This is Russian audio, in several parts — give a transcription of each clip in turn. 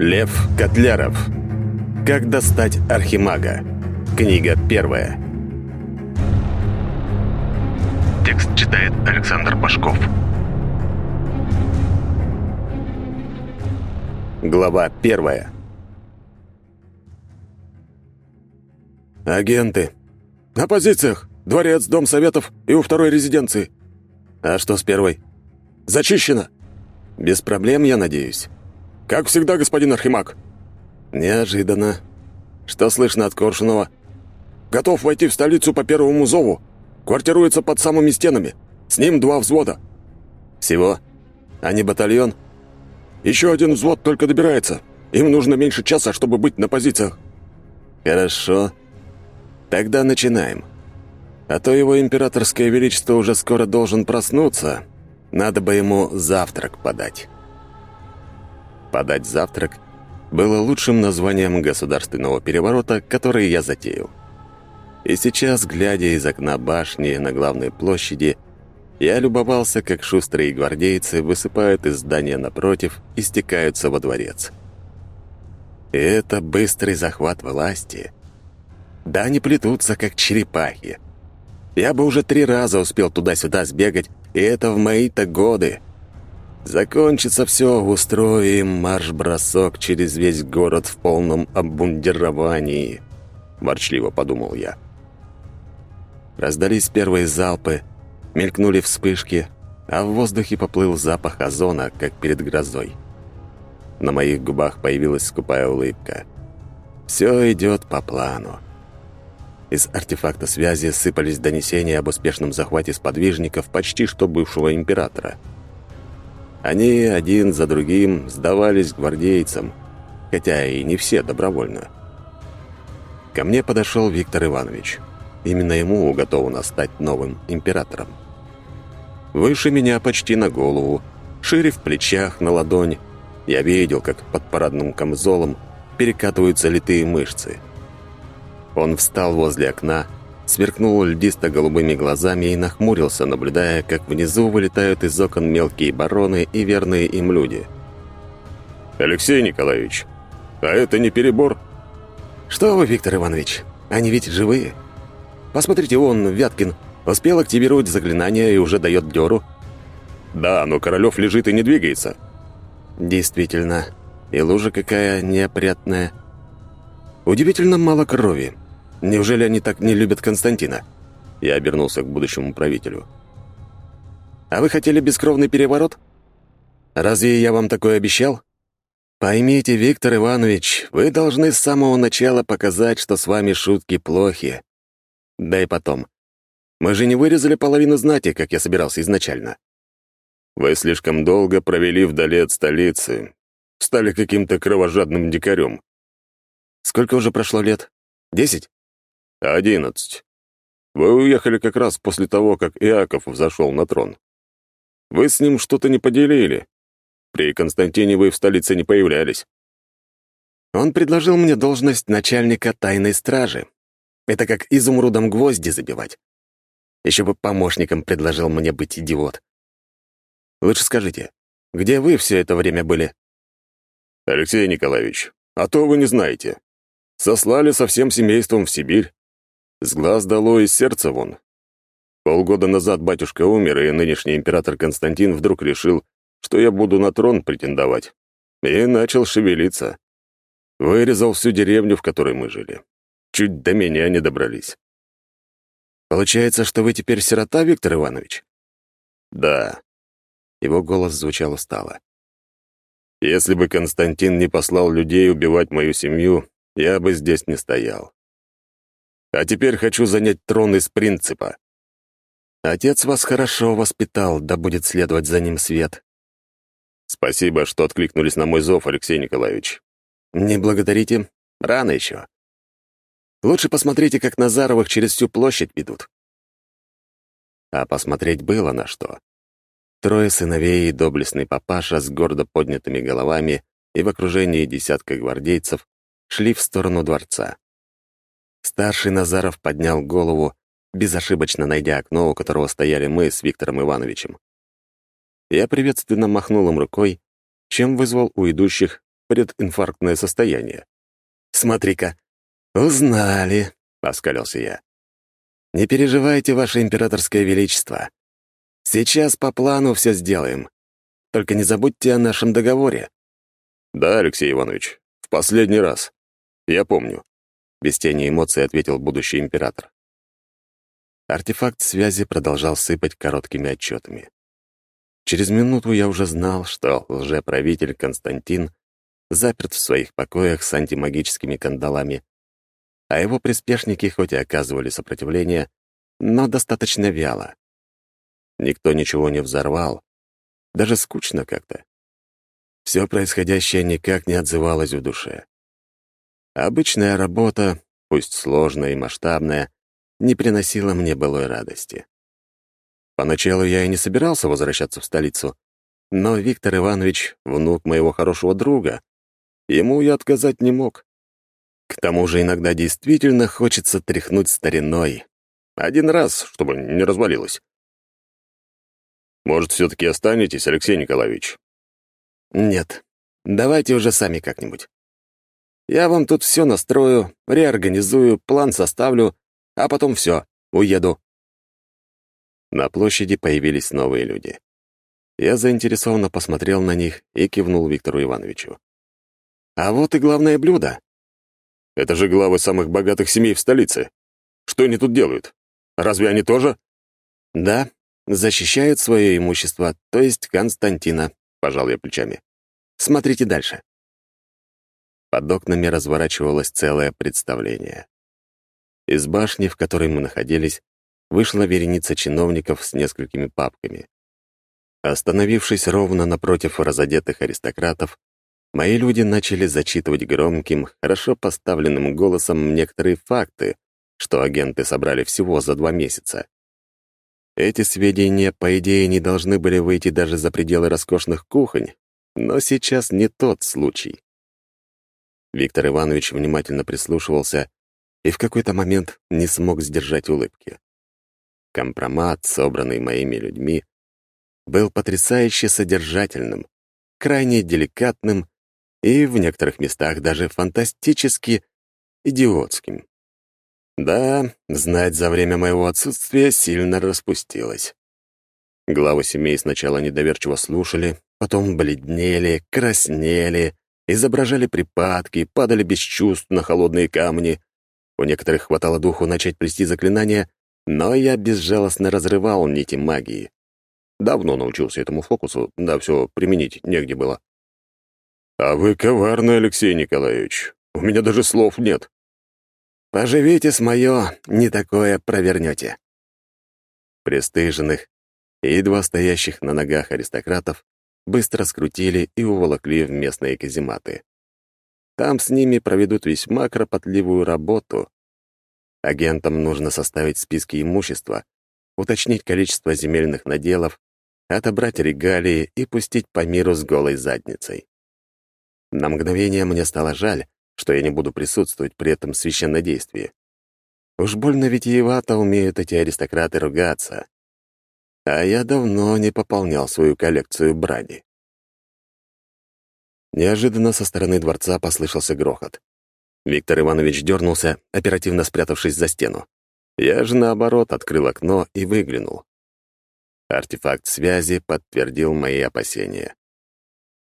Лев Котляров. Как достать архимага. Книга первая. Текст читает Александр Башков. Глава первая. Агенты. На позициях. Дворец, Дом Советов и у второй резиденции. А что с первой? Зачищено. Без проблем, я надеюсь. Как всегда, господин Архимаг. Неожиданно. Что слышно от Коршунова? Готов войти в столицу по первому зову. Квартируется под самыми стенами. С ним два взвода. Всего? А не батальон? Еще один взвод только добирается. Им нужно меньше часа, чтобы быть на позициях. Хорошо. Тогда начинаем. А то его императорское величество уже скоро должен проснуться. Надо бы ему завтрак подать. Подать завтрак было лучшим названием государственного переворота, который я затеял. И сейчас, глядя из окна башни на главной площади, я любовался, как шустрые гвардейцы высыпают из здания напротив и стекаются во дворец. И это быстрый захват власти. Да, они плетутся, как черепахи. Я бы уже три раза успел туда-сюда сбегать, и это в мои-то годы. Закончится все, устроим марш-бросок через весь город в полном обмундировании, ворчливо подумал я. Раздались первые залпы, мелькнули вспышки, а в воздухе поплыл запах озона, как перед грозой. На моих губах появилась скупая улыбка. Все идет по плану. Из артефакта связи сыпались донесения об успешном захвате сподвижников почти что бывшего императора – они один за другим сдавались гвардейцам, хотя и не все добровольно. Ко мне подошел Виктор Иванович. Именно ему уготовано стать новым императором. Выше меня почти на голову, шире в плечах на ладонь. Я видел, как под парадным камзолом перекатываются литые мышцы. Он встал возле окна, сверкнул льдисто-голубыми глазами и нахмурился, наблюдая, как внизу вылетают из окон мелкие бароны и верные им люди. «Алексей Николаевич, а это не перебор?» «Что вы, Виктор Иванович, они ведь живые. Посмотрите, он, Вяткин, успел активировать заклинание и уже дает дёру». «Да, но Королёв лежит и не двигается». «Действительно, и лужа какая неопрятная. Удивительно мало крови. Неужели они так не любят Константина?» Я обернулся к будущему правителю. «А вы хотели бескровный переворот? Разве я вам такое обещал? Поймите, Виктор Иванович, вы должны с самого начала показать, что с вами шутки плохи. Да и потом. Мы же не вырезали половину знати, как я собирался изначально. Вы слишком долго провели вдали от столицы. Стали каким-то кровожадным дикарем. Сколько уже прошло лет? Десять? «Одиннадцать. Вы уехали как раз после того, как Иаков взошел на трон. Вы с ним что-то не поделили. При Константине вы в столице не появлялись». Он предложил мне должность начальника тайной стражи. Это как изумрудом гвозди забивать. Еще бы помощником предложил мне быть идиот. Лучше скажите, где вы все это время были? Алексей Николаевич, а то вы не знаете. Сослали со всем семейством в Сибирь. С глаз дало и сердце вон. Полгода назад батюшка умер, и нынешний император Константин вдруг решил, что я буду на трон претендовать. И начал шевелиться. Вырезал всю деревню, в которой мы жили. Чуть до меня не добрались. Получается, что вы теперь сирота, Виктор Иванович? Да. Его голос звучал устало. Если бы Константин не послал людей убивать мою семью, я бы здесь не стоял. А теперь хочу занять трон из принципа. Отец вас хорошо воспитал, да будет следовать за ним свет. Спасибо, что откликнулись на мой зов, Алексей Николаевич. Не благодарите. Рано еще. Лучше посмотрите, как Назаровых через всю площадь ведут. А посмотреть было на что. Трое сыновей и доблестный папаша с гордо поднятыми головами и в окружении десятка гвардейцев шли в сторону дворца. Старший Назаров поднял голову, безошибочно найдя окно, у которого стояли мы с Виктором Ивановичем. Я приветственно махнул им рукой, чем вызвал у идущих прединфарктное состояние. «Смотри-ка, узнали», — оскалился я. «Не переживайте, ваше императорское величество. Сейчас по плану все сделаем. Только не забудьте о нашем договоре». «Да, Алексей Иванович, в последний раз. Я помню», — без тени эмоций ответил будущий император. Артефакт связи продолжал сыпать короткими отчетами. Через минуту я уже знал, что лжеправитель Константин заперт в своих покоях с антимагическими кандалами, а его приспешники хоть и оказывали сопротивление, но достаточно вяло. Никто ничего не взорвал, даже скучно как-то. Все происходящее никак не отзывалось в душе. Обычная работа, пусть сложная и масштабная, не приносила мне былой радости. Поначалу я и не собирался возвращаться в столицу, но Виктор Иванович — внук моего хорошего друга. Ему я отказать не мог. К тому же иногда действительно хочется тряхнуть стариной. Один раз, чтобы не развалилось. Может, все-таки останетесь, Алексей Николаевич? Нет. Давайте уже сами как-нибудь. Я вам тут все настрою, реорганизую, план составлю, а потом все, уеду. На площади появились новые люди. Я заинтересованно посмотрел на них и кивнул Виктору Ивановичу. А вот и главное блюдо. Это же главы самых богатых семей в столице. Что они тут делают? Разве они тоже? Да, защищают свое имущество, то есть Константина, пожал я плечами. Смотрите дальше. Под окнами разворачивалось целое представление. Из башни, в которой мы находились, вышла вереница чиновников с несколькими папками. Остановившись ровно напротив разодетых аристократов, мои люди начали зачитывать громким, хорошо поставленным голосом некоторые факты, что агенты собрали всего за два месяца. Эти сведения, по идее, не должны были выйти даже за пределы роскошных кухонь, но сейчас не тот случай. Виктор Иванович внимательно прислушивался и в какой-то момент не смог сдержать улыбки. Компромат, собранный моими людьми, был потрясающе содержательным, крайне деликатным и в некоторых местах даже фантастически идиотским. Да, знать за время моего отсутствия сильно распустилась. Главы семей сначала недоверчиво слушали, потом бледнели, краснели, изображали припадки, падали без чувств на холодные камни, у некоторых хватало духу начать плести заклинания, но я безжалостно разрывал нити магии. Давно научился этому фокусу, да все применить негде было. «А вы коварный, Алексей Николаевич. У меня даже слов нет». «Поживите с мое, не такое провернете». Престыженных и едва стоящих на ногах аристократов быстро скрутили и уволокли в местные казематы. Там с ними проведут весьма кропотливую работу. Агентам нужно составить списки имущества, уточнить количество земельных наделов, отобрать регалии и пустить по миру с голой задницей. На мгновение мне стало жаль, что я не буду присутствовать при этом священнодействии. Уж больно витиевато умеют эти аристократы ругаться. А я давно не пополнял свою коллекцию брани. Неожиданно со стороны дворца послышался грохот. Виктор Иванович дернулся, оперативно спрятавшись за стену. Я же, наоборот, открыл окно и выглянул. Артефакт связи подтвердил мои опасения.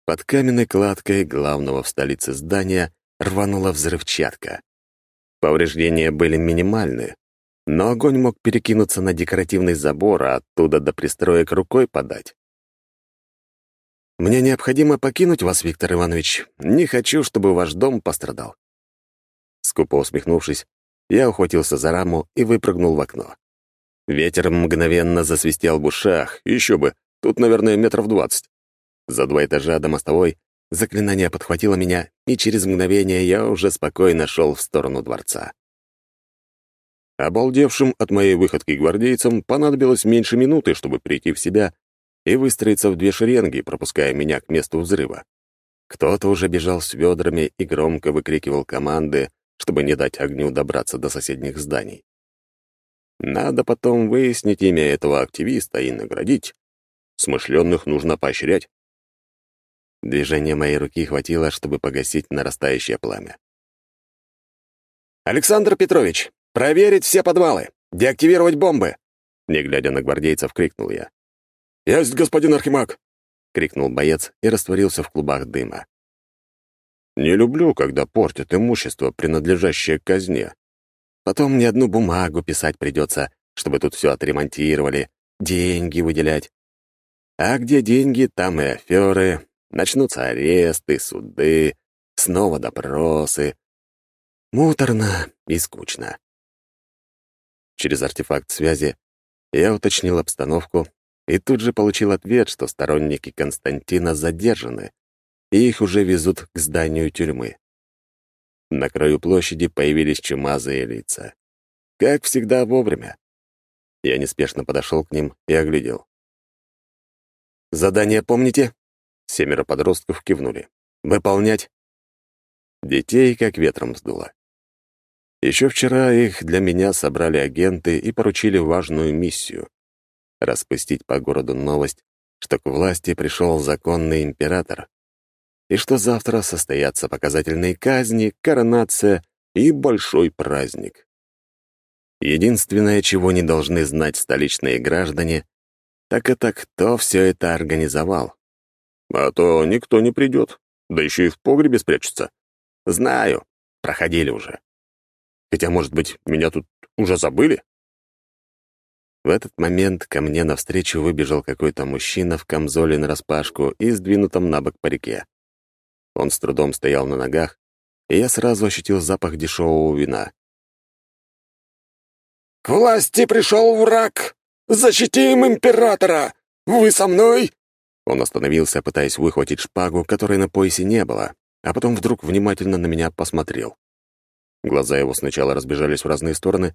Под каменной кладкой главного в столице здания рванула взрывчатка. Повреждения были минимальны, но огонь мог перекинуться на декоративный забор, а оттуда до пристроек рукой подать. Мне необходимо покинуть вас, Виктор Иванович. Не хочу, чтобы ваш дом пострадал». Скупо усмехнувшись, я ухватился за раму и выпрыгнул в окно. Ветер мгновенно засвистел в ушах, еще бы, тут, наверное, метров двадцать. За два этажа до мостовой заклинание подхватило меня, и через мгновение я уже спокойно шел в сторону дворца. Обалдевшим от моей выходки гвардейцам понадобилось меньше минуты, чтобы прийти в себя и выстроиться в две шеренги, пропуская меня к месту взрыва. Кто-то уже бежал с ведрами и громко выкрикивал команды, чтобы не дать огню добраться до соседних зданий. Надо потом выяснить имя этого активиста и наградить. Смышленных нужно поощрять. Движения моей руки хватило, чтобы погасить нарастающее пламя. «Александр Петрович, проверить все подвалы! Деактивировать бомбы!» Не глядя на гвардейцев, крикнул я. «Есть, господин Архимаг!» — крикнул боец и растворился в клубах дыма. «Не люблю, когда портят имущество, принадлежащее казне. Потом ни одну бумагу писать придется, чтобы тут все отремонтировали, деньги выделять. А где деньги, там и аферы, начнутся аресты, суды, снова допросы. Муторно и скучно. Через артефакт связи я уточнил обстановку и тут же получил ответ, что сторонники Константина задержаны, и их уже везут к зданию тюрьмы. На краю площади появились чумазые лица. Как всегда, вовремя. Я неспешно подошел к ним и оглядел. «Задание помните?» Семеро подростков кивнули. «Выполнять?» Детей как ветром сдуло. Еще вчера их для меня собрали агенты и поручили важную миссию — распустить по городу новость, что к власти пришел законный император, и что завтра состоятся показательные казни, коронация и большой праздник. Единственное, чего не должны знать столичные граждане, так это кто все это организовал. А то никто не придет, да еще и в погребе спрячется. Знаю, проходили уже. Хотя, может быть, меня тут уже забыли? В этот момент ко мне навстречу выбежал какой-то мужчина в камзоле нараспашку и сдвинутом на бок парике. Он с трудом стоял на ногах, и я сразу ощутил запах дешевого вина. «К власти пришел враг! Защитим императора! Вы со мной?» Он остановился, пытаясь выхватить шпагу, которой на поясе не было, а потом вдруг внимательно на меня посмотрел. Глаза его сначала разбежались в разные стороны,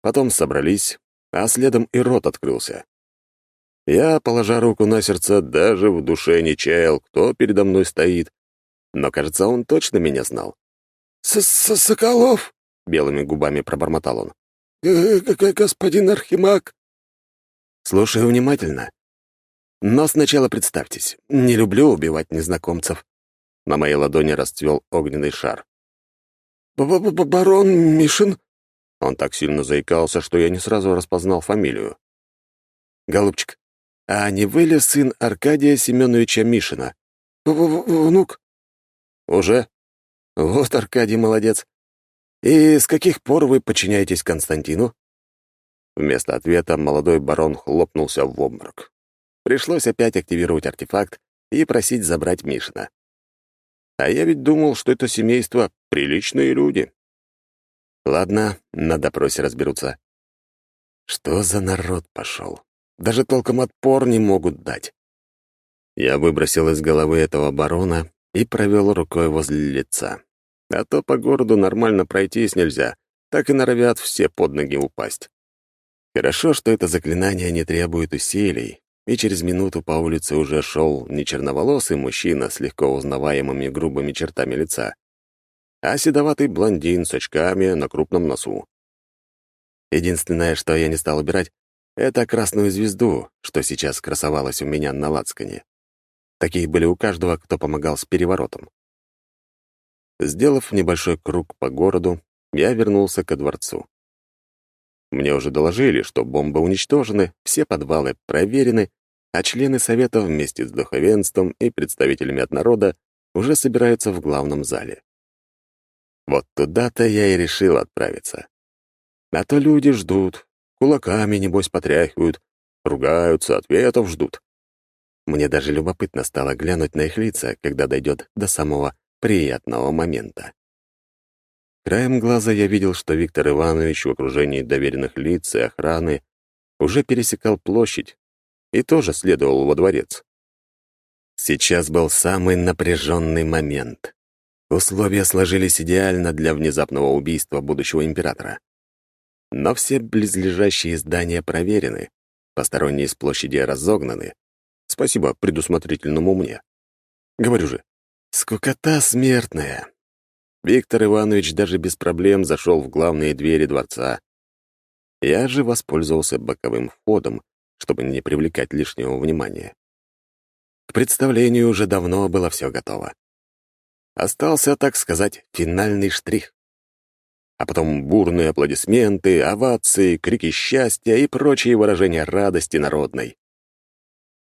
потом собрались, а следом и рот открылся. Я, положа руку на сердце, даже в душе не чаял, кто передо мной стоит, но, кажется, он точно меня знал. С -с «Соколов!» — белыми губами пробормотал он. «Господин Архимаг!» «Слушаю внимательно. Но сначала представьтесь. Не люблю убивать незнакомцев». На моей ладони расцвел огненный шар. Б -б -б «Барон Мишин?» Он так сильно заикался, что я не сразу распознал фамилию. «Голубчик, а не вы ли сын Аркадия Семеновича Мишина?» «Внук». «Уже? Вот Аркадий молодец. «И с каких пор вы подчиняетесь Константину?» Вместо ответа молодой барон хлопнулся в обморок. Пришлось опять активировать артефакт и просить забрать Мишина. А я ведь думал, что это семейство — приличные люди. Ладно, на допросе разберутся. Что за народ пошел? Даже толком отпор не могут дать. Я выбросил из головы этого барона и провел рукой возле лица. А то по городу нормально пройтись нельзя, так и норовят все под ноги упасть. Хорошо, что это заклинание не требует усилий, и через минуту по улице уже шел не черноволосый мужчина с легко узнаваемыми грубыми чертами лица, а седоватый блондин с очками на крупном носу. Единственное, что я не стал убирать, это красную звезду, что сейчас красовалась у меня на лацкане. Такие были у каждого, кто помогал с переворотом. Сделав небольшой круг по городу, я вернулся ко дворцу. Мне уже доложили, что бомбы уничтожены, все подвалы проверены, а члены Совета вместе с духовенством и представителями от народа уже собираются в главном зале. Вот туда-то я и решил отправиться. А то люди ждут, кулаками, небось, потряхивают, ругаются, ответов ждут. Мне даже любопытно стало глянуть на их лица, когда дойдет до самого приятного момента. Краем глаза я видел, что Виктор Иванович в окружении доверенных лиц и охраны уже пересекал площадь и тоже следовал во дворец. Сейчас был самый напряженный момент. Условия сложились идеально для внезапного убийства будущего императора. Но все близлежащие здания проверены, посторонние с площади разогнаны. Спасибо предусмотрительному мне. Говорю же, Скукота смертная. Виктор Иванович даже без проблем зашел в главные двери дворца. Я же воспользовался боковым входом, чтобы не привлекать лишнего внимания. К представлению уже давно было все готово. Остался, так сказать, финальный штрих. А потом бурные аплодисменты, овации, крики счастья и прочие выражения радости народной.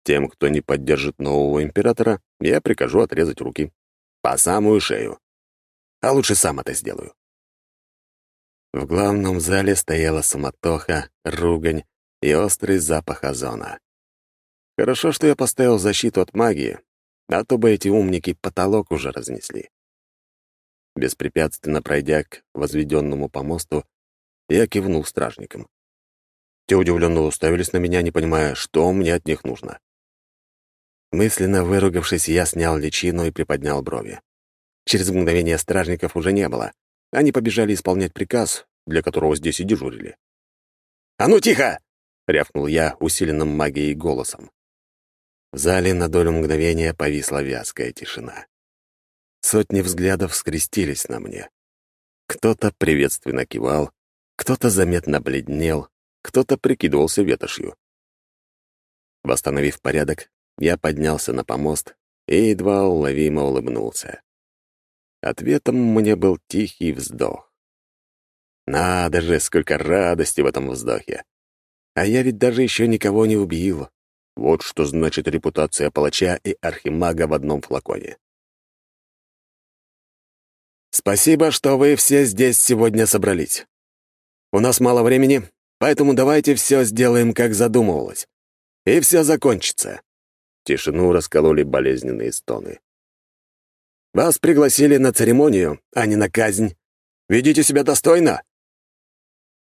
Тем, кто не поддержит нового императора, я прикажу отрезать руки. По самую шею. А лучше сам это сделаю. В главном зале стояла суматоха, ругань и острый запах озона. Хорошо, что я поставил защиту от магии, а то бы эти умники потолок уже разнесли. Беспрепятственно пройдя к возведенному помосту, я кивнул стражникам. Те удивленно уставились на меня, не понимая, что мне от них нужно. Мысленно выругавшись, я снял личину и приподнял брови. Через мгновение стражников уже не было. Они побежали исполнять приказ, для которого здесь и дежурили. «А ну тихо!» — рявкнул я усиленным магией голосом. В зале на долю мгновения повисла вязкая тишина. Сотни взглядов скрестились на мне. Кто-то приветственно кивал, кто-то заметно бледнел, кто-то прикидывался ветошью. Восстановив порядок, я поднялся на помост и едва уловимо улыбнулся. Ответом мне был тихий вздох. Надо же, сколько радости в этом вздохе. А я ведь даже еще никого не убил. Вот что значит репутация палача и архимага в одном флаконе. Спасибо, что вы все здесь сегодня собрались. У нас мало времени, поэтому давайте все сделаем, как задумывалось. И все закончится. Тишину раскололи болезненные стоны. Вас пригласили на церемонию, а не на казнь. Ведите себя достойно.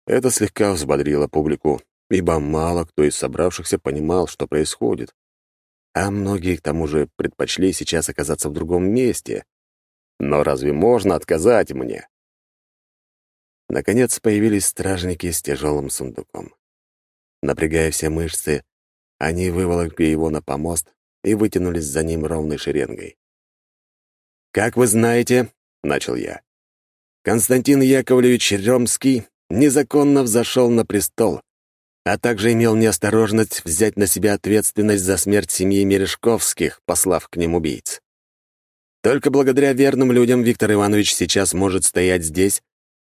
Это слегка взбодрило публику, ибо мало кто из собравшихся понимал, что происходит. А многие, к тому же, предпочли сейчас оказаться в другом месте. Но разве можно отказать мне? Наконец появились стражники с тяжелым сундуком. Напрягая все мышцы, они выволокли его на помост и вытянулись за ним ровной шеренгой. «Как вы знаете, — начал я, — Константин Яковлевич Ремский незаконно взошел на престол, а также имел неосторожность взять на себя ответственность за смерть семьи Мережковских, послав к ним убийц. Только благодаря верным людям Виктор Иванович сейчас может стоять здесь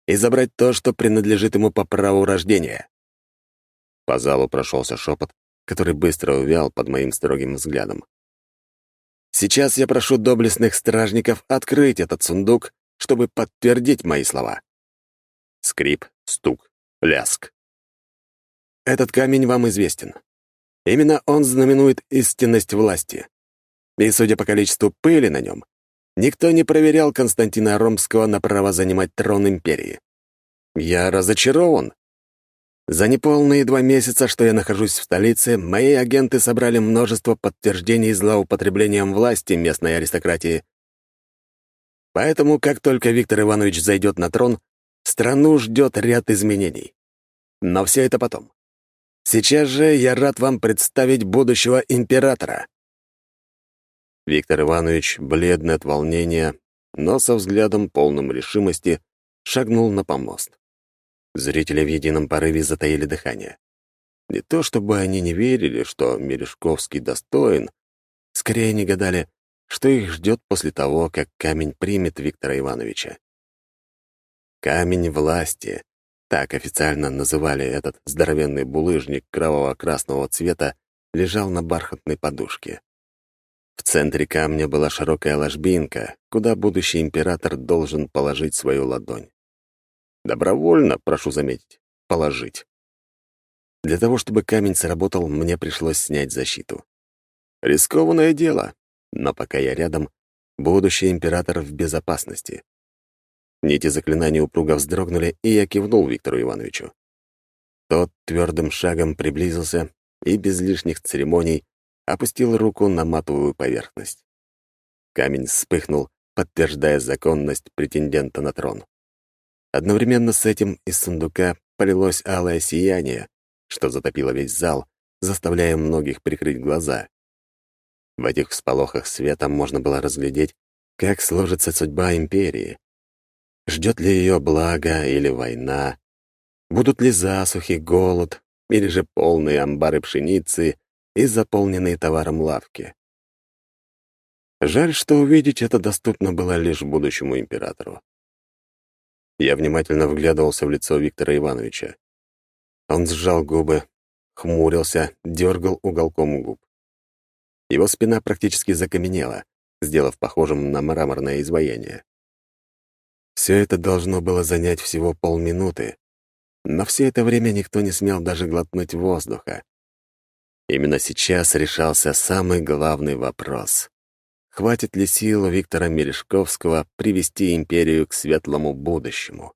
и забрать то, что принадлежит ему по праву рождения. По залу прошелся шепот, который быстро увял под моим строгим взглядом. Сейчас я прошу доблестных стражников открыть этот сундук, чтобы подтвердить мои слова. Скрип, стук, ляск. Этот камень вам известен. Именно он знаменует истинность власти. И, судя по количеству пыли на нем, никто не проверял Константина Ромского на право занимать трон империи. Я разочарован. За неполные два месяца, что я нахожусь в столице, мои агенты собрали множество подтверждений злоупотреблением власти местной аристократии. Поэтому, как только Виктор Иванович зайдет на трон, страну ждет ряд изменений. Но все это потом. Сейчас же я рад вам представить будущего императора». Виктор Иванович, бледный от волнения, но со взглядом полным решимости, шагнул на помост. Зрители в едином порыве затаили дыхание. Не то чтобы они не верили, что Мережковский достоин, скорее не гадали, что их ждет после того, как камень примет Виктора Ивановича. Камень власти, так официально называли этот здоровенный булыжник кроваво-красного цвета, лежал на бархатной подушке. В центре камня была широкая ложбинка, куда будущий император должен положить свою ладонь. Добровольно, прошу заметить, положить. Для того, чтобы камень сработал, мне пришлось снять защиту. Рискованное дело, но пока я рядом, будущий император в безопасности. Нити заклинания упруго вздрогнули, и я кивнул Виктору Ивановичу. Тот твердым шагом приблизился и без лишних церемоний опустил руку на матовую поверхность. Камень вспыхнул, подтверждая законность претендента на трон. Одновременно с этим из сундука полилось алое сияние, что затопило весь зал, заставляя многих прикрыть глаза. В этих всполохах света можно было разглядеть, как сложится судьба империи. Ждет ли ее благо или война? Будут ли засухи, голод или же полные амбары пшеницы и заполненные товаром лавки? Жаль, что увидеть это доступно было лишь будущему императору. Я внимательно вглядывался в лицо Виктора Ивановича. Он сжал губы, хмурился, дергал уголком губ. Его спина практически закаменела, сделав похожим на мраморное изваяние. Все это должно было занять всего полминуты, но все это время никто не смел даже глотнуть воздуха. Именно сейчас решался самый главный вопрос. Хватит ли сил Виктора Мережковского привести империю к светлому будущему?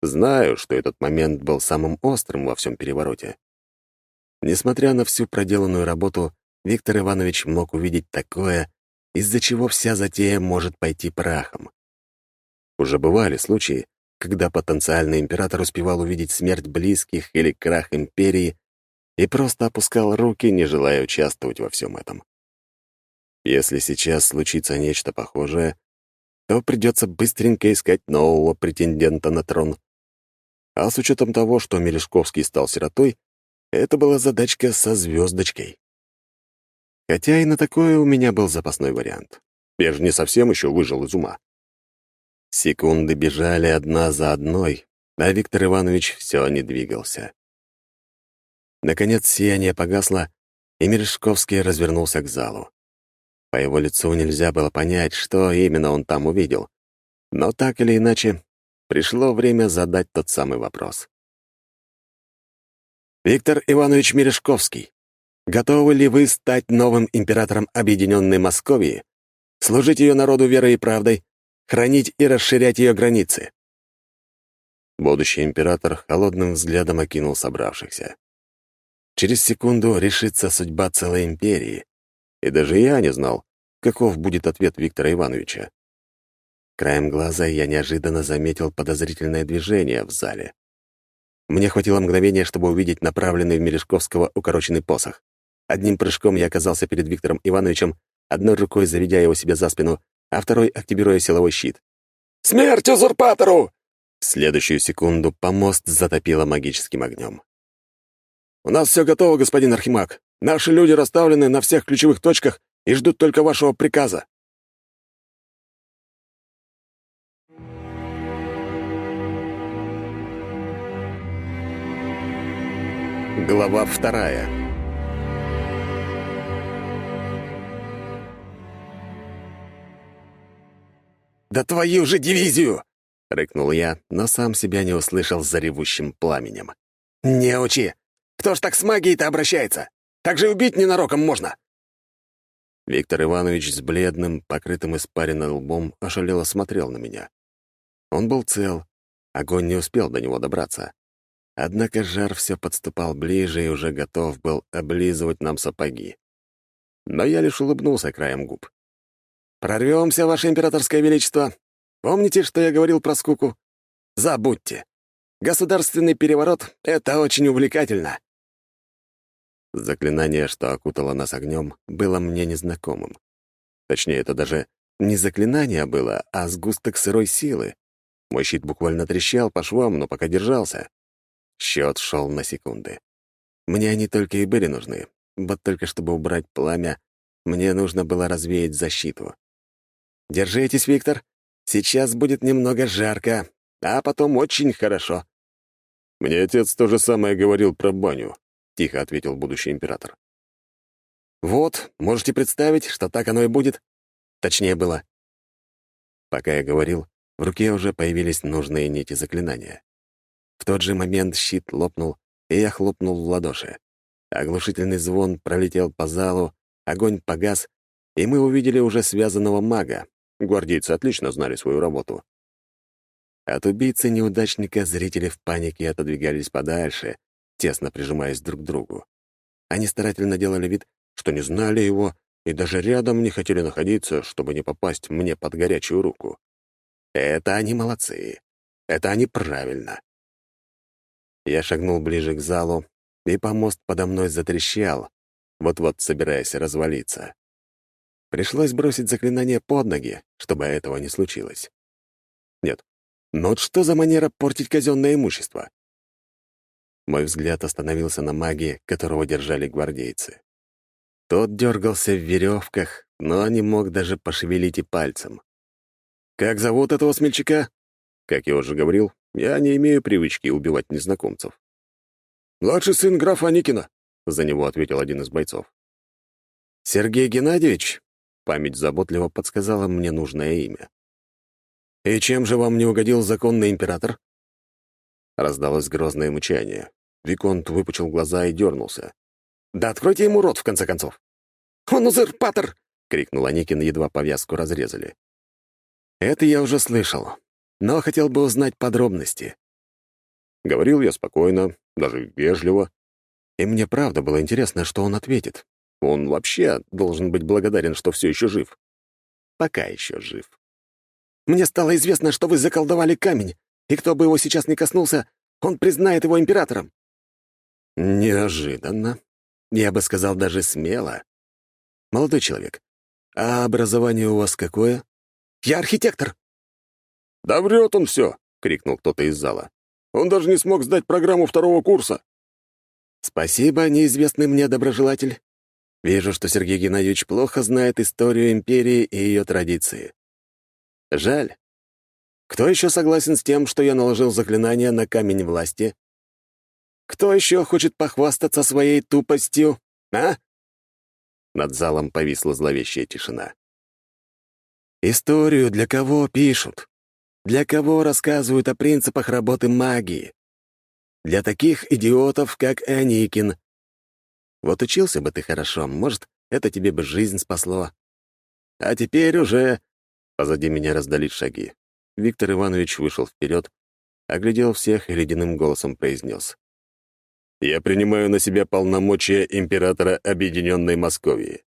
Знаю, что этот момент был самым острым во всем перевороте. Несмотря на всю проделанную работу, Виктор Иванович мог увидеть такое, из-за чего вся затея может пойти прахом. Уже бывали случаи, когда потенциальный император успевал увидеть смерть близких или крах империи и просто опускал руки, не желая участвовать во всем этом. Если сейчас случится нечто похожее, то придется быстренько искать нового претендента на трон. А с учетом того, что Мережковский стал сиротой, это была задачка со звездочкой. Хотя и на такое у меня был запасной вариант. Я же не совсем еще выжил из ума. Секунды бежали одна за одной, а Виктор Иванович все не двигался. Наконец сияние погасло, и Мережковский развернулся к залу. По его лицу нельзя было понять, что именно он там увидел. Но так или иначе, пришло время задать тот самый вопрос. «Виктор Иванович Мережковский, готовы ли вы стать новым императором Объединенной Московии, служить ее народу верой и правдой, хранить и расширять ее границы?» Будущий император холодным взглядом окинул собравшихся. Через секунду решится судьба целой империи, и даже я не знал, каков будет ответ Виктора Ивановича. Краем глаза я неожиданно заметил подозрительное движение в зале. Мне хватило мгновения, чтобы увидеть направленный в Мережковского укороченный посох. Одним прыжком я оказался перед Виктором Ивановичем, одной рукой заведя его себе за спину, а второй активируя силовой щит. «Смерть узурпатору!» В следующую секунду помост затопило магическим огнем. «У нас все готово, господин Архимаг. Наши люди расставлены на всех ключевых точках и ждут только вашего приказа». Глава вторая. «Да твою же дивизию!» — рыкнул я, но сам себя не услышал за ревущим пламенем. «Не учи! Кто ж так с магией-то обращается? Так же убить ненароком можно!» Виктор Иванович с бледным, покрытым испаренным лбом ошалело смотрел на меня. Он был цел, огонь не успел до него добраться. Однако жар все подступал ближе и уже готов был облизывать нам сапоги. Но я лишь улыбнулся краем губ. «Прорвемся, Ваше Императорское Величество! Помните, что я говорил про скуку? Забудьте! Государственный переворот — это очень увлекательно!» Заклинание, что окутало нас огнем, было мне незнакомым. Точнее, это даже не заклинание было, а сгусток сырой силы. Мой щит буквально трещал по швам, но пока держался. Счет шел на секунды. Мне они только и были нужны. Вот только чтобы убрать пламя, мне нужно было развеять защиту. «Держитесь, Виктор. Сейчас будет немного жарко, а потом очень хорошо». Мне отец то же самое говорил про баню тихо ответил будущий император. «Вот, можете представить, что так оно и будет. Точнее было». Пока я говорил, в руке уже появились нужные нити заклинания. В тот же момент щит лопнул, и я хлопнул в ладоши. Оглушительный звон пролетел по залу, огонь погас, и мы увидели уже связанного мага. Гвардейцы отлично знали свою работу. От убийцы-неудачника зрители в панике отодвигались подальше, тесно прижимаясь друг к другу. Они старательно делали вид, что не знали его и даже рядом не хотели находиться, чтобы не попасть мне под горячую руку. Это они молодцы. Это они правильно. Я шагнул ближе к залу, и помост подо мной затрещал, вот-вот собираясь развалиться. Пришлось бросить заклинание под ноги, чтобы этого не случилось. Нет, ну вот что за манера портить казенное имущество? Мой взгляд остановился на маге, которого держали гвардейцы. Тот дергался в веревках, но не мог даже пошевелить и пальцем. «Как зовут этого смельчака?» Как я уже говорил, я не имею привычки убивать незнакомцев. «Младший сын графа Аникина», — за него ответил один из бойцов. «Сергей Геннадьевич?» — память заботливо подсказала мне нужное имя. «И чем же вам не угодил законный император?» Раздалось грозное мычание. Виконт выпучил глаза и дернулся. «Да откройте ему рот, в конце концов!» «Он узурпатор!» — крикнул Аникин, едва повязку разрезали. «Это я уже слышал, но хотел бы узнать подробности». Говорил я спокойно, даже вежливо, и мне правда было интересно, что он ответит. Он вообще должен быть благодарен, что все еще жив. Пока еще жив. «Мне стало известно, что вы заколдовали камень, и кто бы его сейчас не коснулся, он признает его императором». Неожиданно. Я бы сказал, даже смело. Молодой человек, а образование у вас какое? Я архитектор. Да врет он все, крикнул кто-то из зала. Он даже не смог сдать программу второго курса. Спасибо, неизвестный мне доброжелатель. Вижу, что Сергей Геннадьевич плохо знает историю империи и ее традиции. Жаль. Кто еще согласен с тем, что я наложил заклинание на камень власти? Кто еще хочет похвастаться своей тупостью, а?» Над залом повисла зловещая тишина. «Историю для кого пишут? Для кого рассказывают о принципах работы магии? Для таких идиотов, как Аникин. Вот учился бы ты хорошо, может, это тебе бы жизнь спасло. А теперь уже...» Позади меня раздались шаги. Виктор Иванович вышел вперед, оглядел всех и ледяным голосом произнес. Я принимаю на себя полномочия императора Объединенной Московии.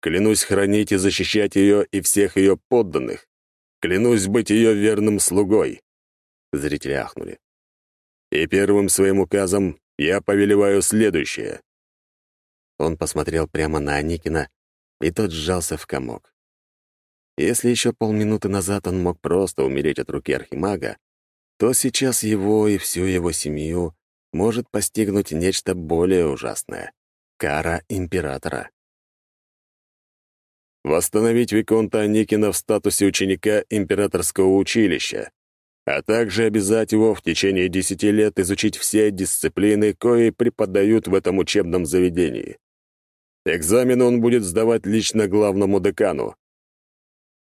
Клянусь хранить и защищать ее и всех ее подданных. Клянусь быть ее верным слугой». Зрители ахнули. «И первым своим указом я повелеваю следующее». Он посмотрел прямо на Аникина, и тот сжался в комок. Если еще полминуты назад он мог просто умереть от руки архимага, то сейчас его и всю его семью может постигнуть нечто более ужасное — кара императора. Восстановить Виконта Никина в статусе ученика императорского училища, а также обязать его в течение десяти лет изучить все дисциплины, кои преподают в этом учебном заведении. Экзамены он будет сдавать лично главному декану.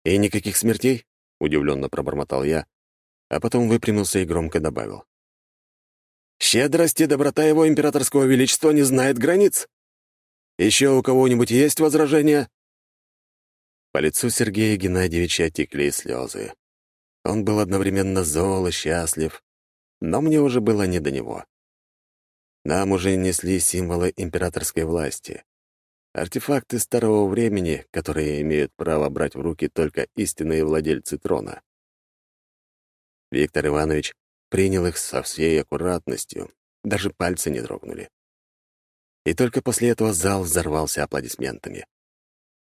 «И никаких смертей?» — удивленно пробормотал я, а потом выпрямился и громко добавил. Щедрость и доброта его императорского величества не знает границ. Еще у кого-нибудь есть возражения?» По лицу Сергея Геннадьевича текли слезы. Он был одновременно зол и счастлив, но мне уже было не до него. Нам уже несли символы императорской власти. Артефакты старого времени, которые имеют право брать в руки только истинные владельцы трона. Виктор Иванович принял их со всей аккуратностью, даже пальцы не дрогнули. И только после этого зал взорвался аплодисментами.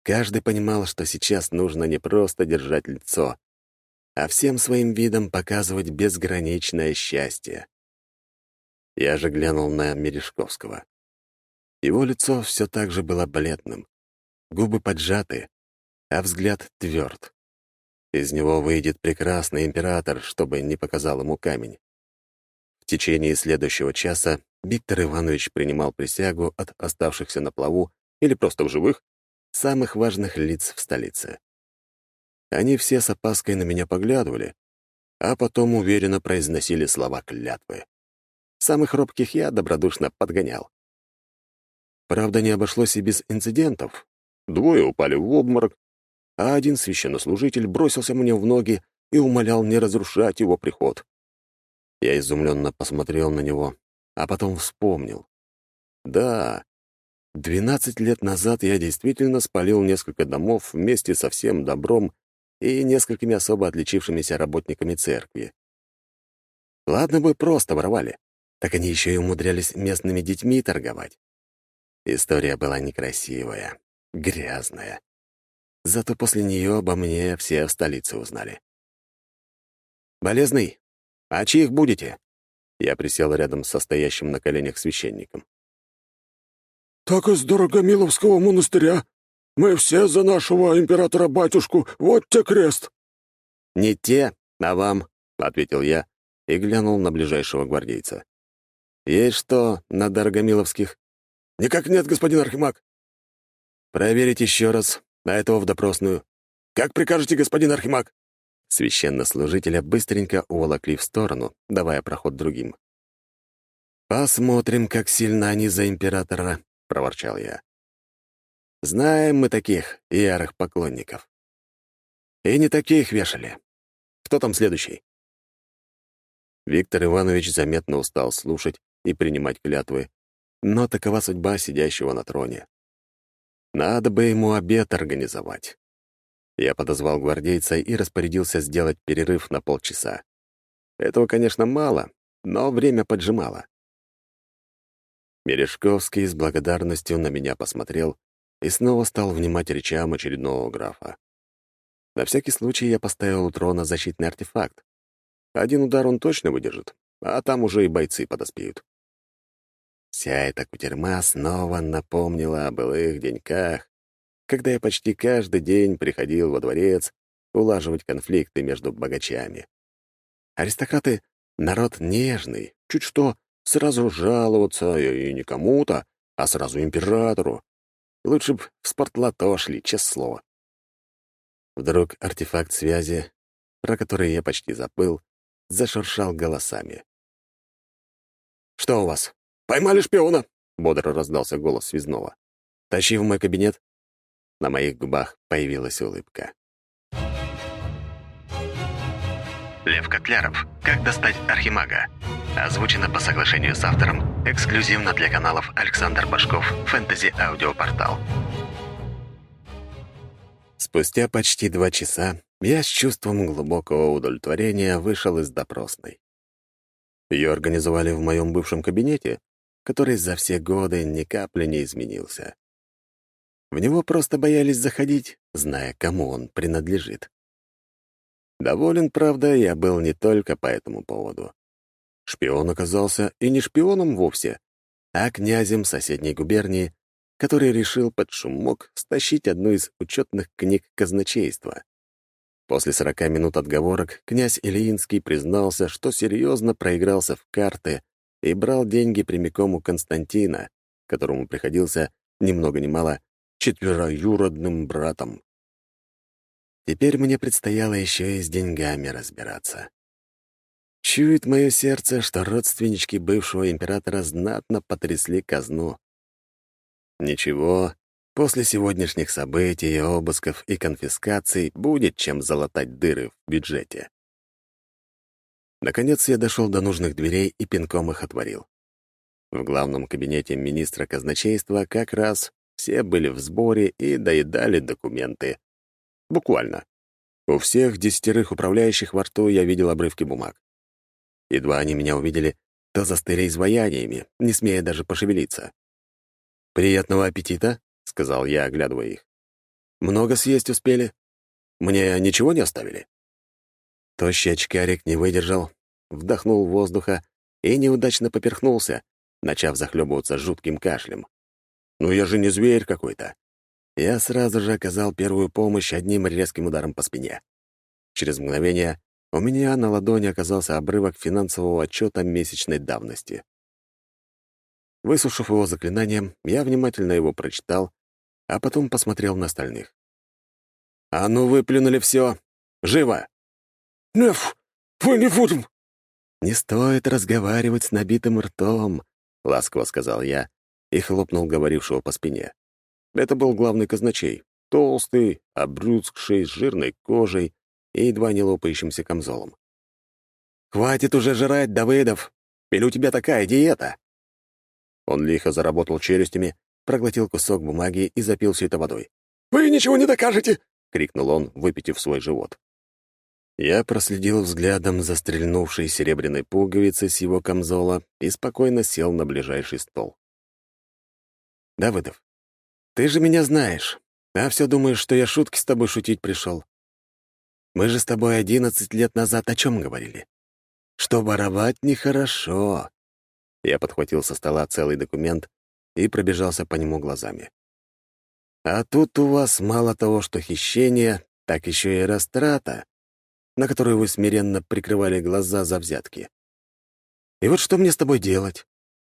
Каждый понимал, что сейчас нужно не просто держать лицо, а всем своим видом показывать безграничное счастье. Я же глянул на Мережковского. Его лицо все так же было бледным, губы поджаты, а взгляд тверд. Из него выйдет прекрасный император, чтобы не показал ему камень. В течение следующего часа Виктор Иванович принимал присягу от оставшихся на плаву или просто в живых самых важных лиц в столице. Они все с опаской на меня поглядывали, а потом уверенно произносили слова клятвы. Самых робких я добродушно подгонял. Правда, не обошлось и без инцидентов. Двое упали в обморок, а один священнослужитель бросился мне в ноги и умолял не разрушать его приход. Я изумленно посмотрел на него, а потом вспомнил. Да, двенадцать лет назад я действительно спалил несколько домов вместе со всем добром и несколькими особо отличившимися работниками церкви. Ладно бы просто воровали, так они еще и умудрялись местными детьми торговать. История была некрасивая, грязная. Зато после нее обо мне все в столице узнали. «Болезный, а чьих будете?» Я присел рядом с стоящим на коленях священником. «Так из Дорогомиловского монастыря», Мы все за нашего императора-батюшку, вот те крест!» «Не те, а вам», — ответил я и глянул на ближайшего гвардейца. «Есть что на Дорогомиловских?» «Никак нет, господин Архимаг». «Проверить еще раз, а этого в допросную». «Как прикажете, господин Архимаг?» Священнослужителя быстренько уволокли в сторону, давая проход другим. «Посмотрим, как сильно они за императора», — проворчал я. «Знаем мы таких ярых поклонников. И не таких вешали. Кто там следующий?» Виктор Иванович заметно устал слушать и принимать клятвы, но такова судьба сидящего на троне. Надо бы ему обед организовать. Я подозвал гвардейца и распорядился сделать перерыв на полчаса. Этого, конечно, мало, но время поджимало. Мережковский с благодарностью на меня посмотрел и снова стал внимать речам очередного графа. На всякий случай я поставил у трона защитный артефакт. Один удар он точно выдержит, а там уже и бойцы подоспеют. Вся эта кутерьма снова напомнила о былых деньках, когда я почти каждый день приходил во дворец улаживать конфликты между богачами. Аристократы — народ нежный, чуть что сразу жаловаться и не кому-то, а сразу императору. Лучше б в спортлото шли, честное слово. Вдруг артефакт связи, про который я почти забыл, зашуршал голосами. «Что у вас? Поймали шпиона!» — бодро раздался голос связного. «Тащи в мой кабинет». На моих губах появилась улыбка. Лев Котляров. Как достать Архимага? Озвучено по соглашению с автором, эксклюзивно для каналов Александр Башков, Фэнтези Аудиопортал. Спустя почти два часа я с чувством глубокого удовлетворения вышел из допросной. Ее организовали в моем бывшем кабинете, который за все годы ни капли не изменился. В него просто боялись заходить, зная, кому он принадлежит. Доволен, правда, я был не только по этому поводу. Шпион оказался и не шпионом вовсе, а князем соседней губернии, который решил под шумок стащить одну из учетных книг казначейства. После сорока минут отговорок князь Ильинский признался, что серьезно проигрался в карты и брал деньги прямиком у Константина, которому приходился ни много ни мало четвероюродным братом. Теперь мне предстояло еще и с деньгами разбираться. Чует мое сердце, что родственнички бывшего императора знатно потрясли казну. Ничего, после сегодняшних событий, обысков и конфискаций будет чем залатать дыры в бюджете. Наконец я дошел до нужных дверей и пинком их отворил. В главном кабинете министра казначейства как раз все были в сборе и доедали документы. Буквально. У всех десятерых управляющих во рту я видел обрывки бумаг. Едва они меня увидели, то застыли изваяниями, не смея даже пошевелиться. «Приятного аппетита», — сказал я, оглядывая их. «Много съесть успели? Мне ничего не оставили?» Тощий очкарик не выдержал, вдохнул воздуха и неудачно поперхнулся, начав захлебываться жутким кашлем. «Ну я же не зверь какой-то!» Я сразу же оказал первую помощь одним резким ударом по спине. Через мгновение у меня на ладони оказался обрывок финансового отчета месячной давности. Высушив его заклинанием, я внимательно его прочитал, а потом посмотрел на остальных. «А ну, выплюнули все! Живо!» «Неф, вы не будем!» «Не стоит разговаривать с набитым ртом», — ласково сказал я и хлопнул говорившего по спине. Это был главный казначей, толстый, обрюзгший, с жирной кожей и едва не лопающимся камзолом. «Хватит уже жрать, Давыдов! Или у тебя такая диета?» Он лихо заработал челюстями, проглотил кусок бумаги и запил все это водой. «Вы ничего не докажете!» — крикнул он, выпитив свой живот. Я проследил взглядом за стрельнувшей серебряной пуговицей с его камзола и спокойно сел на ближайший стол. «Давыдов, ты же меня знаешь, а все думаешь, что я шутки с тобой шутить пришел. Мы же с тобой одиннадцать лет назад о чем говорили? Что воровать нехорошо. Я подхватил со стола целый документ и пробежался по нему глазами. А тут у вас мало того, что хищение, так еще и растрата, на которую вы смиренно прикрывали глаза за взятки. И вот что мне с тобой делать?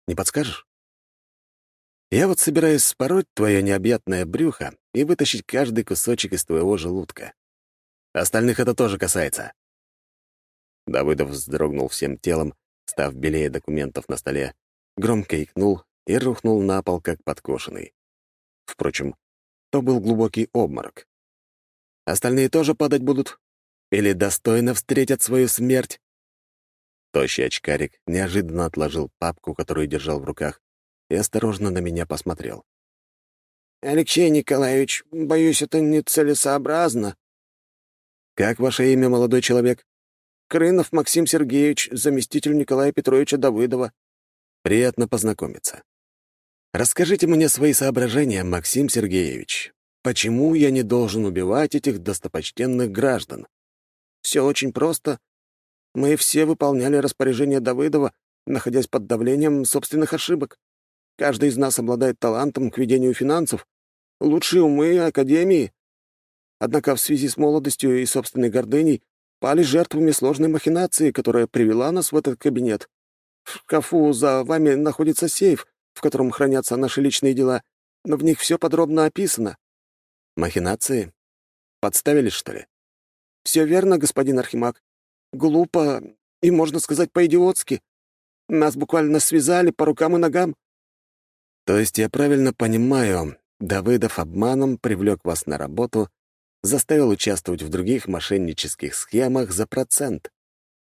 Не подскажешь? Я вот собираюсь спороть твое необъятное брюхо и вытащить каждый кусочек из твоего желудка. Остальных это тоже касается. Давыдов вздрогнул всем телом, став белее документов на столе, громко икнул и рухнул на пол, как подкошенный. Впрочем, то был глубокий обморок. Остальные тоже падать будут? Или достойно встретят свою смерть? Тощий очкарик неожиданно отложил папку, которую держал в руках, и осторожно на меня посмотрел. «Алексей Николаевич, боюсь, это нецелесообразно». «Как ваше имя, молодой человек?» «Крынов Максим Сергеевич, заместитель Николая Петровича Давыдова». «Приятно познакомиться. Расскажите мне свои соображения, Максим Сергеевич. Почему я не должен убивать этих достопочтенных граждан?» «Все очень просто. Мы все выполняли распоряжение Давыдова, находясь под давлением собственных ошибок. Каждый из нас обладает талантом к ведению финансов, лучшие умы Академии. Однако в связи с молодостью и собственной гордыней пали жертвами сложной махинации, которая привела нас в этот кабинет. В шкафу за вами находится сейф, в котором хранятся наши личные дела, но в них все подробно описано». «Махинации? Подставились, что ли?» «Все верно, господин Архимаг. Глупо и, можно сказать, по-идиотски. Нас буквально связали по рукам и ногам. То есть я правильно понимаю, Давыдов обманом привлек вас на работу, заставил участвовать в других мошеннических схемах за процент?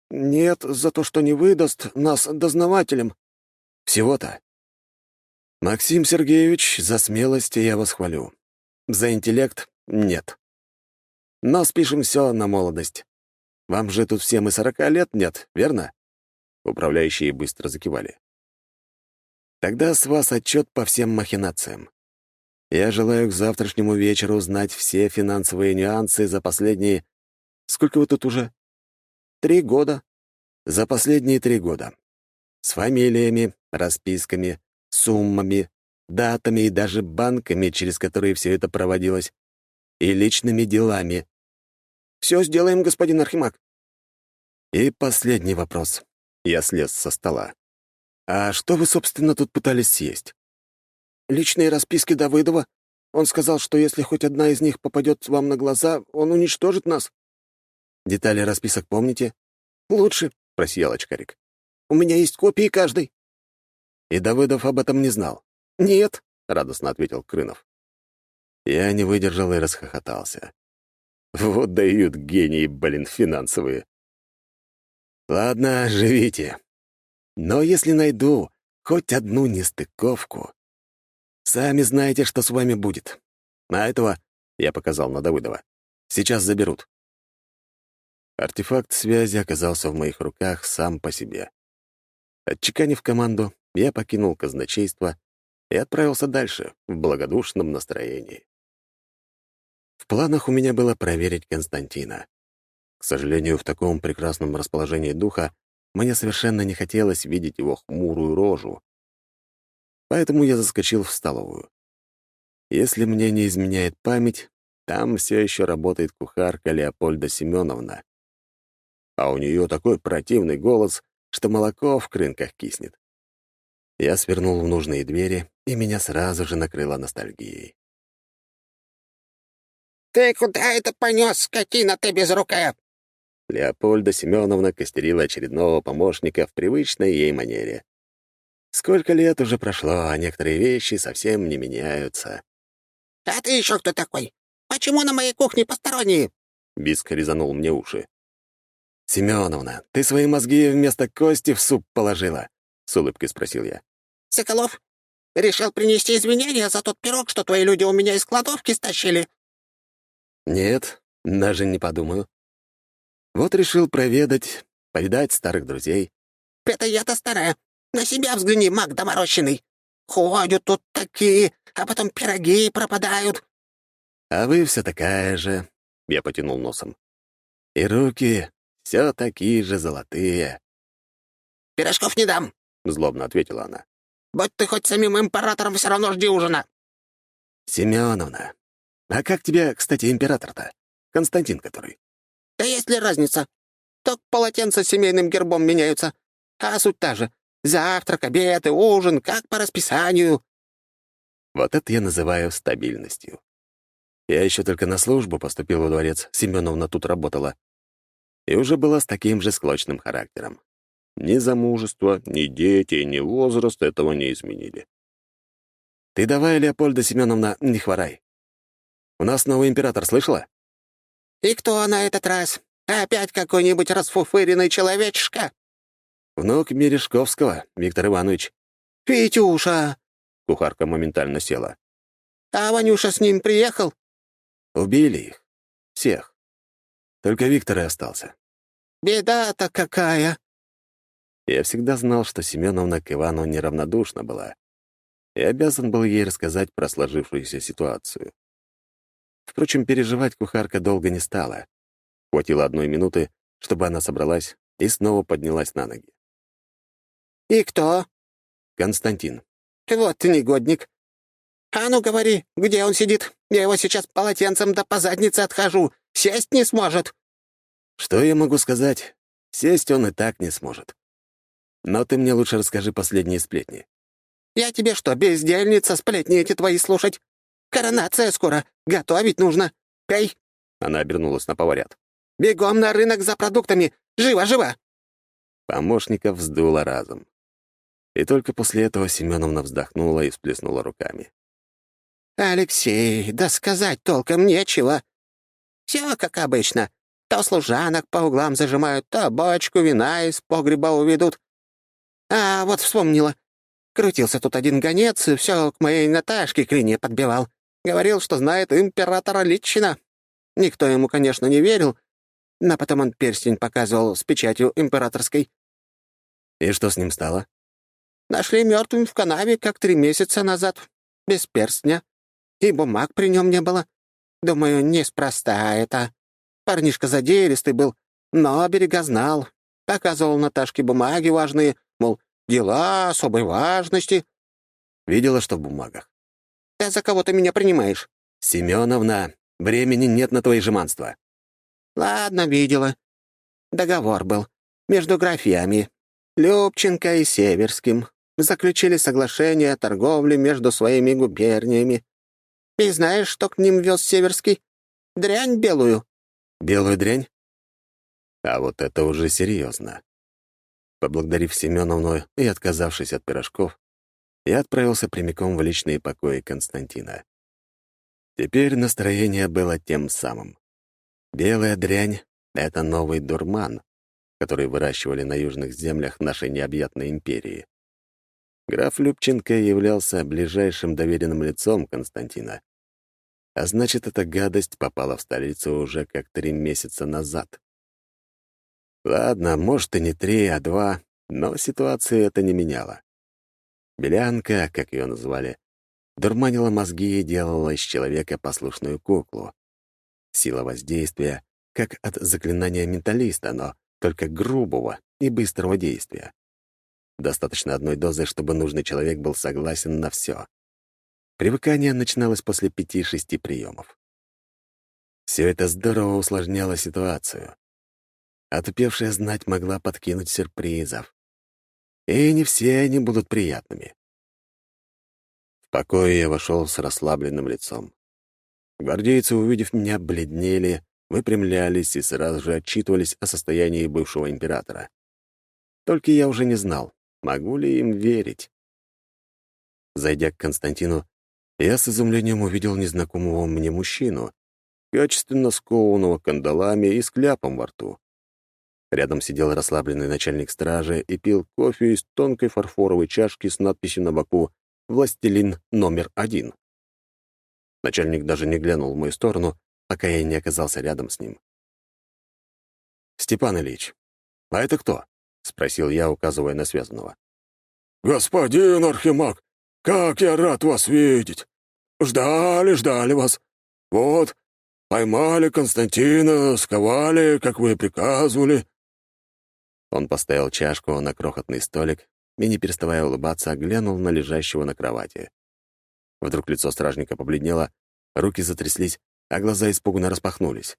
Нет, за то, что не выдаст нас дознавателям. Всего-то. Максим Сергеевич, за смелость я вас хвалю. За интеллект — нет. Но спишем все на молодость. Вам же тут всем и сорока лет нет, верно? Управляющие быстро закивали. Тогда с вас отчет по всем махинациям. Я желаю к завтрашнему вечеру узнать все финансовые нюансы за последние... Сколько вы тут уже? Три года. За последние три года. С фамилиями, расписками, суммами, датами и даже банками, через которые все это проводилось, и личными делами. Все сделаем, господин Архимаг. И последний вопрос. Я слез со стола. «А что вы, собственно, тут пытались съесть?» «Личные расписки Давыдова. Он сказал, что если хоть одна из них попадет вам на глаза, он уничтожит нас». «Детали расписок помните?» «Лучше», — просиял очкарик. «У меня есть копии каждой». «И Давыдов об этом не знал?» «Нет», — радостно ответил Крынов. Я не выдержал и расхохотался. Вот дают гении, блин, финансовые. Ладно, живите. Но если найду хоть одну нестыковку, сами знаете, что с вами будет. А этого, я показал на Давыдова, сейчас заберут. Артефакт связи оказался в моих руках сам по себе. Отчеканив команду, я покинул казначейство и отправился дальше, в благодушном настроении. В планах у меня было проверить Константина. К сожалению, в таком прекрасном расположении духа мне совершенно не хотелось видеть его хмурую рожу. Поэтому я заскочил в столовую. Если мне не изменяет память, там все еще работает кухарка Леопольда Семеновна. А у нее такой противный голос, что молоко в крынках киснет. Я свернул в нужные двери, и меня сразу же накрыло ностальгией. «Ты куда это понес, скотина ты безрукая?» Леопольда Семеновна костерила очередного помощника в привычной ей манере. Сколько лет уже прошло, а некоторые вещи совсем не меняются. «А ты еще кто такой? Почему на моей кухне посторонние?» Биск резанул мне уши. «Семеновна, ты свои мозги вместо кости в суп положила?» — с улыбкой спросил я. «Соколов, решил принести извинения за тот пирог, что твои люди у меня из кладовки стащили?» «Нет, даже не подумаю. Вот решил проведать, повидать старых друзей. «Это я-то старая. На себя взгляни, маг доморощенный. Ходят тут такие, а потом пироги пропадают». «А вы все такая же», — я потянул носом. «И руки все такие же золотые». «Пирожков не дам», — злобно ответила она. «Будь ты хоть самим императором, все равно жди ужина». «Семеновна, а как тебе, кстати, император-то? Константин который?» «Да есть ли разница? Только полотенца с семейным гербом меняются. А суть та же. Завтрак, обед и ужин, как по расписанию». Вот это я называю стабильностью. Я еще только на службу поступил во дворец, Семеновна тут работала. И уже была с таким же склочным характером. Ни замужество, ни дети, ни возраст этого не изменили. Ты давай, Леопольда Семеновна, не хворай. У нас новый император, слышала? «И кто на этот раз? Опять какой-нибудь расфуфыренный человечишка?» Внук Мережковского, Виктор Иванович. «Витюша!» — кухарка моментально села. «А Ванюша с ним приехал?» Убили их. Всех. Только Виктор и остался. «Беда-то какая!» Я всегда знал, что Семеновна к Ивану неравнодушна была, и обязан был ей рассказать про сложившуюся ситуацию. Впрочем, переживать кухарка долго не стала. Хватило одной минуты, чтобы она собралась и снова поднялась на ноги. «И кто?» «Константин». «Вот ты негодник. А ну говори, где он сидит? Я его сейчас полотенцем да по заднице отхожу. Сесть не сможет». «Что я могу сказать? Сесть он и так не сможет. Но ты мне лучше расскажи последние сплетни». «Я тебе что, бездельница, сплетни эти твои слушать? Коронация скоро, готовить нужно. Эй!» Она обернулась на поварят. «Бегом на рынок за продуктами! Живо, живо!» Помощников вздуло разом. И только после этого Семеновна вздохнула и всплеснула руками. «Алексей, да сказать толком нечего. Все как обычно. То служанок по углам зажимают, то бочку вина из погреба уведут. А вот вспомнила. Крутился тут один гонец, и все к моей Наташке клине подбивал. Говорил, что знает императора лично. Никто ему, конечно, не верил, но потом он перстень показывал с печатью императорской. И что с ним стало? Нашли мертвым в канаве, как три месяца назад, без перстня. И бумаг при нем не было. Думаю, неспроста это. Парнишка задеристый был, но берега знал. Показывал Наташке бумаги важные, мол, дела особой важности. Видела, что в бумагах. Ты за кого ты меня принимаешь? Семеновна, времени нет на твои жеманства. Ладно, видела. Договор был. Между графьями. Любченко и Северским. Заключили соглашение о торговле между своими губерниями. И знаешь, что к ним вез Северский? Дрянь белую. Белую дрянь? А вот это уже серьезно. Поблагодарив Семеновну и отказавшись от пирожков, я отправился прямиком в личные покои Константина. Теперь настроение было тем самым. Белая дрянь — это новый дурман, который выращивали на южных землях нашей необъятной империи. Граф Любченко являлся ближайшим доверенным лицом Константина. А значит, эта гадость попала в столицу уже как три месяца назад. Ладно, может, и не три, а два, но ситуации это не меняло. Белянка, как ее называли, дурманила мозги и делала из человека послушную куклу. Сила воздействия, как от заклинания менталиста, но только грубого и быстрого действия. Достаточно одной дозы, чтобы нужный человек был согласен на все. Привыкание начиналось после пяти-шести приемов. Все это здорово усложняло ситуацию. Отупевшая знать могла подкинуть сюрпризов. И не все они будут приятными. В покое я вошел с расслабленным лицом. Гвардейцы, увидев меня, бледнели, выпрямлялись и сразу же отчитывались о состоянии бывшего императора. Только я уже не знал, могу ли им верить. Зайдя к Константину, я с изумлением увидел незнакомого мне мужчину, качественно скованного кандалами и с кляпом во рту. Рядом сидел расслабленный начальник стражи и пил кофе из тонкой фарфоровой чашки с надписью на боку «Властелин номер один». Начальник даже не глянул в мою сторону, пока я не оказался рядом с ним. «Степан Ильич, а это кто?» — спросил я, указывая на связанного. «Господин Архимаг, как я рад вас видеть! Ждали, ждали вас. Вот, поймали Константина, сковали, как вы приказывали. Он поставил чашку на крохотный столик и, не переставая улыбаться, глянул на лежащего на кровати. Вдруг лицо стражника побледнело, руки затряслись, а глаза испуганно распахнулись.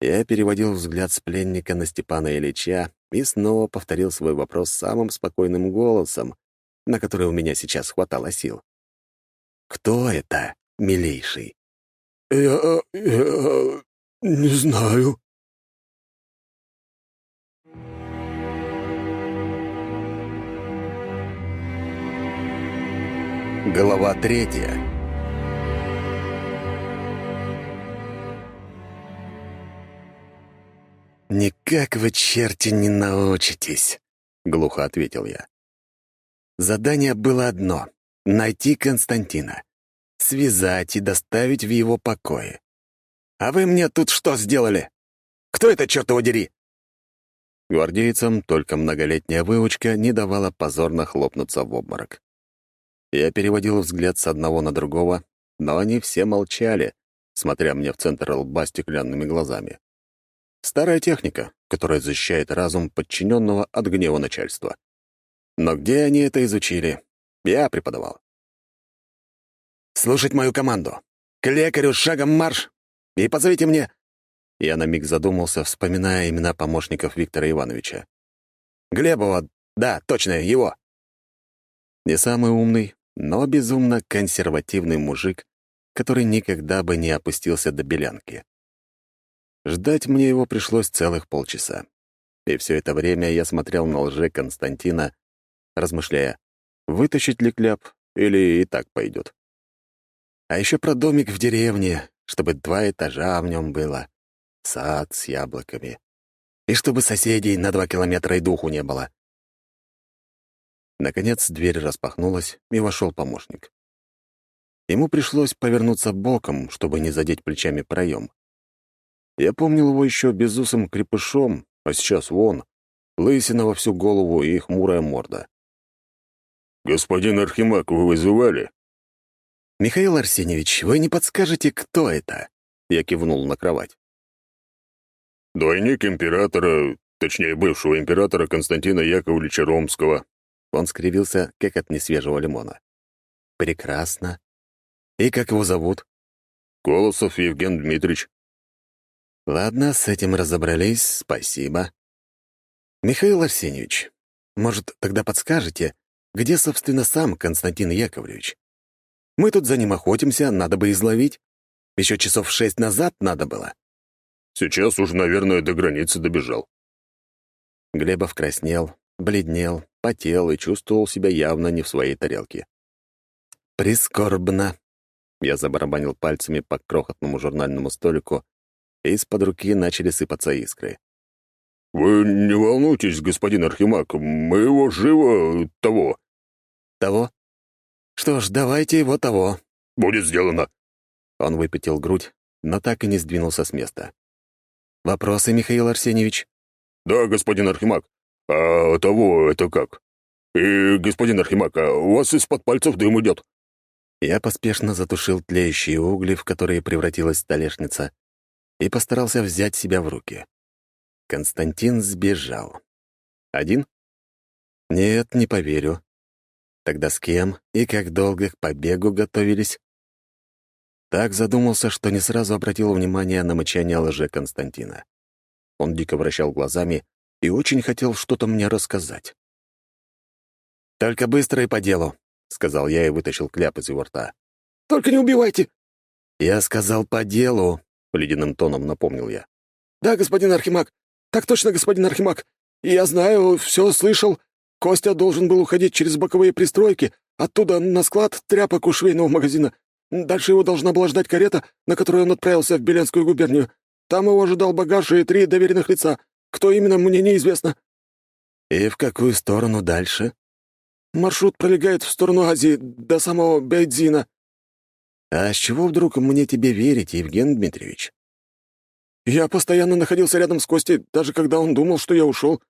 Я переводил взгляд с пленника на Степана Ильича и снова повторил свой вопрос самым спокойным голосом, на который у меня сейчас хватало сил. «Кто это, милейший?» «Я... я... не знаю». Глава третья «Никак вы, черти, не научитесь», — глухо ответил я. Задание было одно — найти Константина, связать и доставить в его покое. «А вы мне тут что сделали? Кто это, черт дери?» Гвардейцам только многолетняя выучка не давала позорно хлопнуться в обморок. Я переводил взгляд с одного на другого, но они все молчали, смотря мне в центр лба стеклянными глазами. Старая техника, которая защищает разум подчиненного от гнева начальства. Но где они это изучили? Я преподавал. «Слушать мою команду! К лекарю шагом марш! И позовите мне...» Я на миг задумался, вспоминая имена помощников Виктора Ивановича. «Глебова, да, точно, его!» Не самый умный, но безумно консервативный мужик, который никогда бы не опустился до белянки. Ждать мне его пришлось целых полчаса. И все это время я смотрел на лже Константина, размышляя, вытащить ли кляп или и так пойдет. А еще про домик в деревне, чтобы два этажа в нем было, сад с яблоками, и чтобы соседей на два километра и духу не было. Наконец дверь распахнулась, и вошел помощник. Ему пришлось повернуться боком, чтобы не задеть плечами проем. Я помнил его еще безусым крепышом, а сейчас вон, лысина во всю голову и хмурая морда. «Господин Архимаг, вы вызывали?» «Михаил Арсеньевич, вы не подскажете, кто это?» Я кивнул на кровать. «Двойник императора, точнее, бывшего императора Константина Яковлевича Ромского». Он скривился, как от несвежего лимона. «Прекрасно. И как его зовут?» «Колосов Евген Дмитриевич». Ладно, с этим разобрались, спасибо. Михаил Арсеньевич, может, тогда подскажете, где, собственно, сам Константин Яковлевич? Мы тут за ним охотимся, надо бы изловить. Еще часов шесть назад надо было. Сейчас уже, наверное, до границы добежал. Глебов краснел, бледнел, потел и чувствовал себя явно не в своей тарелке. «Прискорбно!» Я забарабанил пальцами по крохотному журнальному столику, и из-под руки начали сыпаться искры. «Вы не волнуйтесь, господин Архимаг, мы его живо... того». «Того? Что ж, давайте его того». «Будет сделано». Он выпятил грудь, но так и не сдвинулся с места. «Вопросы, Михаил Арсеньевич?» «Да, господин Архимаг. А того это как? И, господин Архимаг, а у вас из-под пальцев дым идет». Я поспешно затушил тлеющие угли, в которые превратилась столешница, и постарался взять себя в руки. Константин сбежал. Один? Нет, не поверю. Тогда с кем и как долго к побегу готовились? Так задумался, что не сразу обратил внимание на мычание лже Константина. Он дико вращал глазами и очень хотел что-то мне рассказать. «Только быстро и по делу», — сказал я и вытащил кляп из его рта. «Только не убивайте!» «Я сказал по делу», — ледяным тоном напомнил я. «Да, господин Архимаг. Так точно, господин Архимаг. Я знаю, все слышал. Костя должен был уходить через боковые пристройки, оттуда на склад тряпок у швейного магазина. Дальше его должна была ждать карета, на которой он отправился в Беленскую губернию. Там его ожидал багаж и три доверенных лица. Кто именно, мне неизвестно». «И в какую сторону дальше?» «Маршрут пролегает в сторону Азии, до самого Бейдзина». «А с чего вдруг мне тебе верить, Евген Дмитриевич?» «Я постоянно находился рядом с Костей, даже когда он думал, что я ушел.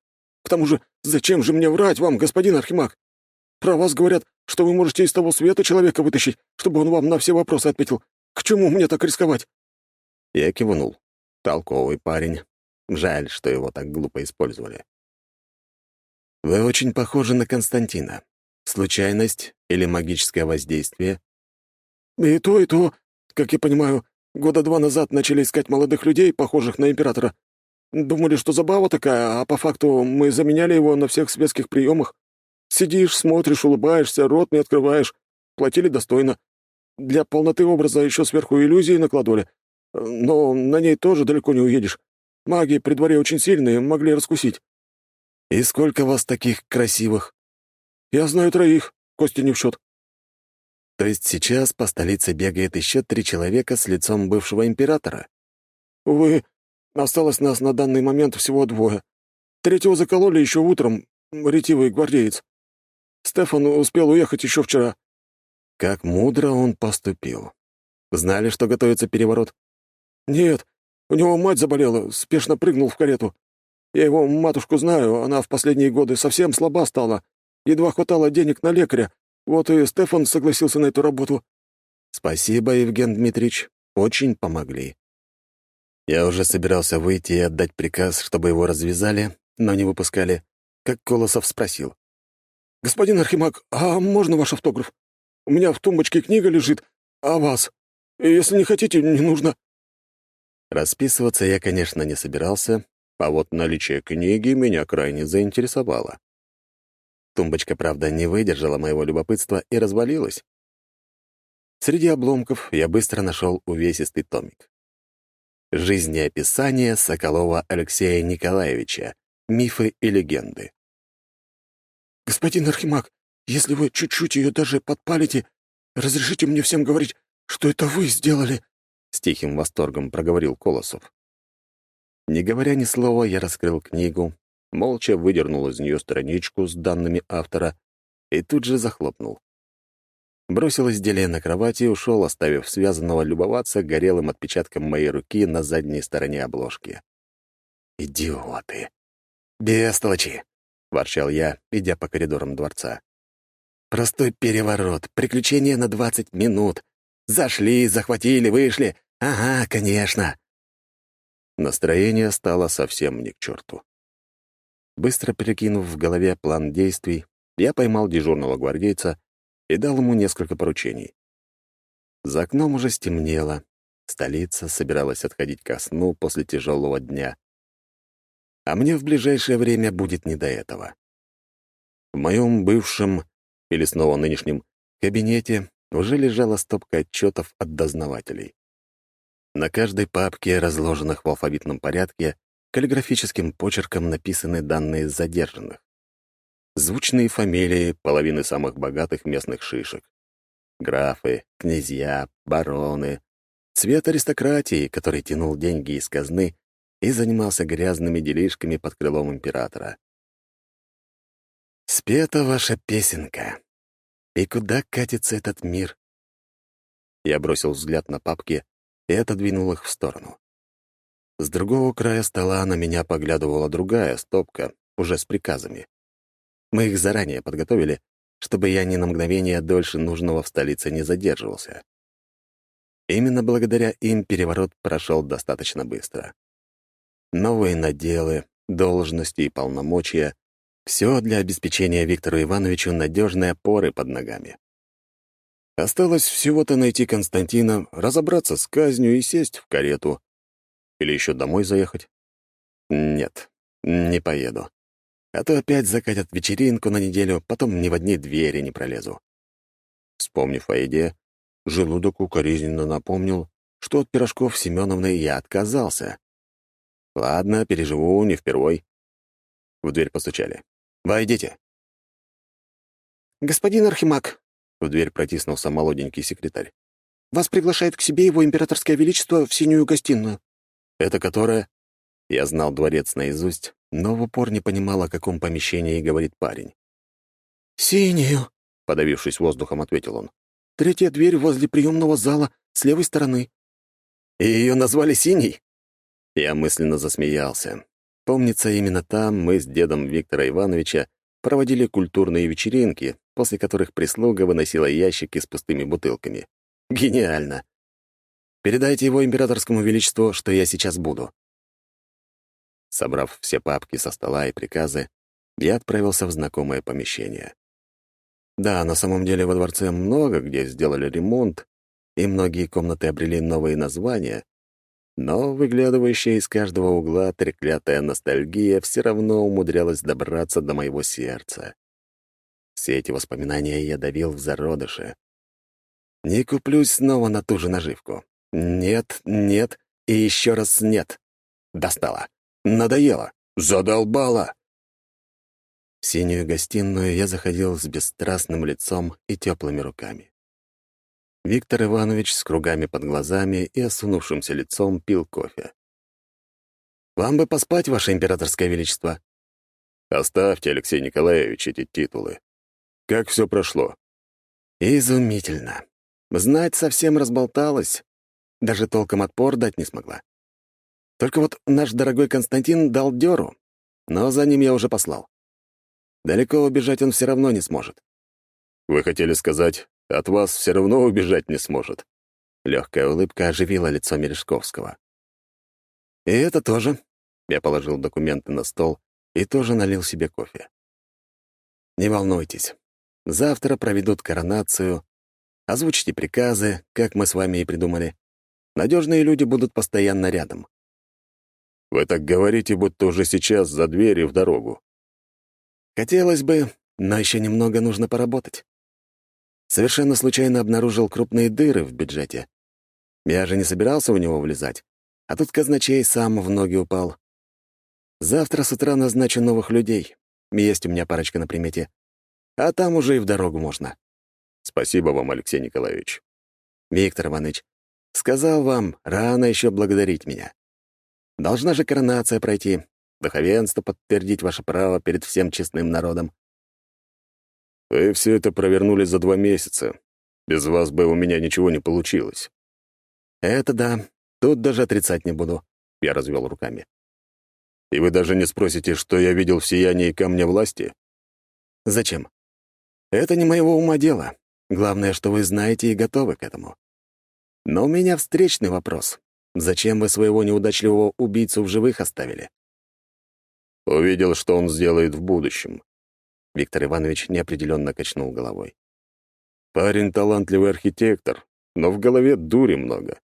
К тому же, зачем же мне врать вам, господин Архимаг? Про вас говорят, что вы можете из того света человека вытащить, чтобы он вам на все вопросы ответил. К чему мне так рисковать?» Я кивнул. Толковый парень. Жаль, что его так глупо использовали. «Вы очень похожи на Константина. Случайность или магическое воздействие?» «И то, и то, как я понимаю, года два назад начали искать молодых людей, похожих на императора. Думали, что забава такая, а по факту мы заменяли его на всех светских приемах. Сидишь, смотришь, улыбаешься, рот не открываешь. Платили достойно. Для полноты образа еще сверху иллюзии накладывали. Но на ней тоже далеко не уедешь. Маги при дворе очень сильные, могли раскусить. «И сколько вас таких красивых?» «Я знаю троих, Кости не в счет». «То есть сейчас по столице бегает еще три человека с лицом бывшего императора?» «Увы, осталось нас на данный момент всего двое. Третьего закололи еще утром, ретивый гвардеец. Стефан успел уехать еще вчера». Как мудро он поступил. Знали, что готовится переворот? «Нет, у него мать заболела, спешно прыгнул в карету. Я его матушку знаю, она в последние годы совсем слаба стала. Едва хватало денег на лекаря. Вот и Стефан согласился на эту работу». «Спасибо, Евген Дмитриевич. Очень помогли». Я уже собирался выйти и отдать приказ, чтобы его развязали, но не выпускали, как Колосов спросил. «Господин Архимаг, а можно ваш автограф? У меня в тумбочке книга лежит, а вас? Если не хотите, не нужно». Расписываться я, конечно, не собирался, а вот наличие книги меня крайне заинтересовало. Тумбочка, правда, не выдержала моего любопытства и развалилась. Среди обломков я быстро нашел увесистый томик. Жизнеописание Соколова Алексея Николаевича. Мифы и легенды. «Господин Архимаг, если вы чуть-чуть ее даже подпалите, разрешите мне всем говорить, что это вы сделали», — с тихим восторгом проговорил Колосов. Не говоря ни слова, я раскрыл книгу, молча выдернул из нее страничку с данными автора и тут же захлопнул. Бросил изделие на кровати и ушел, оставив связанного любоваться горелым отпечатком моей руки на задней стороне обложки. «Идиоты! Бестолочи!» — ворчал я, идя по коридорам дворца. «Простой переворот, приключение на двадцать минут. Зашли, захватили, вышли. Ага, конечно. Настроение стало совсем не к черту. Быстро перекинув в голове план действий, я поймал дежурного гвардейца и дал ему несколько поручений. За окном уже стемнело, столица собиралась отходить ко сну после тяжелого дня. А мне в ближайшее время будет не до этого. В моем бывшем, или снова нынешнем, кабинете уже лежала стопка отчетов от дознавателей. На каждой папке, разложенных в алфавитном порядке, каллиграфическим почерком написаны данные задержанных. Звучные фамилии половины самых богатых местных шишек. Графы, князья, бароны. Цвет аристократии, который тянул деньги из казны и занимался грязными делишками под крылом императора. Спета ваша песенка. И куда катится этот мир? Я бросил взгляд на папки, и отодвинул их в сторону. С другого края стола на меня поглядывала другая стопка, уже с приказами. Мы их заранее подготовили, чтобы я ни на мгновение дольше нужного в столице не задерживался. Именно благодаря им переворот прошел достаточно быстро. Новые наделы, должности и полномочия — все для обеспечения Виктору Ивановичу надежной опоры под ногами. Осталось всего-то найти Константина, разобраться с казнью и сесть в карету. Или еще домой заехать? Нет, не поеду. А то опять закатят вечеринку на неделю, потом ни в одни двери не пролезу. Вспомнив о еде, желудок укоризненно напомнил, что от пирожков Семеновны я отказался. Ладно, переживу, не впервой. В дверь постучали. «Войдите». «Господин Архимаг», в дверь протиснулся молоденький секретарь. «Вас приглашает к себе его императорское величество в синюю гостиную». «Это которая?» Я знал дворец наизусть, но в упор не понимал, о каком помещении говорит парень. «Синюю», — подавившись воздухом, ответил он. «Третья дверь возле приемного зала, с левой стороны». «И ее назвали синей?» Я мысленно засмеялся. Помнится, именно там мы с дедом Виктора Ивановича проводили культурные вечеринки, после которых прислуга выносила ящики с пустыми бутылками. Гениально! Передайте его императорскому величеству, что я сейчас буду. Собрав все папки со стола и приказы, я отправился в знакомое помещение. Да, на самом деле во дворце много где сделали ремонт, и многие комнаты обрели новые названия, но выглядывающая из каждого угла треклятая ностальгия все равно умудрялась добраться до моего сердца. Все эти воспоминания я давил в зародыше. Не куплюсь снова на ту же наживку. Нет, нет и еще раз нет. Достало. Надоело. Задолбало. В синюю гостиную я заходил с бесстрастным лицом и теплыми руками. Виктор Иванович с кругами под глазами и осунувшимся лицом пил кофе. «Вам бы поспать, Ваше Императорское Величество». «Оставьте, Алексей Николаевич, эти титулы. Как все прошло?» «Изумительно. Знать совсем разболталась. Даже толком отпор дать не смогла. Только вот наш дорогой Константин дал дёру, но за ним я уже послал. Далеко убежать он все равно не сможет. Вы хотели сказать, от вас все равно убежать не сможет. Легкая улыбка оживила лицо Мережковского. «И это тоже». Я положил документы на стол и тоже налил себе кофе. «Не волнуйтесь. Завтра проведут коронацию. Озвучите приказы, как мы с вами и придумали. Надежные люди будут постоянно рядом». «Вы так говорите, будто уже сейчас за дверь и в дорогу». «Хотелось бы, но еще немного нужно поработать. Совершенно случайно обнаружил крупные дыры в бюджете. Я же не собирался в него влезать, а тут казначей сам в ноги упал. Завтра с утра назначу новых людей. Есть у меня парочка на примете. А там уже и в дорогу можно. Спасибо вам, Алексей Николаевич. Виктор Иванович, сказал вам, рано еще благодарить меня. Должна же коронация пройти, духовенство подтвердить ваше право перед всем честным народом. Вы все это провернули за два месяца. Без вас бы у меня ничего не получилось. Это да. Тут даже отрицать не буду. Я развел руками. И вы даже не спросите, что я видел в сиянии камня власти? Зачем? Это не моего ума дело. Главное, что вы знаете и готовы к этому. Но у меня встречный вопрос. Зачем вы своего неудачливого убийцу в живых оставили? Увидел, что он сделает в будущем. Виктор Иванович неопределенно качнул головой. «Парень талантливый архитектор, но в голове дури много.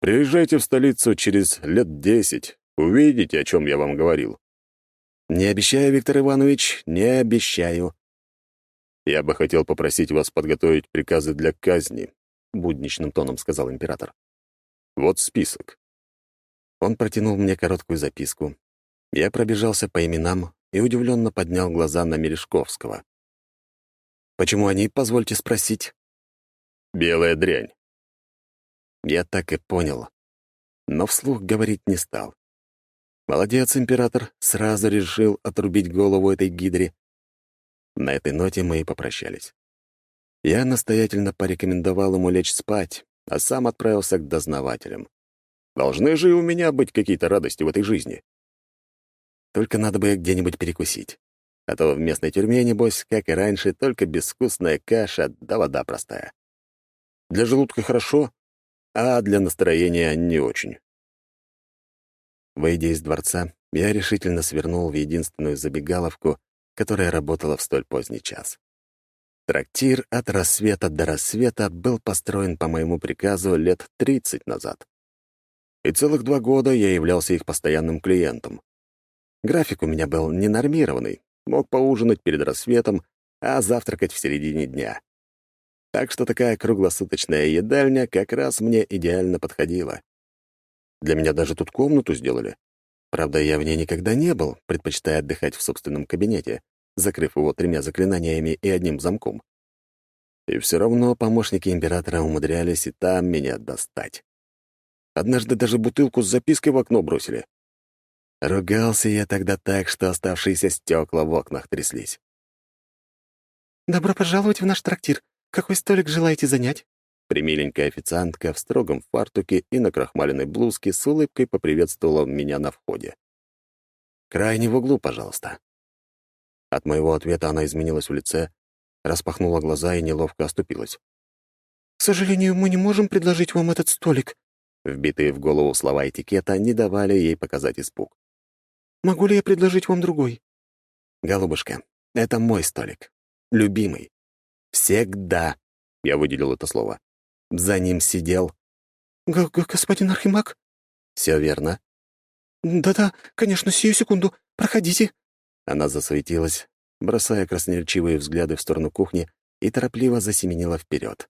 Приезжайте в столицу через лет десять, увидите, о чем я вам говорил». «Не обещаю, Виктор Иванович, не обещаю». «Я бы хотел попросить вас подготовить приказы для казни», — будничным тоном сказал император. «Вот список». Он протянул мне короткую записку. Я пробежался по именам и удивленно поднял глаза на Мережковского. «Почему они, позвольте спросить?» «Белая дрянь». Я так и понял, но вслух говорить не стал. Молодец, император, сразу решил отрубить голову этой гидре. На этой ноте мы и попрощались. Я настоятельно порекомендовал ему лечь спать, а сам отправился к дознавателям. Должны же и у меня быть какие-то радости в этой жизни. Только надо бы где-нибудь перекусить. А то в местной тюрьме, небось, как и раньше, только безвкусная каша да вода простая. Для желудка хорошо, а для настроения не очень. Выйдя из дворца, я решительно свернул в единственную забегаловку, которая работала в столь поздний час. Трактир от рассвета до рассвета был построен по моему приказу лет 30 назад. И целых два года я являлся их постоянным клиентом. График у меня был ненормированный, мог поужинать перед рассветом, а завтракать в середине дня. Так что такая круглосуточная едальня как раз мне идеально подходила. Для меня даже тут комнату сделали. Правда, я в ней никогда не был, предпочитая отдыхать в собственном кабинете, закрыв его тремя заклинаниями и одним замком. И все равно помощники императора умудрялись и там меня достать. Однажды даже бутылку с запиской в окно бросили. Ругался я тогда так, что оставшиеся стекла в окнах тряслись. «Добро пожаловать в наш трактир. Какой столик желаете занять?» Примиленькая официантка в строгом фартуке и на крахмаленной блузке с улыбкой поприветствовала меня на входе. «Крайне в углу, пожалуйста». От моего ответа она изменилась в лице, распахнула глаза и неловко оступилась. «К сожалению, мы не можем предложить вам этот столик». Вбитые в голову слова этикета не давали ей показать испуг. Могу ли я предложить вам другой?» «Голубушка, это мой столик. Любимый. Всегда», — я выделил это слово. За ним сидел». Г -г «Господин Архимаг?» «Все верно». «Да-да, конечно, сию секунду. Проходите». Она засуетилась, бросая красноречивые взгляды в сторону кухни и торопливо засеменила вперед.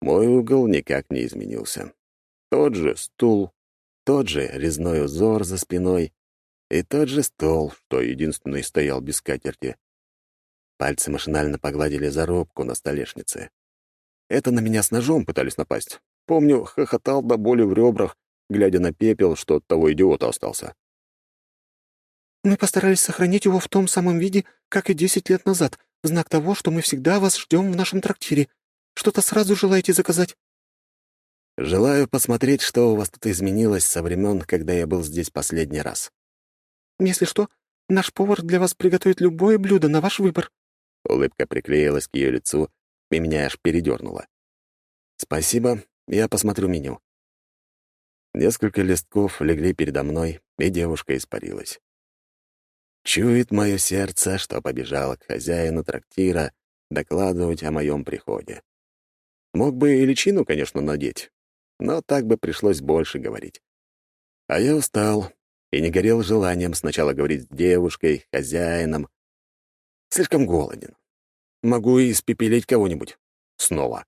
Мой угол никак не изменился. Тот же стул, тот же резной узор за спиной и тот же стол, что единственный стоял без скатерти. Пальцы машинально погладили зарубку на столешнице. Это на меня с ножом пытались напасть. Помню, хохотал до боли в ребрах, глядя на пепел, что от того идиота остался. «Мы постарались сохранить его в том самом виде, как и десять лет назад, в знак того, что мы всегда вас ждем в нашем трактире. Что-то сразу желаете заказать?» «Желаю посмотреть, что у вас тут изменилось со времен, когда я был здесь последний раз». «Если что, наш повар для вас приготовит любое блюдо на ваш выбор». Улыбка приклеилась к ее лицу, и меня аж передернуло. «Спасибо, я посмотрю меню». Несколько листков легли передо мной, и девушка испарилась. Чует мое сердце, что побежала к хозяину трактира докладывать о моем приходе. Мог бы и личину, конечно, надеть, но так бы пришлось больше говорить. А я устал и не горел желанием сначала говорить с девушкой, хозяином. Слишком голоден. Могу и испепелить кого-нибудь. Снова.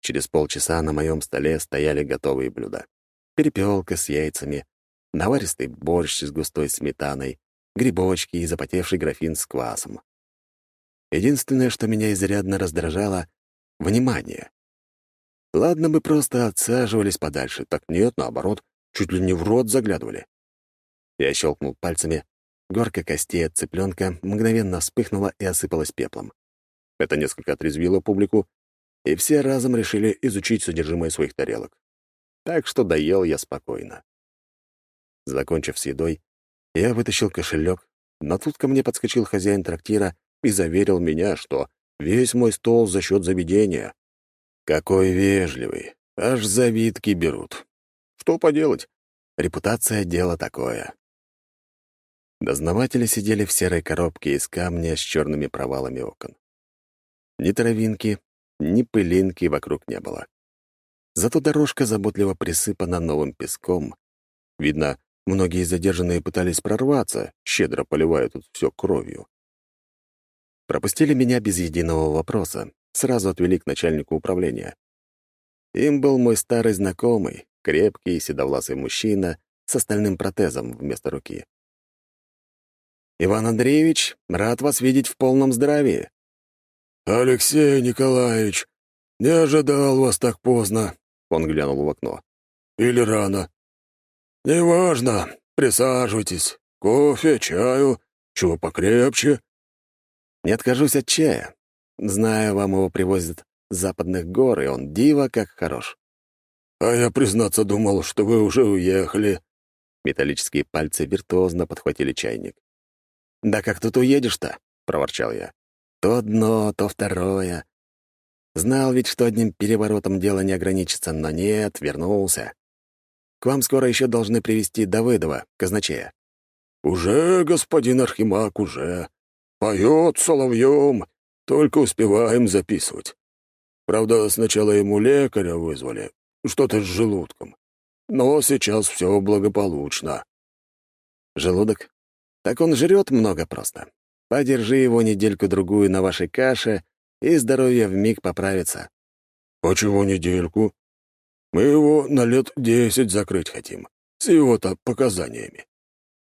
Через полчаса на моем столе стояли готовые блюда. Перепелка с яйцами, наваристый борщ с густой сметаной, грибочки и запотевший графин с квасом. Единственное, что меня изрядно раздражало — внимание. Ладно бы просто отсаживались подальше, так нет, наоборот, чуть ли не в рот заглядывали. Я щелкнул пальцами, горка костей от цыпленка мгновенно вспыхнула и осыпалась пеплом. Это несколько отрезвило публику, и все разом решили изучить содержимое своих тарелок. Так что доел я спокойно. Закончив с едой, я вытащил кошелек, но тут ко мне подскочил хозяин трактира и заверил меня, что весь мой стол за счет заведения. Какой вежливый, аж завидки берут. Что поделать? Репутация — дело такое. Дознаватели сидели в серой коробке из камня с черными провалами окон. Ни травинки, ни пылинки вокруг не было. Зато дорожка заботливо присыпана новым песком. Видно, многие задержанные пытались прорваться, щедро поливая тут все кровью. Пропустили меня без единого вопроса, сразу отвели к начальнику управления. Им был мой старый знакомый, крепкий седовласый мужчина с остальным протезом вместо руки. «Иван Андреевич, рад вас видеть в полном здравии». «Алексей Николаевич, не ожидал вас так поздно», — он глянул в окно. «Или рано?» «Неважно, присаживайтесь. Кофе, чаю, чего покрепче». «Не откажусь от чая. Знаю, вам его привозят с западных гор, и он диво как хорош». «А я, признаться, думал, что вы уже уехали». Металлические пальцы виртуозно подхватили чайник. «Да как тут уедешь-то?» — проворчал я. «То одно, то второе. Знал ведь, что одним переворотом дело не ограничится, но нет, вернулся. К вам скоро еще должны привести Давыдова, казначея». «Уже, господин Архимаг, уже. Поет соловьем, только успеваем записывать. Правда, сначала ему лекаря вызвали, что-то с желудком. Но сейчас все благополучно». «Желудок? Так он жрет много просто. Подержи его недельку-другую на вашей каше, и здоровье вмиг поправится». «Почему недельку? Мы его на лет десять закрыть хотим, с его-то показаниями.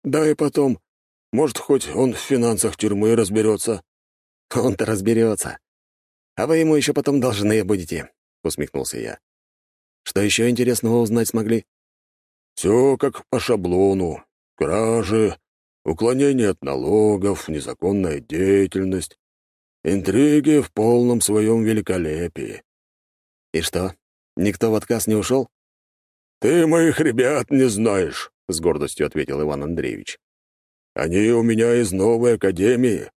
Да и потом, может, хоть он в финансах тюрьмы разберется. «Он-то разберется. А вы ему еще потом должны будете», — усмехнулся я. «Что еще интересного узнать смогли?» «Все как по шаблону. Кражи, уклонение от налогов, незаконная деятельность, интриги в полном своем великолепии». «И что, никто в отказ не ушел?» «Ты моих ребят не знаешь», — с гордостью ответил Иван Андреевич. «Они у меня из новой академии.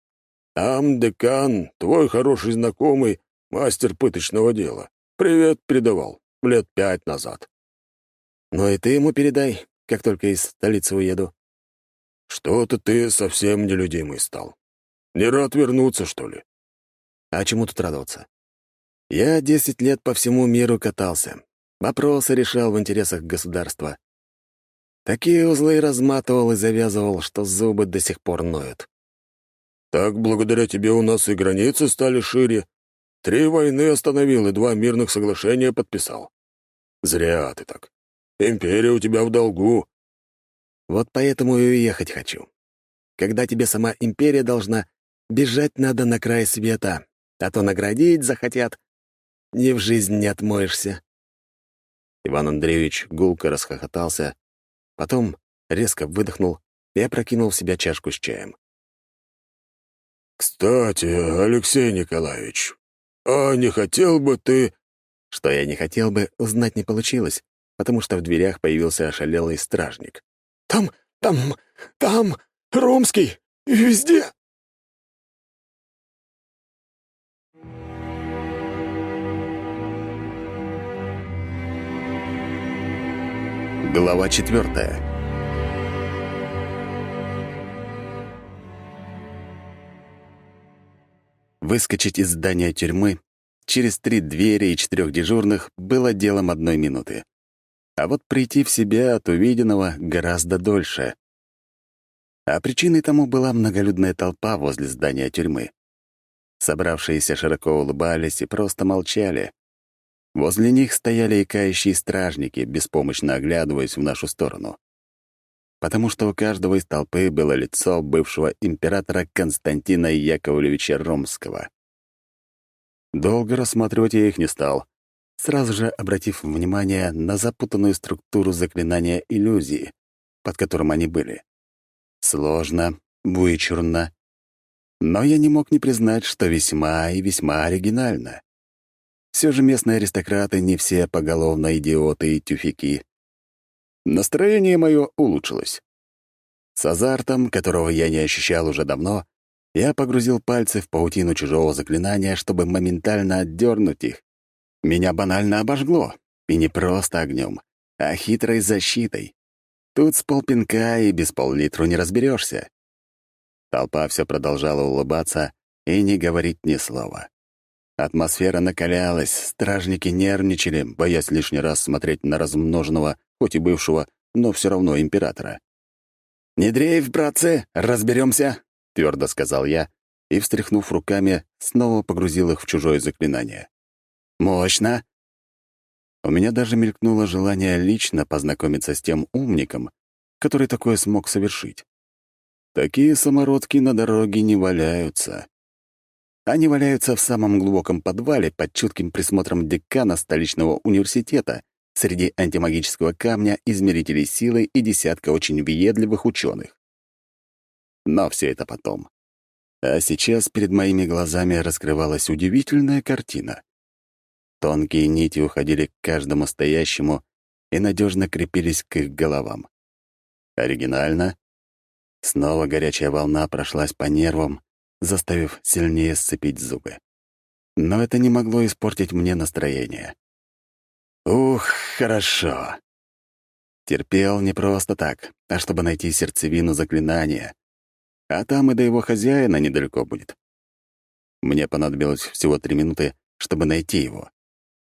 Там декан, твой хороший знакомый, мастер пыточного дела. Привет передавал, лет пять назад». «Ну и ты ему передай, как только из столицы уеду». «Что-то ты совсем нелюдимый стал. Не рад вернуться, что ли?» «А чему тут радоваться? Я десять лет по всему миру катался. Вопросы решал в интересах государства. Такие узлы разматывал и завязывал, что зубы до сих пор ноют. «Так благодаря тебе у нас и границы стали шире. Три войны остановил и два мирных соглашения подписал. Зря ты так. Империя у тебя в долгу». Вот поэтому и уехать хочу. Когда тебе сама империя должна, бежать надо на край света, а то наградить захотят. Ни в жизнь не отмоешься. Иван Андреевич гулко расхохотался, потом резко выдохнул и опрокинул в себя чашку с чаем. «Кстати, Алексей Николаевич, а не хотел бы ты...» Что я не хотел бы, узнать не получилось, потому что в дверях появился ошалелый стражник. «Там, там, там, Ромский, везде!» Глава четвертая. Выскочить из здания тюрьмы через три двери и четырех дежурных было делом одной минуты. А вот прийти в себя от увиденного гораздо дольше. А причиной тому была многолюдная толпа возле здания тюрьмы. Собравшиеся широко улыбались и просто молчали, Возле них стояли икающие стражники, беспомощно оглядываясь в нашу сторону. Потому что у каждого из толпы было лицо бывшего императора Константина Яковлевича Ромского. Долго рассматривать я их не стал, сразу же обратив внимание на запутанную структуру заклинания иллюзии, под которым они были. Сложно, вычурно, но я не мог не признать, что весьма и весьма оригинально. Все же местные аристократы не все поголовно идиоты и тюфяки. Настроение мое улучшилось. С азартом, которого я не ощущал уже давно, я погрузил пальцы в паутину чужого заклинания, чтобы моментально отдернуть их. Меня банально обожгло, и не просто огнем, а хитрой защитой. Тут с полпинка и без пол-литру не разберешься. Толпа все продолжала улыбаться и не говорить ни слова. Атмосфера накалялась, стражники нервничали, боясь лишний раз смотреть на размноженного, хоть и бывшего, но все равно императора. «Не дрейф, братцы, разберемся, твердо сказал я и, встряхнув руками, снова погрузил их в чужое заклинание. «Мощно!» У меня даже мелькнуло желание лично познакомиться с тем умником, который такое смог совершить. Такие самородки на дороге не валяются. Они валяются в самом глубоком подвале под чутким присмотром декана столичного университета среди антимагического камня, измерителей силы и десятка очень въедливых ученых. Но все это потом. А сейчас перед моими глазами раскрывалась удивительная картина. Тонкие нити уходили к каждому стоящему и надежно крепились к их головам. Оригинально. Снова горячая волна прошлась по нервам, заставив сильнее сцепить зубы. Но это не могло испортить мне настроение. Ух, хорошо. Терпел не просто так, а чтобы найти сердцевину заклинания. А там и до его хозяина недалеко будет. Мне понадобилось всего три минуты, чтобы найти его.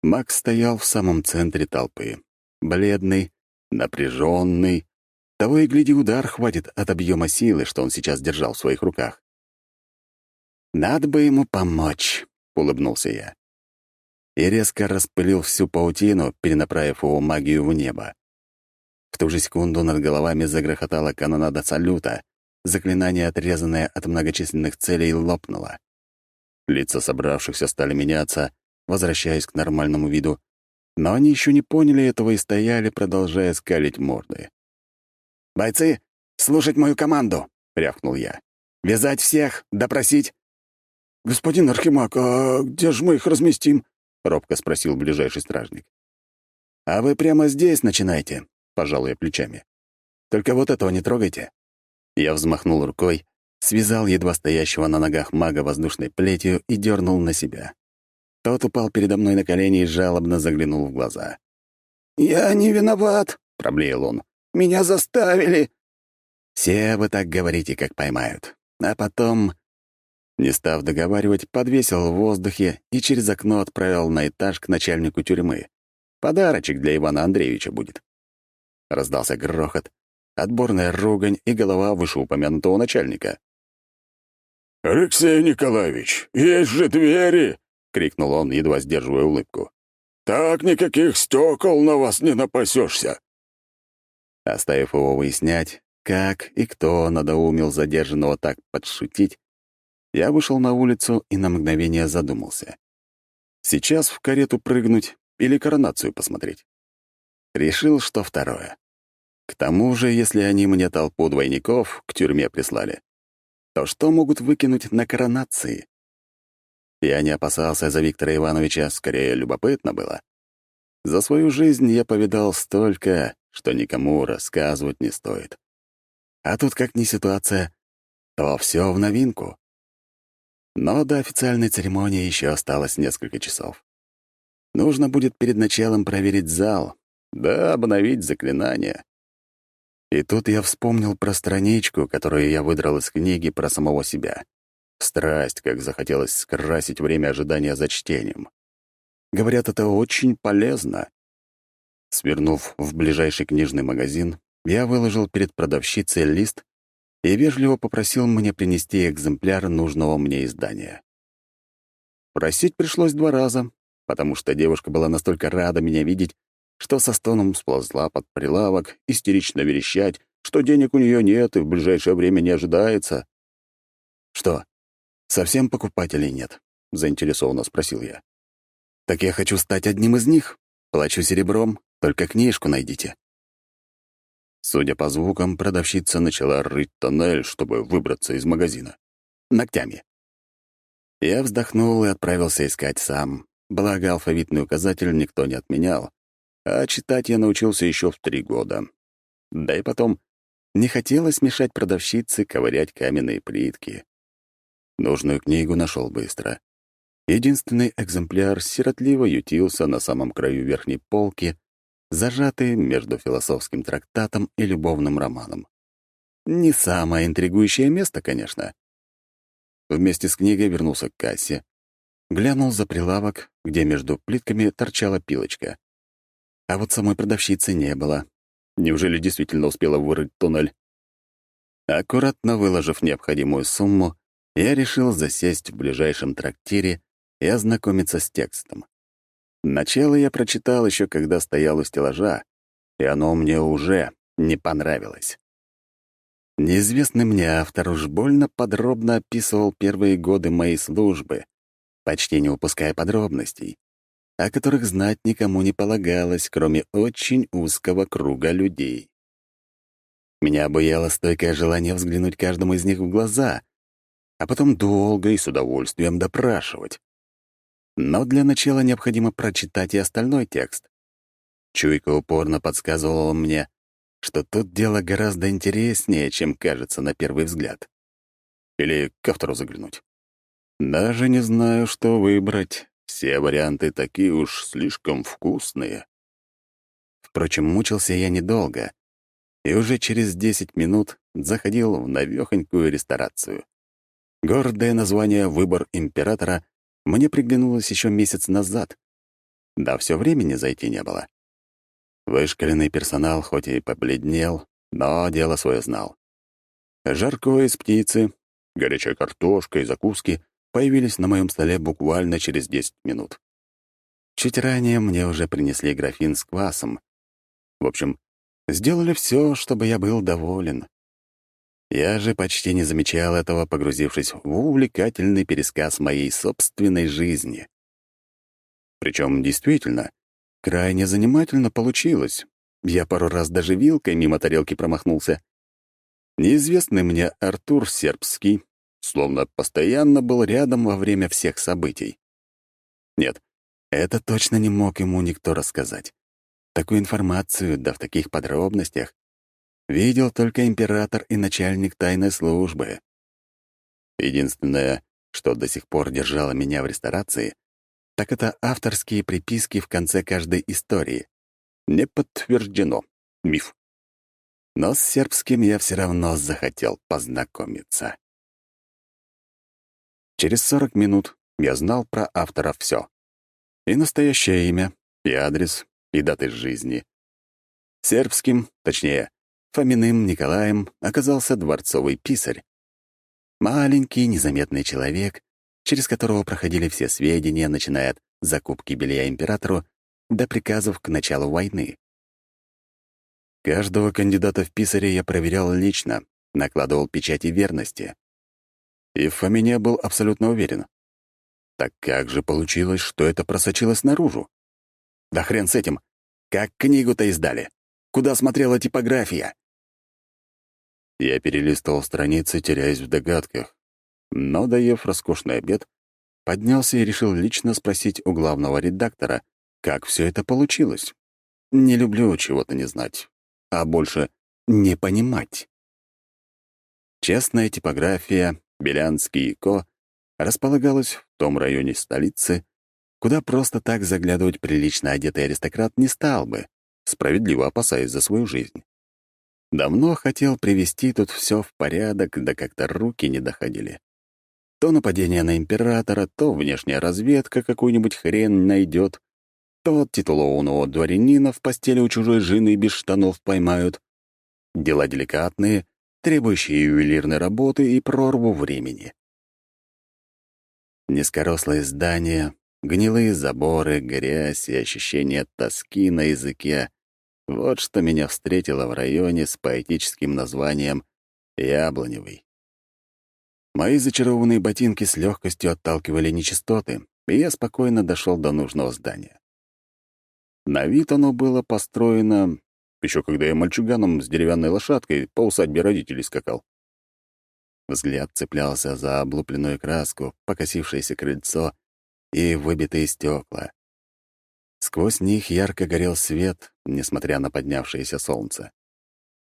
Макс стоял в самом центре толпы. Бледный, напряженный. Того и гляди, удар хватит от объема силы, что он сейчас держал в своих руках. «Надо бы ему помочь», — улыбнулся я. И резко распылил всю паутину, перенаправив его магию в небо. В ту же секунду над головами загрохотала канонада салюта, заклинание, отрезанное от многочисленных целей, лопнуло. Лица собравшихся стали меняться, возвращаясь к нормальному виду, но они еще не поняли этого и стояли, продолжая скалить морды. «Бойцы, слушать мою команду!» — рявкнул я. «Вязать всех, допросить, «Господин Архимаг, а где же мы их разместим?» — робко спросил ближайший стражник. «А вы прямо здесь начинайте», — пожал я плечами. «Только вот этого не трогайте». Я взмахнул рукой, связал едва стоящего на ногах мага воздушной плетью и дернул на себя. Тот упал передо мной на колени и жалобно заглянул в глаза. «Я не виноват», — проблеял он. «Меня заставили». «Все вы так говорите, как поймают. А потом Не став договаривать, подвесил в воздухе и через окно отправил на этаж к начальнику тюрьмы. Подарочек для Ивана Андреевича будет. Раздался грохот, отборная ругань и голова вышеупомянутого начальника. «Алексей Николаевич, есть же двери!» — крикнул он, едва сдерживая улыбку. «Так никаких стекол на вас не напасешься!» Оставив его выяснять, как и кто надоумил задержанного так подшутить, я вышел на улицу и на мгновение задумался. Сейчас в карету прыгнуть или коронацию посмотреть? Решил, что второе. К тому же, если они мне толпу двойников к тюрьме прислали, то что могут выкинуть на коронации? Я не опасался за Виктора Ивановича, скорее любопытно было. За свою жизнь я повидал столько, что никому рассказывать не стоит. А тут как ни ситуация, то все в новинку. Но до официальной церемонии еще осталось несколько часов. Нужно будет перед началом проверить зал, да обновить заклинания. И тут я вспомнил про страничку, которую я выдрал из книги про самого себя. Страсть, как захотелось скрасить время ожидания за чтением. Говорят, это очень полезно. Свернув в ближайший книжный магазин, я выложил перед продавщицей лист и вежливо попросил мне принести экземпляр нужного мне издания. Просить пришлось два раза, потому что девушка была настолько рада меня видеть, что со стоном сползла под прилавок, истерично верещать, что денег у нее нет и в ближайшее время не ожидается. «Что, совсем покупателей нет?» — заинтересованно спросил я. «Так я хочу стать одним из них. Плачу серебром, только книжку найдите». Судя по звукам, продавщица начала рыть тоннель, чтобы выбраться из магазина. Ногтями. Я вздохнул и отправился искать сам. Благо, алфавитный указатель никто не отменял, а читать я научился еще в три года. Да и потом, не хотелось мешать продавщице ковырять каменные плитки. Нужную книгу нашел быстро. Единственный экземпляр сиротливо ютился на самом краю верхней полки, зажатый между философским трактатом и любовным романом. Не самое интригующее место, конечно. Вместе с книгой вернулся к кассе, глянул за прилавок, где между плитками торчала пилочка. А вот самой продавщицы не было. Неужели действительно успела вырыть туннель? Аккуратно выложив необходимую сумму, я решил засесть в ближайшем трактире и ознакомиться с текстом. Начало я прочитал еще когда стоял у стеллажа, и оно мне уже не понравилось. Неизвестный мне автор уж больно подробно описывал первые годы моей службы, почти не упуская подробностей о которых знать никому не полагалось, кроме очень узкого круга людей. Меня обуяло стойкое желание взглянуть каждому из них в глаза, а потом долго и с удовольствием допрашивать. Но для начала необходимо прочитать и остальной текст. Чуйка упорно подсказывала мне, что тут дело гораздо интереснее, чем кажется на первый взгляд. Или к автору заглянуть. Даже не знаю, что выбрать. Все варианты такие уж слишком вкусные. Впрочем, мучился я недолго, и уже через 10 минут заходил в навёхонькую ресторацию. Гордое название «Выбор императора» мне приглянулось еще месяц назад. Да все времени зайти не было. Вышкаленный персонал хоть и побледнел, но дело свое знал. Жаркое из птицы, горячая картошка и закуски появились на моем столе буквально через 10 минут. Чуть ранее мне уже принесли графин с квасом. В общем, сделали все, чтобы я был доволен. Я же почти не замечал этого, погрузившись в увлекательный пересказ моей собственной жизни. Причем действительно, крайне занимательно получилось. Я пару раз даже вилкой мимо тарелки промахнулся. Неизвестный мне Артур Сербский словно постоянно был рядом во время всех событий. Нет, это точно не мог ему никто рассказать. Такую информацию, да в таких подробностях, видел только император и начальник тайной службы. Единственное, что до сих пор держало меня в ресторации, так это авторские приписки в конце каждой истории. Не подтверждено. Миф. Но с сербским я все равно захотел познакомиться. Через 40 минут я знал про автора все. И настоящее имя, и адрес, и даты жизни. Сербским, точнее, Фоминым Николаем оказался дворцовый писарь. Маленький, незаметный человек, через которого проходили все сведения, начиная от закупки белья императору до приказов к началу войны. Каждого кандидата в писаре я проверял лично, накладывал печати верности. И в Фомине был абсолютно уверен. Так как же получилось, что это просочилось наружу? Да хрен с этим. Как книгу-то издали? Куда смотрела типография? Я перелистывал страницы, теряясь в догадках. Но, доев роскошный обед, поднялся и решил лично спросить у главного редактора, как все это получилось. Не люблю чего-то не знать, а больше не понимать. Честная типография, Белянский и Ко располагалась в том районе столицы, куда просто так заглядывать прилично одетый аристократ не стал бы, справедливо опасаясь за свою жизнь. Давно хотел привести тут все в порядок, да как-то руки не доходили. То нападение на императора, то внешняя разведка какую-нибудь хрен найдет, то титулованного дворянина в постели у чужой жены без штанов поймают. Дела деликатные, требующие ювелирной работы и прорву времени. Низкорослые здания, гнилые заборы, грязь и ощущение тоски на языке — вот что меня встретило в районе с поэтическим названием «Яблоневый». Мои зачарованные ботинки с легкостью отталкивали нечистоты, и я спокойно дошел до нужного здания. На вид оно было построено, еще когда я мальчуганом с деревянной лошадкой по усадьбе родителей скакал. Взгляд цеплялся за облупленную краску, покосившееся крыльцо и выбитые стекла. Сквозь них ярко горел свет, несмотря на поднявшееся солнце.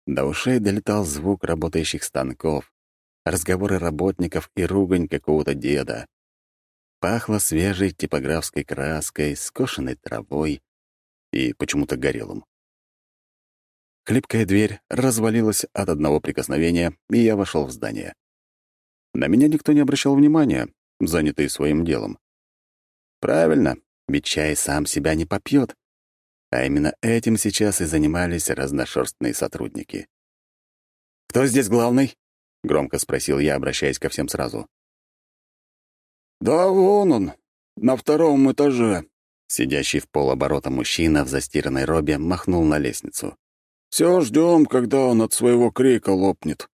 До ушей долетал звук работающих станков, разговоры работников и ругань какого-то деда. Пахло свежей типографской краской, скошенной травой и почему-то горелым. Хлипкая дверь развалилась от одного прикосновения, и я вошел в здание. На меня никто не обращал внимания, занятый своим делом. Правильно, ведь чай сам себя не попьет. А именно этим сейчас и занимались разношерстные сотрудники. «Кто здесь главный?» — громко спросил я, обращаясь ко всем сразу. «Да вон он, на втором этаже», Сидящий в полоборота мужчина в застиранной робе махнул на лестницу. «Все ждем, когда он от своего крика лопнет».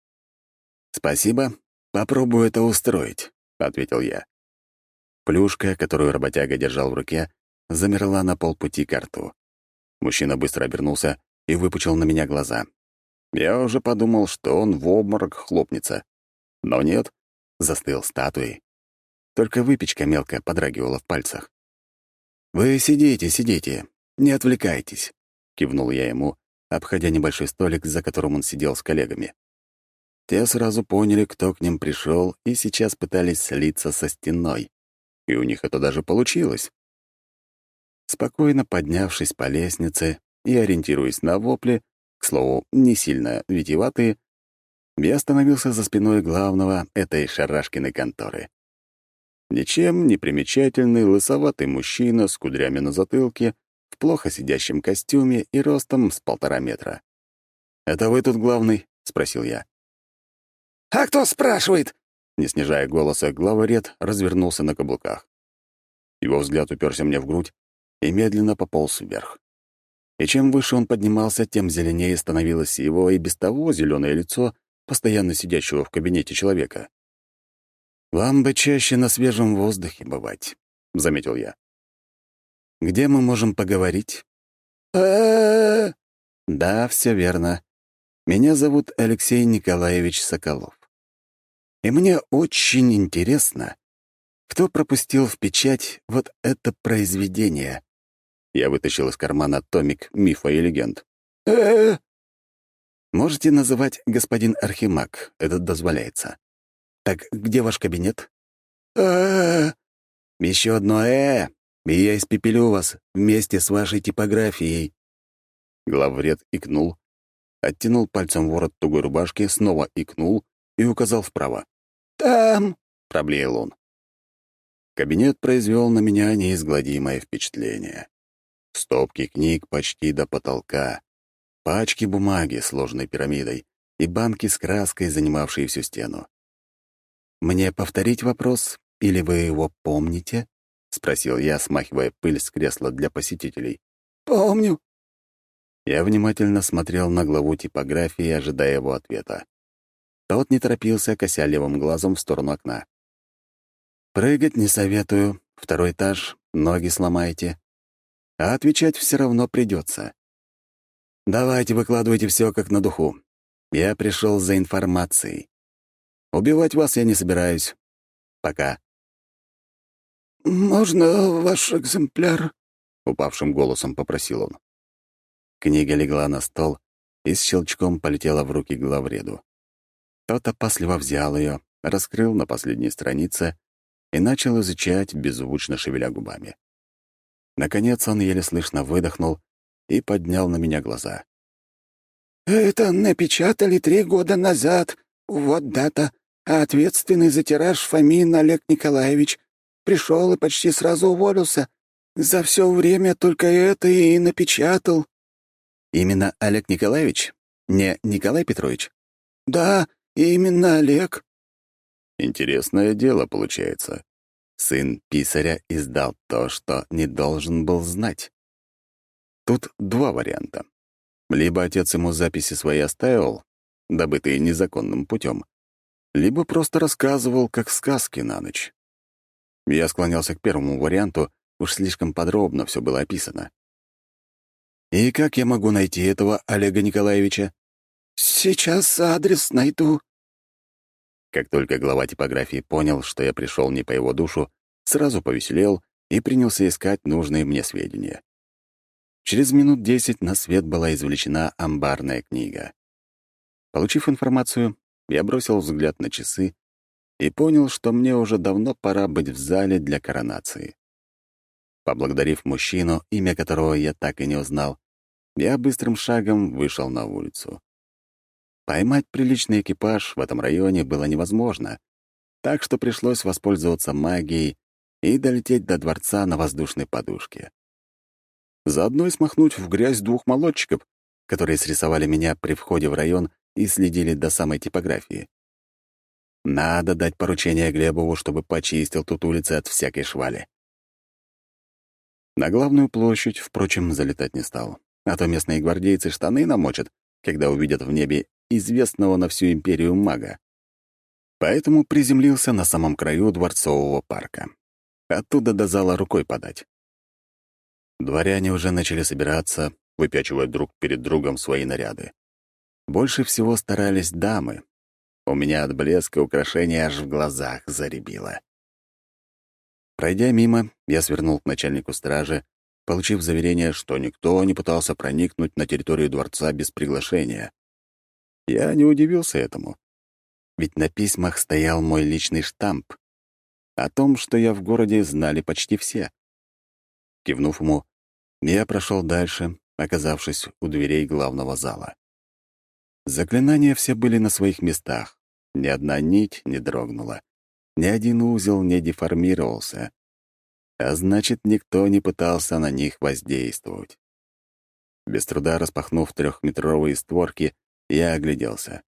«Спасибо, «Попробую это устроить», — ответил я. Плюшка, которую работяга держал в руке, замерла на полпути к рту. Мужчина быстро обернулся и выпучил на меня глаза. Я уже подумал, что он в обморок хлопнется. Но нет, застыл статуей. Только выпечка мелко подрагивала в пальцах. «Вы сидите, сидите, не отвлекайтесь», — кивнул я ему, обходя небольшой столик, за которым он сидел с коллегами. Те сразу поняли, кто к ним пришел, и сейчас пытались слиться со стеной. И у них это даже получилось. Спокойно поднявшись по лестнице и ориентируясь на вопли, к слову, не сильно витиеватые, я остановился за спиной главного этой шарашкиной конторы. Ничем не примечательный лысоватый мужчина с кудрями на затылке, в плохо сидящем костюме и ростом с полтора метра. «Это вы тут главный?» — спросил я. «А кто спрашивает?» Не снижая голоса, главарет развернулся на каблуках. Его взгляд уперся мне в грудь и медленно пополз вверх. И чем выше он поднимался, тем зеленее становилось его и без того зеленое лицо, постоянно сидящего в кабинете человека. «Вам бы чаще на свежем воздухе бывать», — заметил я. «Где мы можем поговорить?» «Да, все верно. Меня зовут Алексей Николаевич Соколов. И мне очень интересно, кто пропустил в печать вот это произведение. Я вытащил из кармана томик «Мифа и легенд». э Можете называть господин Архимаг, это дозволяется. Так где ваш кабинет? э Еще одно «э», и я испепелю вас вместе с вашей типографией. Главред икнул, оттянул пальцем ворот тугой рубашки, снова икнул и указал вправо. «Там!» — проблеял он. Кабинет произвел на меня неизгладимое впечатление. Стопки книг почти до потолка, пачки бумаги, сложной пирамидой, и банки с краской, занимавшие всю стену. «Мне повторить вопрос, или вы его помните?» — спросил я, смахивая пыль с кресла для посетителей. «Помню». Я внимательно смотрел на главу типографии, ожидая его ответа. Тот не торопился, кося левым глазом в сторону окна. «Прыгать не советую. Второй этаж, ноги сломаете. А отвечать все равно придется. Давайте выкладывайте все как на духу. Я пришел за информацией. Убивать вас я не собираюсь. Пока». «Можно ваш экземпляр?» — упавшим голосом попросил он. Книга легла на стол и с щелчком полетела в руки главреду. Тот опасливо взял ее, раскрыл на последней странице и начал изучать, беззвучно шевеля губами. Наконец он еле слышно выдохнул и поднял на меня глаза. «Это напечатали три года назад. Вот дата. А ответственный за тираж Фомин Олег Николаевич пришел и почти сразу уволился. За все время только это и напечатал». «Именно Олег Николаевич? Не Николай Петрович?» «Да, именно Олег». Интересное дело получается. Сын писаря издал то, что не должен был знать. Тут два варианта. Либо отец ему записи свои оставил, добытые незаконным путем, либо просто рассказывал, как сказки на ночь. Я склонялся к первому варианту, уж слишком подробно все было описано. «И как я могу найти этого Олега Николаевича?» «Сейчас адрес найду». Как только глава типографии понял, что я пришел не по его душу, сразу повеселел и принялся искать нужные мне сведения. Через минут десять на свет была извлечена амбарная книга. Получив информацию, я бросил взгляд на часы и понял, что мне уже давно пора быть в зале для коронации. Поблагодарив мужчину, имя которого я так и не узнал, я быстрым шагом вышел на улицу. Поймать приличный экипаж в этом районе было невозможно, так что пришлось воспользоваться магией и долететь до дворца на воздушной подушке. Заодно и смахнуть в грязь двух молодчиков, которые срисовали меня при входе в район и следили до самой типографии. Надо дать поручение Глебову, чтобы почистил тут улицы от всякой швали. На главную площадь, впрочем, залетать не стал, а то местные гвардейцы штаны намочат, когда увидят в небе известного на всю империю мага. Поэтому приземлился на самом краю дворцового парка. Оттуда до зала рукой подать. Дворяне уже начали собираться, выпячивая друг перед другом свои наряды. Больше всего старались дамы. У меня от блеска украшения аж в глазах заребило. Пройдя мимо, я свернул к начальнику стражи, получив заверение, что никто не пытался проникнуть на территорию дворца без приглашения. Я не удивился этому. Ведь на письмах стоял мой личный штамп. О том, что я в городе, знали почти все. Кивнув ему, я прошел дальше, оказавшись у дверей главного зала. Заклинания все были на своих местах. Ни одна нить не дрогнула. Ни один узел не деформировался. А значит, никто не пытался на них воздействовать. Без труда распахнув трехметровые створки, я огляделся.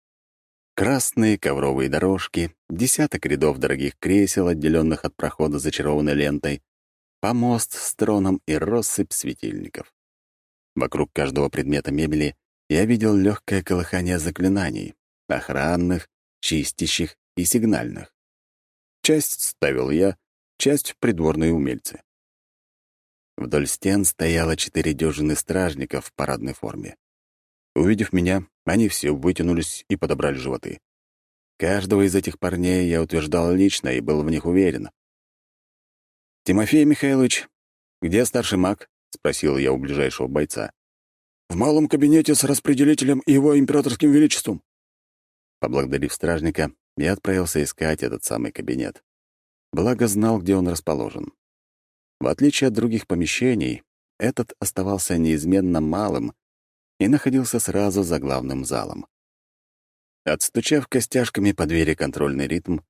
Красные ковровые дорожки, десяток рядов дорогих кресел, отделенных от прохода зачарованной лентой, помост с троном и россыпь светильников. Вокруг каждого предмета мебели я видел легкое колыхание заклинаний, охранных, чистящих и сигнальных. Часть ставил я, часть — придворные умельцы. Вдоль стен стояло четыре дюжины стражников в парадной форме. Увидев меня, они все вытянулись и подобрали животы. Каждого из этих парней я утверждал лично и был в них уверен. «Тимофей Михайлович, где старший маг?» — спросил я у ближайшего бойца. «В малом кабинете с распределителем и его императорским величеством». Поблагодарив стражника, я отправился искать этот самый кабинет. Благо знал, где он расположен. В отличие от других помещений, этот оставался неизменно малым и находился сразу за главным залом. Отстучав костяшками по двери контрольный ритм,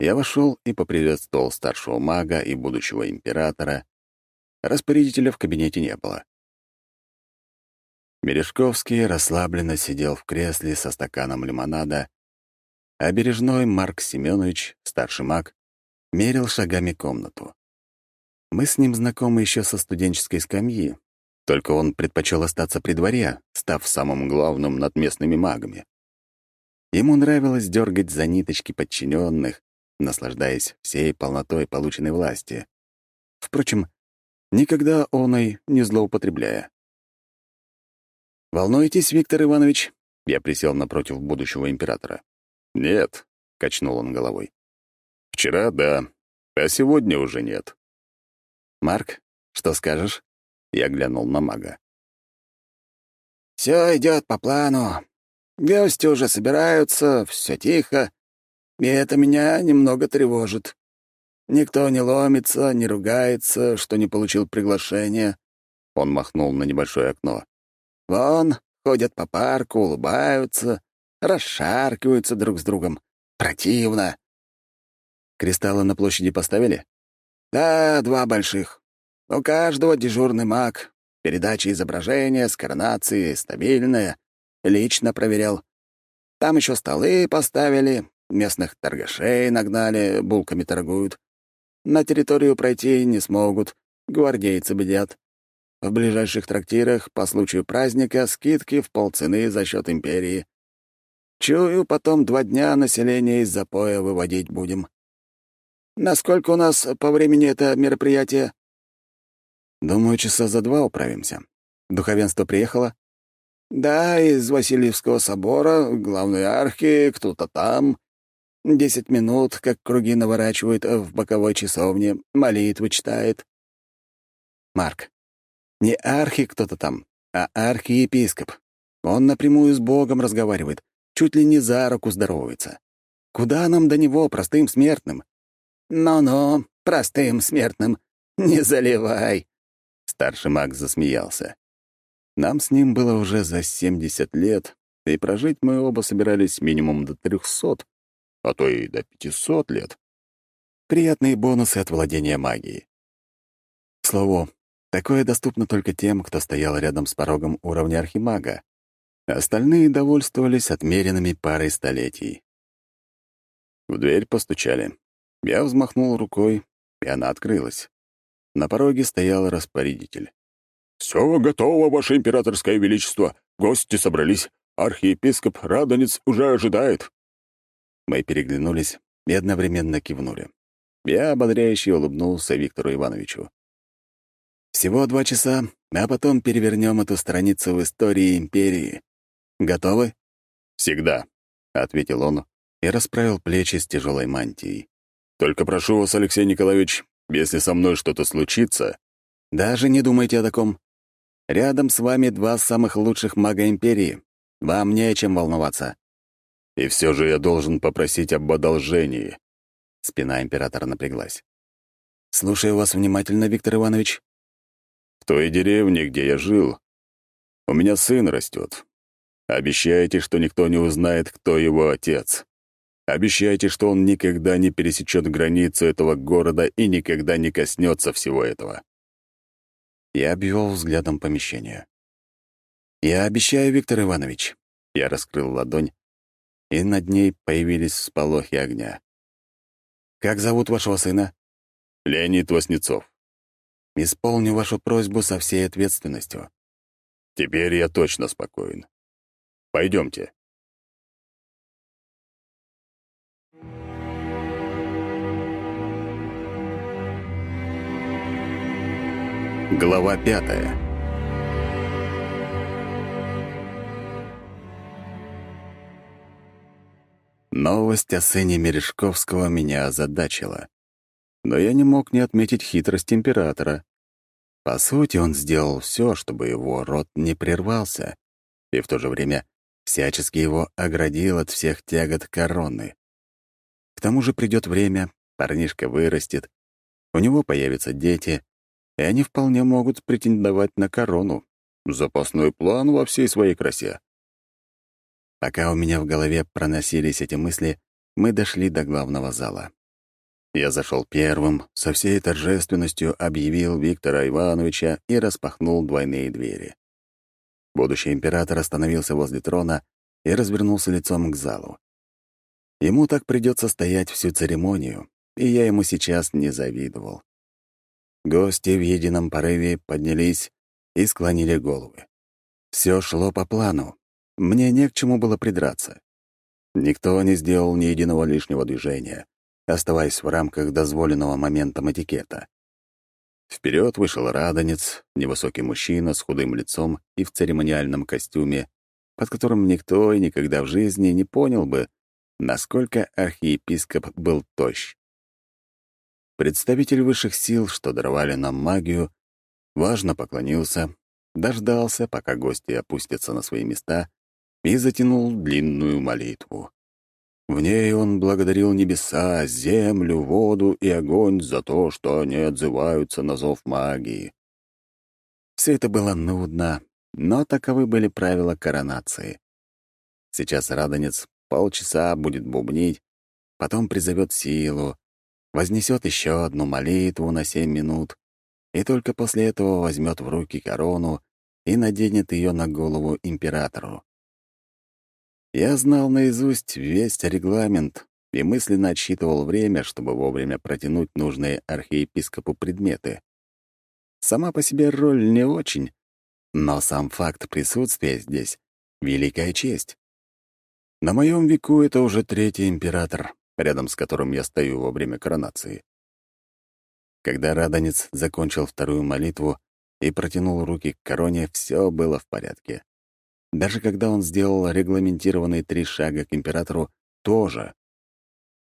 Я вошел и поприветствовал старшего мага и будущего императора. Распорядителя в кабинете не было. Мережковский расслабленно сидел в кресле со стаканом лимонада, а бережной Марк Семенович, старший маг, мерил шагами комнату. Мы с ним знакомы еще со студенческой скамьи, только он предпочел остаться при дворе, став самым главным над местными магами. Ему нравилось дергать за ниточки подчиненных, наслаждаясь всей полнотой полученной власти. Впрочем, никогда оной не злоупотребляя. «Волнуетесь, Виктор Иванович?» Я присел напротив будущего императора. «Нет», — качнул он головой. «Вчера — да, а сегодня уже нет». «Марк, что скажешь?» Я глянул на мага. «Все идет по плану. Гости уже собираются, все тихо, и это меня немного тревожит. Никто не ломится, не ругается, что не получил приглашение». Он махнул на небольшое окно. «Вон, ходят по парку, улыбаются, расшаркиваются друг с другом. Противно». «Кристаллы на площади поставили?» «Да, два больших. У каждого дежурный маг. Передача изображения с коронацией стабильная. Лично проверял. Там еще столы поставили, Местных торгашей нагнали, булками торгуют. На территорию пройти не смогут, гвардейцы бдят. В ближайших трактирах по случаю праздника скидки в полцены за счет империи. Чую, потом два дня население из запоя выводить будем. Насколько у нас по времени это мероприятие? Думаю, часа за два управимся. Духовенство приехало? Да, из Васильевского собора, главной архи, кто-то там. Десять минут, как круги наворачивают в боковой часовне, молитвы читает. Марк, не архи кто-то там, а архиепископ. Он напрямую с Богом разговаривает, чуть ли не за руку здоровается. Куда нам до него, простым смертным? «Ну-ну, простым смертным, не заливай!» Старший маг засмеялся. Нам с ним было уже за семьдесят лет, и прожить мы оба собирались минимум до трехсот а то и до 500 лет. Приятные бонусы от владения магией. К слову, такое доступно только тем, кто стоял рядом с порогом уровня архимага. Остальные довольствовались отмеренными парой столетий. В дверь постучали. Я взмахнул рукой, и она открылась. На пороге стоял распорядитель. «Все готово, Ваше Императорское Величество. Гости собрались. Архиепископ Радонец уже ожидает». Мы переглянулись и одновременно кивнули. Я ободряюще улыбнулся Виктору Ивановичу. «Всего два часа, а потом перевернем эту страницу в истории империи. Готовы?» «Всегда», — ответил он и расправил плечи с тяжелой мантией. «Только прошу вас, Алексей Николаевич, если со мной что-то случится...» «Даже не думайте о таком. Рядом с вами два самых лучших мага империи. Вам не о чем волноваться. И все же я должен попросить об одолжении». Спина императора напряглась. «Слушаю вас внимательно, Виктор Иванович». «В той деревне, где я жил, у меня сын растет. Обещайте, что никто не узнает, кто его отец. Обещайте, что он никогда не пересечет границу этого города и никогда не коснется всего этого». Я обвел взглядом помещение. «Я обещаю, Виктор Иванович». Я раскрыл ладонь, и над ней появились всполохи огня. «Как зовут вашего сына?» «Леонид Васнецов». «Исполню вашу просьбу со всей ответственностью». «Теперь я точно спокоен. Пойдемте». Глава пятая Новость о сыне Мережковского меня озадачила. Но я не мог не отметить хитрость императора. По сути, он сделал все, чтобы его род не прервался, и в то же время всячески его оградил от всех тягот короны. К тому же придет время, парнишка вырастет, у него появятся дети, и они вполне могут претендовать на корону. Запасной план во всей своей красе. Пока у меня в голове проносились эти мысли, мы дошли до главного зала. Я зашел первым, со всей торжественностью объявил Виктора Ивановича и распахнул двойные двери. Будущий император остановился возле трона и развернулся лицом к залу. Ему так придется стоять всю церемонию, и я ему сейчас не завидовал. Гости в едином порыве поднялись и склонили головы. Все шло по плану. Мне не к чему было придраться. Никто не сделал ни единого лишнего движения, оставаясь в рамках дозволенного моментом этикета. Вперед вышел радонец, невысокий мужчина с худым лицом и в церемониальном костюме, под которым никто и никогда в жизни не понял бы, насколько архиепископ был тощ. Представитель высших сил, что даровали нам магию, важно поклонился, дождался, пока гости опустятся на свои места, и затянул длинную молитву. В ней он благодарил небеса, землю, воду и огонь за то, что они отзываются на зов магии. Все это было нудно, но таковы были правила коронации. Сейчас радонец полчаса будет бубнить, потом призовет силу, вознесет еще одну молитву на семь минут, и только после этого возьмет в руки корону и наденет ее на голову императору. Я знал наизусть весь регламент и мысленно отсчитывал время, чтобы вовремя протянуть нужные архиепископу предметы. Сама по себе роль не очень, но сам факт присутствия здесь — великая честь. На моем веку это уже третий император, рядом с которым я стою во время коронации. Когда Радонец закончил вторую молитву и протянул руки к короне, все было в порядке. Даже когда он сделал регламентированные три шага к императору, тоже.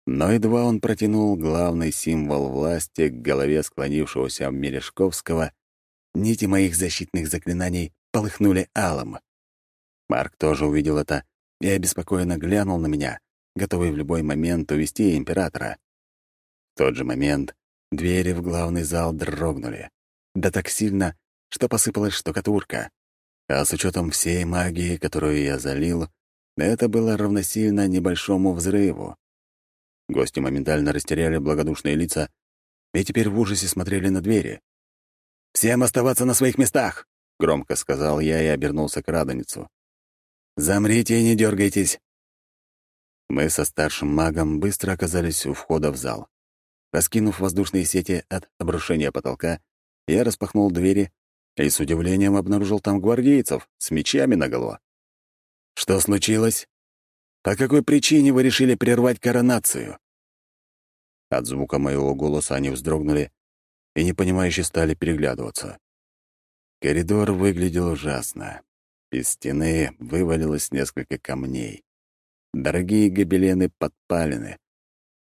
Но едва он протянул главный символ власти к голове склонившегося Мережковского, нити моих защитных заклинаний полыхнули алым. Марк тоже увидел это и обеспокоенно глянул на меня, готовый в любой момент увести императора. В тот же момент двери в главный зал дрогнули. Да так сильно, что посыпалась штукатурка. А с учетом всей магии, которую я залил, это было равносильно небольшому взрыву. Гости моментально растеряли благодушные лица и теперь в ужасе смотрели на двери. «Всем оставаться на своих местах!» — громко сказал я и обернулся к радоницу. «Замрите и не дергайтесь!» Мы со старшим магом быстро оказались у входа в зал. Раскинув воздушные сети от обрушения потолка, я распахнул двери и с удивлением обнаружил там гвардейцев с мечами наголо. «Что случилось? По какой причине вы решили прервать коронацию?» От звука моего голоса они вздрогнули и непонимающе стали переглядываться. Коридор выглядел ужасно. Из стены вывалилось несколько камней. Дорогие гобелены подпалены.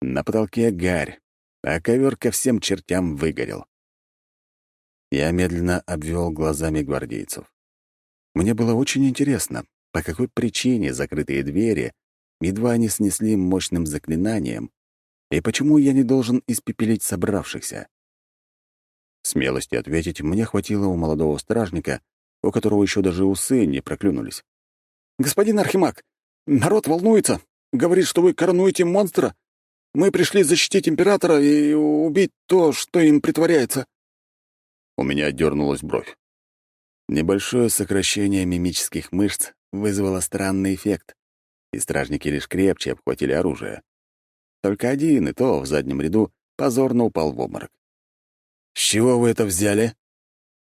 На потолке гарь, а ковер ко всем чертям выгорел. Я медленно обвел глазами гвардейцев. Мне было очень интересно, по какой причине закрытые двери едва не снесли мощным заклинанием, и почему я не должен испепелить собравшихся. Смелости ответить мне хватило у молодого стражника, у которого еще даже усы не проклюнулись. «Господин Архимаг, народ волнуется. Говорит, что вы коронуете монстра. Мы пришли защитить императора и убить то, что им притворяется». У меня дернулась бровь. Небольшое сокращение мимических мышц вызвало странный эффект, и стражники лишь крепче обхватили оружие. Только один, и то в заднем ряду, позорно упал в обморок. «С чего вы это взяли?»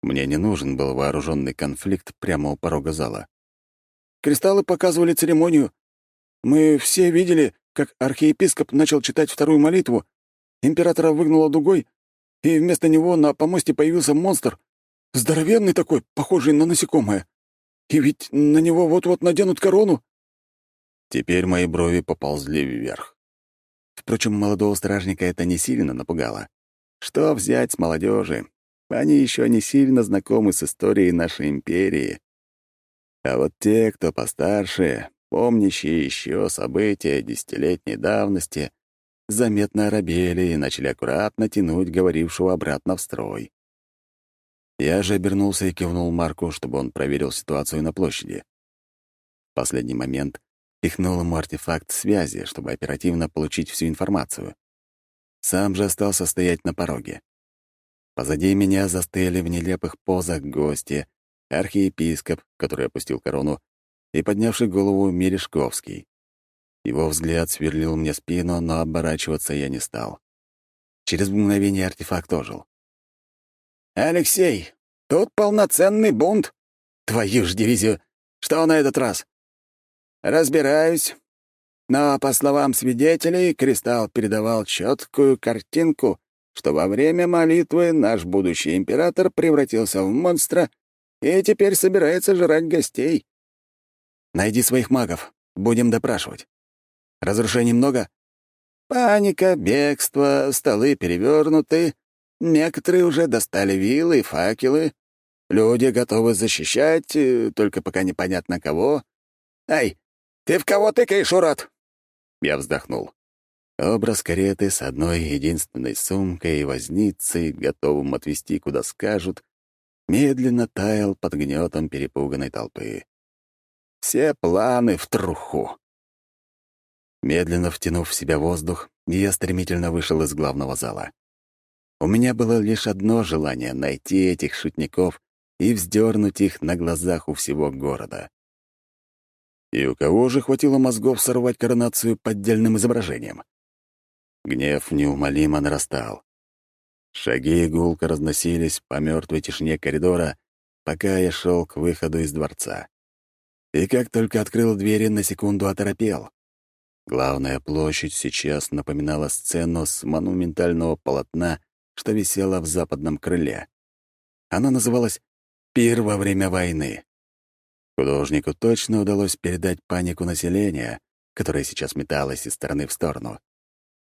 Мне не нужен был вооруженный конфликт прямо у порога зала. «Кристаллы показывали церемонию. Мы все видели, как архиепископ начал читать вторую молитву, императора выгнуло дугой, и вместо него на помосте появился монстр, здоровенный такой, похожий на насекомое. И ведь на него вот-вот наденут корону. Теперь мои брови поползли вверх. Впрочем, молодого стражника это не сильно напугало. Что взять с молодежи? Они еще не сильно знакомы с историей нашей империи. А вот те, кто постарше, помнящие еще события десятилетней давности, заметно оробели и начали аккуратно тянуть говорившего обратно в строй. Я же обернулся и кивнул Марку, чтобы он проверил ситуацию на площади. В последний момент пихнул ему артефакт связи, чтобы оперативно получить всю информацию. Сам же остался стоять на пороге. Позади меня застыли в нелепых позах гости, архиепископ, который опустил корону, и поднявший голову Мережковский. Его взгляд сверлил мне спину, но оборачиваться я не стал. Через мгновение артефакт ожил. «Алексей, тут полноценный бунт. Твою ж дивизию! Что на этот раз?» «Разбираюсь. Но, по словам свидетелей, Кристалл передавал четкую картинку, что во время молитвы наш будущий император превратился в монстра и теперь собирается жрать гостей. Найди своих магов, будем допрашивать. Разрушений много? Паника, бегство, столы перевернуты. Некоторые уже достали вилы и факелы. Люди готовы защищать, э, только пока непонятно кого. Эй, ты в кого тыкаешь, урод? Я вздохнул. Образ кареты с одной единственной сумкой и возницей, готовым отвезти куда скажут, медленно таял под гнетом перепуганной толпы. Все планы в труху. Медленно втянув в себя воздух, я стремительно вышел из главного зала. У меня было лишь одно желание — найти этих шутников и вздернуть их на глазах у всего города. И у кого же хватило мозгов сорвать коронацию поддельным изображением? Гнев неумолимо нарастал. Шаги гулко разносились по мертвой тишине коридора, пока я шел к выходу из дворца. И как только открыл двери, на секунду оторопел. Главная площадь сейчас напоминала сцену с монументального полотна, что висело в западном крыле. Она называлась «Пир во время войны». Художнику точно удалось передать панику населения, которое сейчас металось из стороны в сторону.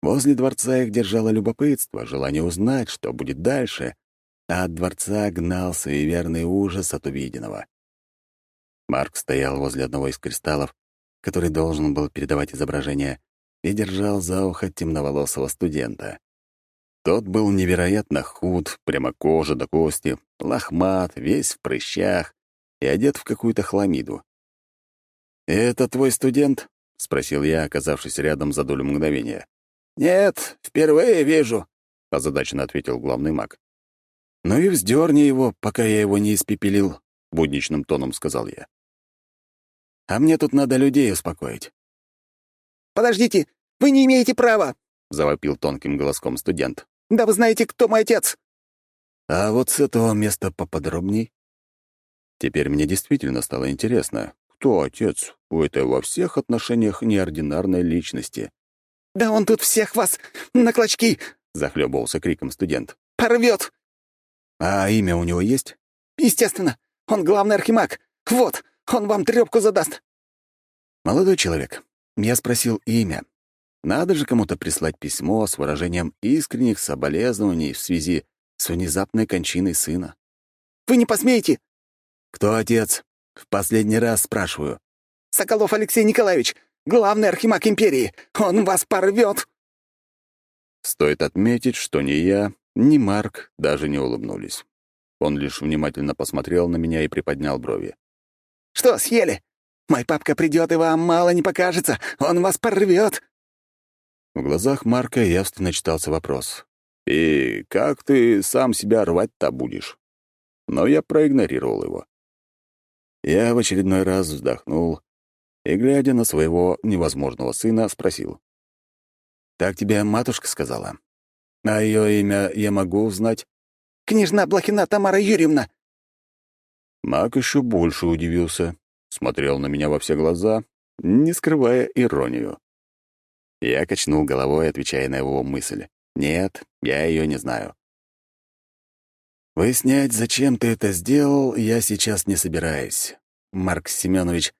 Возле дворца их держало любопытство, желание узнать, что будет дальше, а от дворца гнал суеверный ужас от увиденного. Марк стоял возле одного из кристаллов, который должен был передавать изображение, и держал за ухо темноволосого студента. Тот был невероятно худ, прямо кожа до кости, лохмат, весь в прыщах, и одет в какую-то хламиду. «Это твой студент?» — спросил я, оказавшись рядом за долю мгновения. «Нет, впервые вижу», — озадаченно ответил главный маг. «Ну и вздерни его, пока я его не испепелил», — будничным тоном сказал я. «А мне тут надо людей успокоить». «Подождите, вы не имеете права!» — завопил тонким голоском студент. «Да вы знаете, кто мой отец!» «А вот с этого места поподробней?» Теперь мне действительно стало интересно, кто отец у этой во всех отношениях неординарной личности. «Да он тут всех вас на клочки!» — захлебывался криком студент. «Порвет!» «А имя у него есть?» «Естественно! Он главный архимаг! Вот, он вам трёпку задаст!» «Молодой человек, я спросил имя. Надо же кому-то прислать письмо с выражением искренних соболезнований в связи с внезапной кончиной сына». «Вы не посмеете!» «Кто отец? В последний раз спрашиваю». «Соколов Алексей Николаевич, главный архимаг империи. Он вас порвет!» Стоит отметить, что ни я, ни Марк даже не улыбнулись. Он лишь внимательно посмотрел на меня и приподнял брови. «Что, съели? Мой папка придет, и вам мало не покажется. Он вас порвет!» В глазах Марка явственно читался вопрос. «И как ты сам себя рвать-то будешь?» Но я проигнорировал его. Я в очередной раз вздохнул и, глядя на своего невозможного сына, спросил. «Так тебе матушка сказала? А ее имя я могу узнать?» «Княжна Блохина Тамара Юрьевна!» Мак еще больше удивился, смотрел на меня во все глаза, не скрывая иронию. Я качнул головой, отвечая на его мысль. «Нет, я ее не знаю». Выяснять, зачем ты это сделал, я сейчас не собираюсь. Марк Семенович,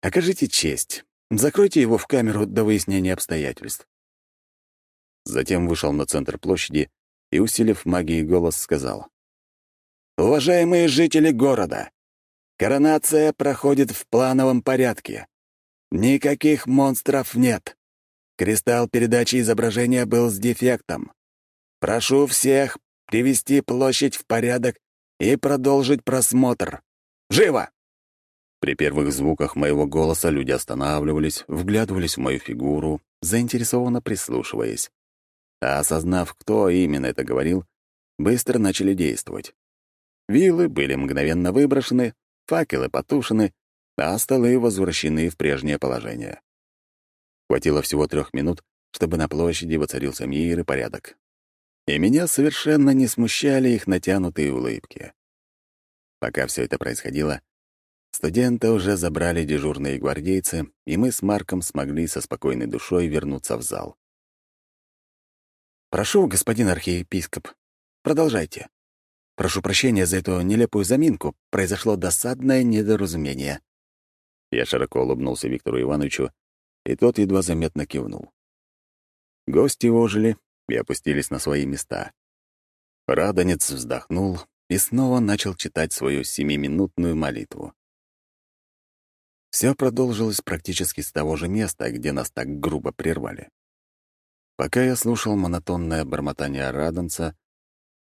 окажите честь. Закройте его в камеру до выяснения обстоятельств. Затем вышел на центр площади и, усилив магией голос, сказал. «Уважаемые жители города, коронация проходит в плановом порядке. Никаких монстров нет. Кристалл передачи изображения был с дефектом. Прошу всех привести площадь в порядок и продолжить просмотр. Живо!» При первых звуках моего голоса люди останавливались, вглядывались в мою фигуру, заинтересованно прислушиваясь. а осознав, кто именно это говорил, быстро начали действовать. Вилы были мгновенно выброшены, факелы потушены, а столы возвращены в прежнее положение. Хватило всего трех минут, чтобы на площади воцарился мир и порядок. И меня совершенно не смущали их натянутые улыбки. Пока все это происходило, студенты уже забрали дежурные гвардейцы, и мы с Марком смогли со спокойной душой вернуться в зал. «Прошу, господин архиепископ, продолжайте. Прошу прощения за эту нелепую заминку. Произошло досадное недоразумение». Я широко улыбнулся Виктору Ивановичу, и тот едва заметно кивнул. Гости ожили и опустились на свои места. Радонец вздохнул и снова начал читать свою семиминутную молитву. Все продолжилось практически с того же места, где нас так грубо прервали. Пока я слушал монотонное бормотание Радонца,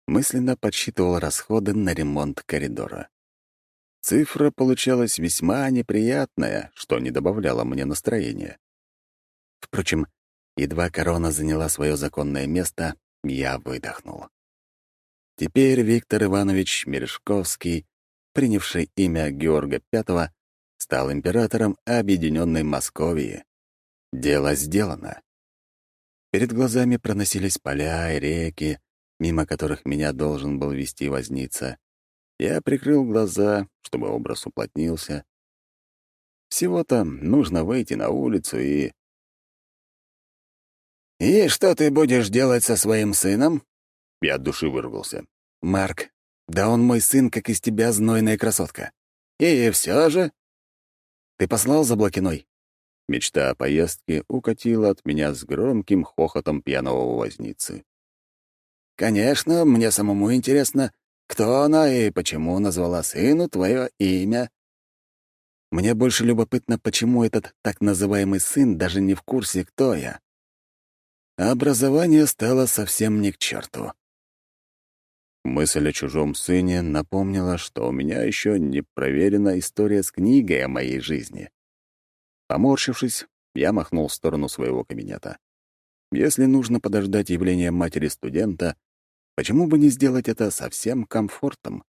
мысленно подсчитывал расходы на ремонт коридора. Цифра получалась весьма неприятная, что не добавляло мне настроения. Впрочем, едва корона заняла свое законное место, я выдохнул. Теперь Виктор Иванович Мережковский, принявший имя Георга V, стал императором Объединенной Московии. Дело сделано. Перед глазами проносились поля и реки, мимо которых меня должен был вести возница. Я прикрыл глаза, чтобы образ уплотнился. Всего-то нужно выйти на улицу и... «И что ты будешь делать со своим сыном?» Я от души вырвался. «Марк, да он мой сын, как из тебя знойная красотка. И все же...» «Ты послал за Блокиной?» Мечта о поездке укатила от меня с громким хохотом пьяного возницы. «Конечно, мне самому интересно, кто она и почему назвала сыну твое имя?» Мне больше любопытно, почему этот так называемый сын даже не в курсе, кто я. Образование стало совсем не к черту. Мысль о чужом сыне напомнила, что у меня еще не проверена история с книгой о моей жизни. Поморщившись, я махнул в сторону своего кабинета. Если нужно подождать явления матери студента, почему бы не сделать это со всем комфортом?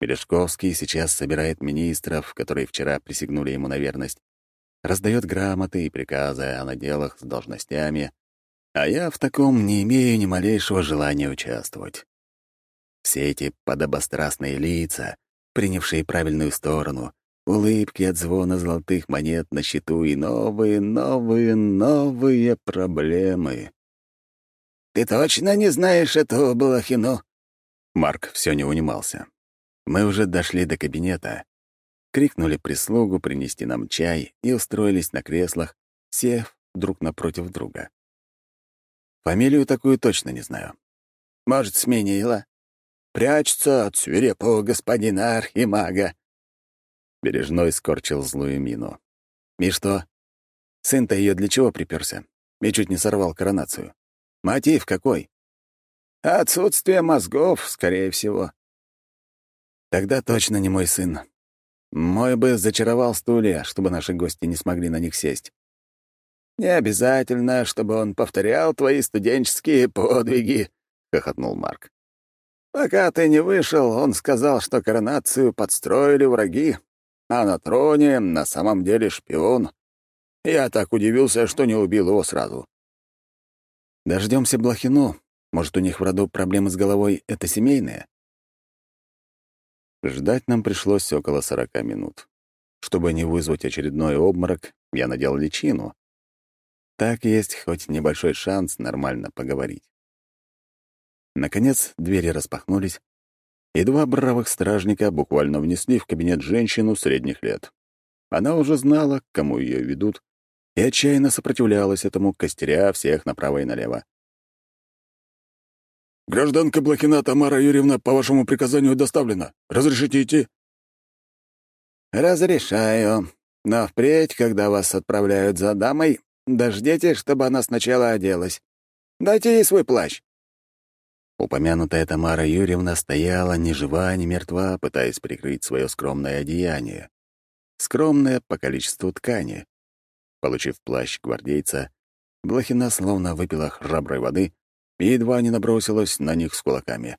Мережковский сейчас собирает министров, которые вчера присягнули ему на верность, раздает грамоты и приказы о наделах с должностями, а я в таком не имею ни малейшего желания участвовать. Все эти подобострастные лица, принявшие правильную сторону, улыбки от звона золотых монет на счету и новые, новые, новые проблемы. «Ты точно не знаешь этого Балахину?» Марк все не унимался. Мы уже дошли до кабинета, крикнули прислугу принести нам чай и устроились на креслах, сев друг напротив друга. Фамилию такую точно не знаю. Может, сменила? Прячется от свирепого господина Архимага. Бережной скорчил злую мину. И что? Сын-то ее для чего приперся? И чуть не сорвал коронацию. Мотив какой? Отсутствие мозгов, скорее всего. Тогда точно не мой сын. Мой бы зачаровал стулья, чтобы наши гости не смогли на них сесть. «Не обязательно, чтобы он повторял твои студенческие подвиги», — хохотнул Марк. Пока ты не вышел, он сказал, что коронацию подстроили враги, а на троне на самом деле шпион. Я так удивился, что не убил его сразу. Дождемся Блохину. Может, у них в роду проблемы с головой — это семейные? Ждать нам пришлось около сорока минут. Чтобы не вызвать очередной обморок, я надел личину. Так есть хоть небольшой шанс нормально поговорить. Наконец, двери распахнулись, и два бравых стражника буквально внесли в кабинет женщину средних лет. Она уже знала, к кому ее ведут, и отчаянно сопротивлялась этому, костеря всех направо и налево. «Гражданка Блокина Тамара Юрьевна по вашему приказанию доставлена. Разрешите идти?» «Разрешаю. Но впредь, когда вас отправляют за дамой, дождитесь, чтобы она сначала оделась. Дайте ей свой плащ». Упомянутая Тамара Юрьевна стояла ни жива, ни мертва, пытаясь прикрыть свое скромное одеяние. Скромное по количеству ткани. Получив плащ гвардейца, Блохина словно выпила храброй воды и едва не набросилась на них с кулаками.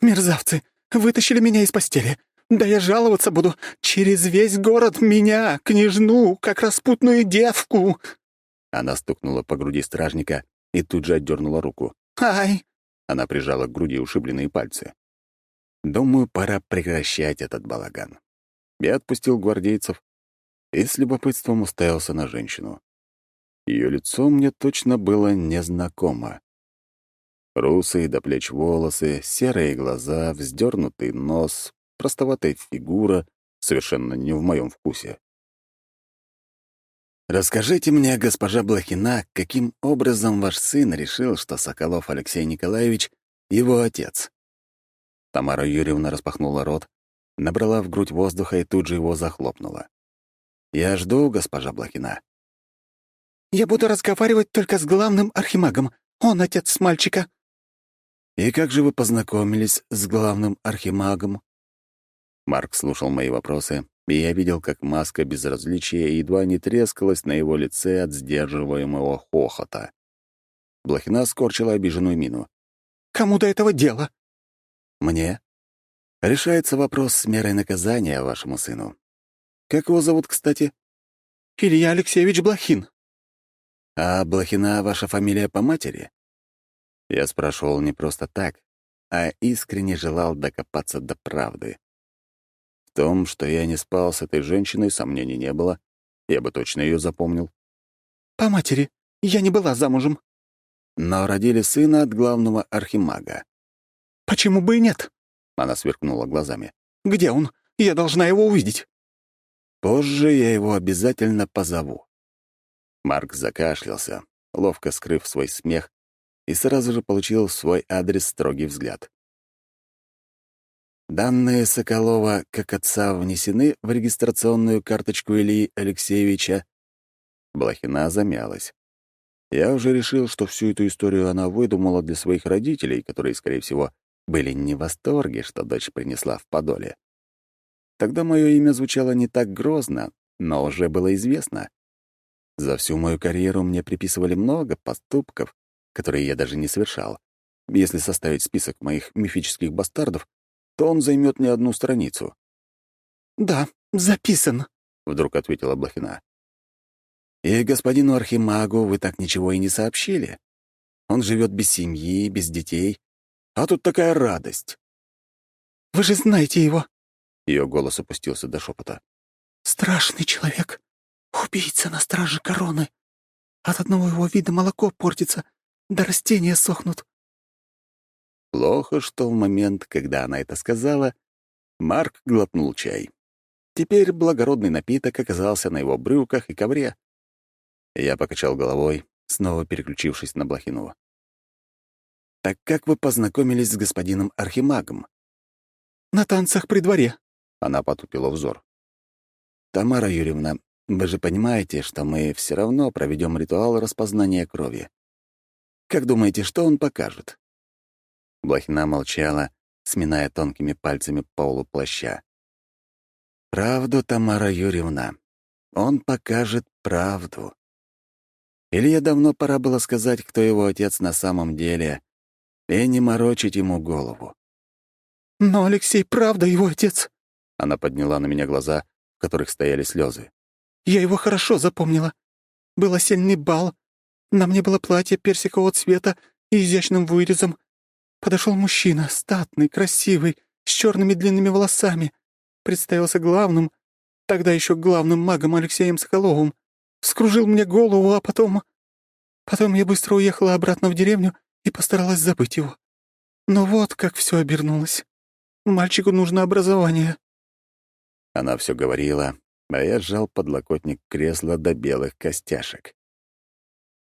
«Мерзавцы! Вытащили меня из постели! Да я жаловаться буду через весь город меня, княжну, как распутную девку!» Она стукнула по груди стражника и тут же отдернула руку. «Ай!» Она прижала к груди ушибленные пальцы. «Думаю, пора прекращать этот балаган». Я отпустил гвардейцев и с любопытством уставился на женщину. Ее лицо мне точно было незнакомо. Русые до плеч волосы, серые глаза, вздернутый нос, простоватая фигура, совершенно не в моем вкусе. «Расскажите мне, госпожа Блохина, каким образом ваш сын решил, что Соколов Алексей Николаевич — его отец?» Тамара Юрьевна распахнула рот, набрала в грудь воздуха и тут же его захлопнула. «Я жду, госпожа Блохина». «Я буду разговаривать только с главным архимагом. Он отец мальчика». «И как же вы познакомились с главным архимагом?» Марк слушал мои вопросы, и я видел, как маска безразличия едва не трескалась на его лице от сдерживаемого хохота. Блохина скорчила обиженную мину. «Кому до этого дело?» «Мне. Решается вопрос с мерой наказания вашему сыну. Как его зовут, кстати?» «Илья Алексеевич Блохин». «А Блохина ваша фамилия по матери?» Я спрашивал не просто так, а искренне желал докопаться до правды. В том, что я не спал с этой женщиной, сомнений не было. Я бы точно ее запомнил. «По матери. Я не была замужем». Но родили сына от главного архимага. «Почему бы и нет?» Она сверкнула глазами. «Где он? Я должна его увидеть». «Позже я его обязательно позову». Марк закашлялся, ловко скрыв свой смех, и сразу же получил в свой адрес строгий взгляд. Данные Соколова как отца внесены в регистрационную карточку Ильи Алексеевича. Блохина замялась. Я уже решил, что всю эту историю она выдумала для своих родителей, которые, скорее всего, были не в восторге, что дочь принесла в подоле. Тогда мое имя звучало не так грозно, но уже было известно. За всю мою карьеру мне приписывали много поступков, которые я даже не совершал. Если составить список моих мифических бастардов, то он займет не одну страницу. «Да, записан», — вдруг ответила Блохина. «И господину Архимагу вы так ничего и не сообщили. Он живет без семьи, без детей. А тут такая радость». «Вы же знаете его». Ее голос опустился до шепота. «Страшный человек. Убийца на страже короны. От одного его вида молоко портится, да растения сохнут. Плохо, что в момент, когда она это сказала, Марк глотнул чай. Теперь благородный напиток оказался на его брюках и ковре. Я покачал головой, снова переключившись на Блохину. «Так как вы познакомились с господином Архимагом?» «На танцах при дворе», — она потупила взор. «Тамара Юрьевна, вы же понимаете, что мы все равно проведем ритуал распознания крови. Как думаете, что он покажет?» Блохина молчала, сминая тонкими пальцами полу плаща. «Правду, Тамара Юрьевна. Он покажет правду. Илье давно пора было сказать, кто его отец на самом деле, и не морочить ему голову». «Но Алексей правда его отец?» Она подняла на меня глаза, в которых стояли слезы. «Я его хорошо запомнила. Был осенний бал. На мне было платье персикового цвета и изящным вырезом, Подошел мужчина, статный, красивый, с черными длинными волосами. Представился главным, тогда еще главным магом Алексеем Соколовым. Скружил мне голову, а потом... Потом я быстро уехала обратно в деревню и постаралась забыть его. Но вот как все обернулось. Мальчику нужно образование. Она все говорила, а я сжал подлокотник кресла до белых костяшек.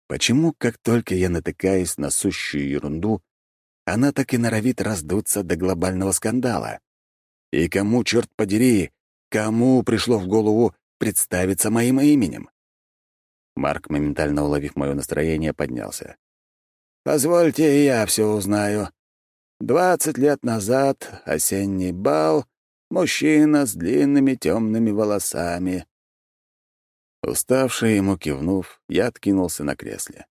Почему, как только я натыкаюсь на сущую ерунду, она так и норовит раздуться до глобального скандала. И кому, черт подери, кому пришло в голову представиться моим именем? Марк, моментально уловив мое настроение, поднялся. «Позвольте, я все узнаю. Двадцать лет назад, осенний бал, мужчина с длинными темными волосами». Уставший ему кивнув, я откинулся на кресле.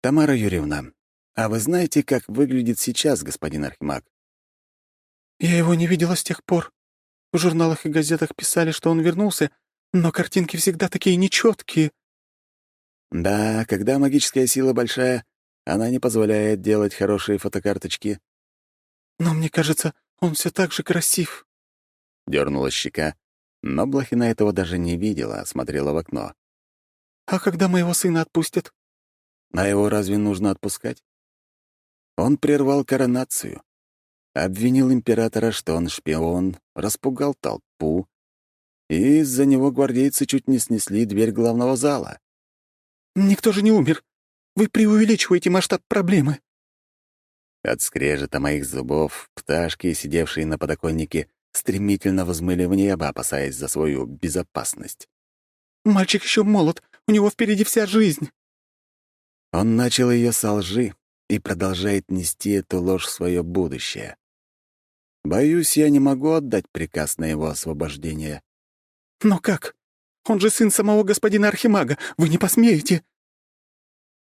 «Тамара Юрьевна, а вы знаете, как выглядит сейчас господин Архимаг?» «Я его не видела с тех пор. В журналах и газетах писали, что он вернулся, но картинки всегда такие нечеткие. «Да, когда магическая сила большая, она не позволяет делать хорошие фотокарточки». «Но мне кажется, он все так же красив». Дернула щека, но Блохина этого даже не видела, а смотрела в окно. «А когда моего сына отпустят?» А его разве нужно отпускать? Он прервал коронацию, обвинил императора, что он шпион, распугал толпу, и из-за него гвардейцы чуть не снесли дверь главного зала. «Никто же не умер. Вы преувеличиваете масштаб проблемы». От скрежета моих зубов пташки, сидевшие на подоконнике, стремительно взмыли в небо, опасаясь за свою безопасность. «Мальчик еще молод, у него впереди вся жизнь». Он начал ее со лжи и продолжает нести эту ложь в свое будущее. Боюсь, я не могу отдать приказ на его освобождение. «Но как? Он же сын самого господина Архимага. Вы не посмеете!»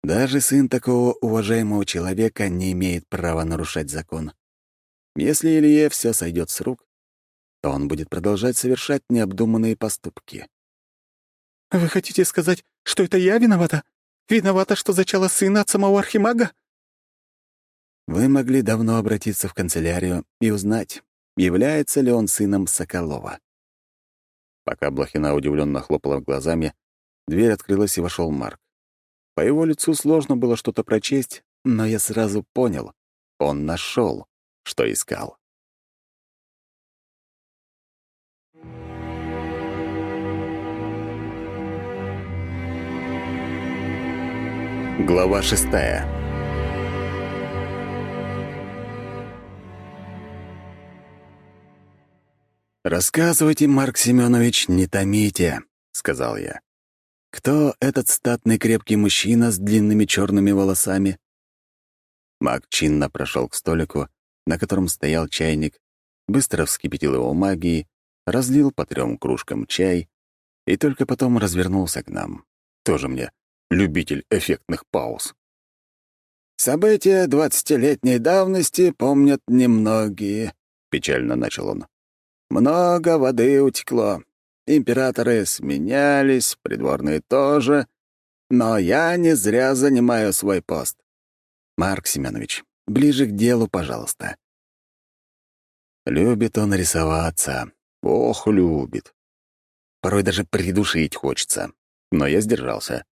Даже сын такого уважаемого человека не имеет права нарушать закон. Если Илье все сойдет с рук, то он будет продолжать совершать необдуманные поступки. «Вы хотите сказать, что это я виновата? Виновата, что зачала сына от самого архимага?» Вы могли давно обратиться в канцелярию и узнать, является ли он сыном Соколова. Пока Блохина удивленно хлопала глазами, дверь открылась и вошел Марк. По его лицу сложно было что-то прочесть, но я сразу понял — он нашел, что искал. Глава шестая. «Рассказывайте, Марк Семенович, не томите», — сказал я. «Кто этот статный крепкий мужчина с длинными черными волосами?» Маг чинно прошел к столику, на котором стоял чайник, быстро вскипятил его магией, разлил по трем кружкам чай и только потом развернулся к нам. Тоже мне любитель эффектных пауз. «События двадцатилетней давности помнят немногие», — печально начал он. «Много воды утекло. Императоры сменялись, придворные тоже, но я не зря занимаю свой пост. Марк Семенович, ближе к делу, пожалуйста». Любит он рисоваться. Ох, любит. Порой даже придушить хочется. Но я сдержался.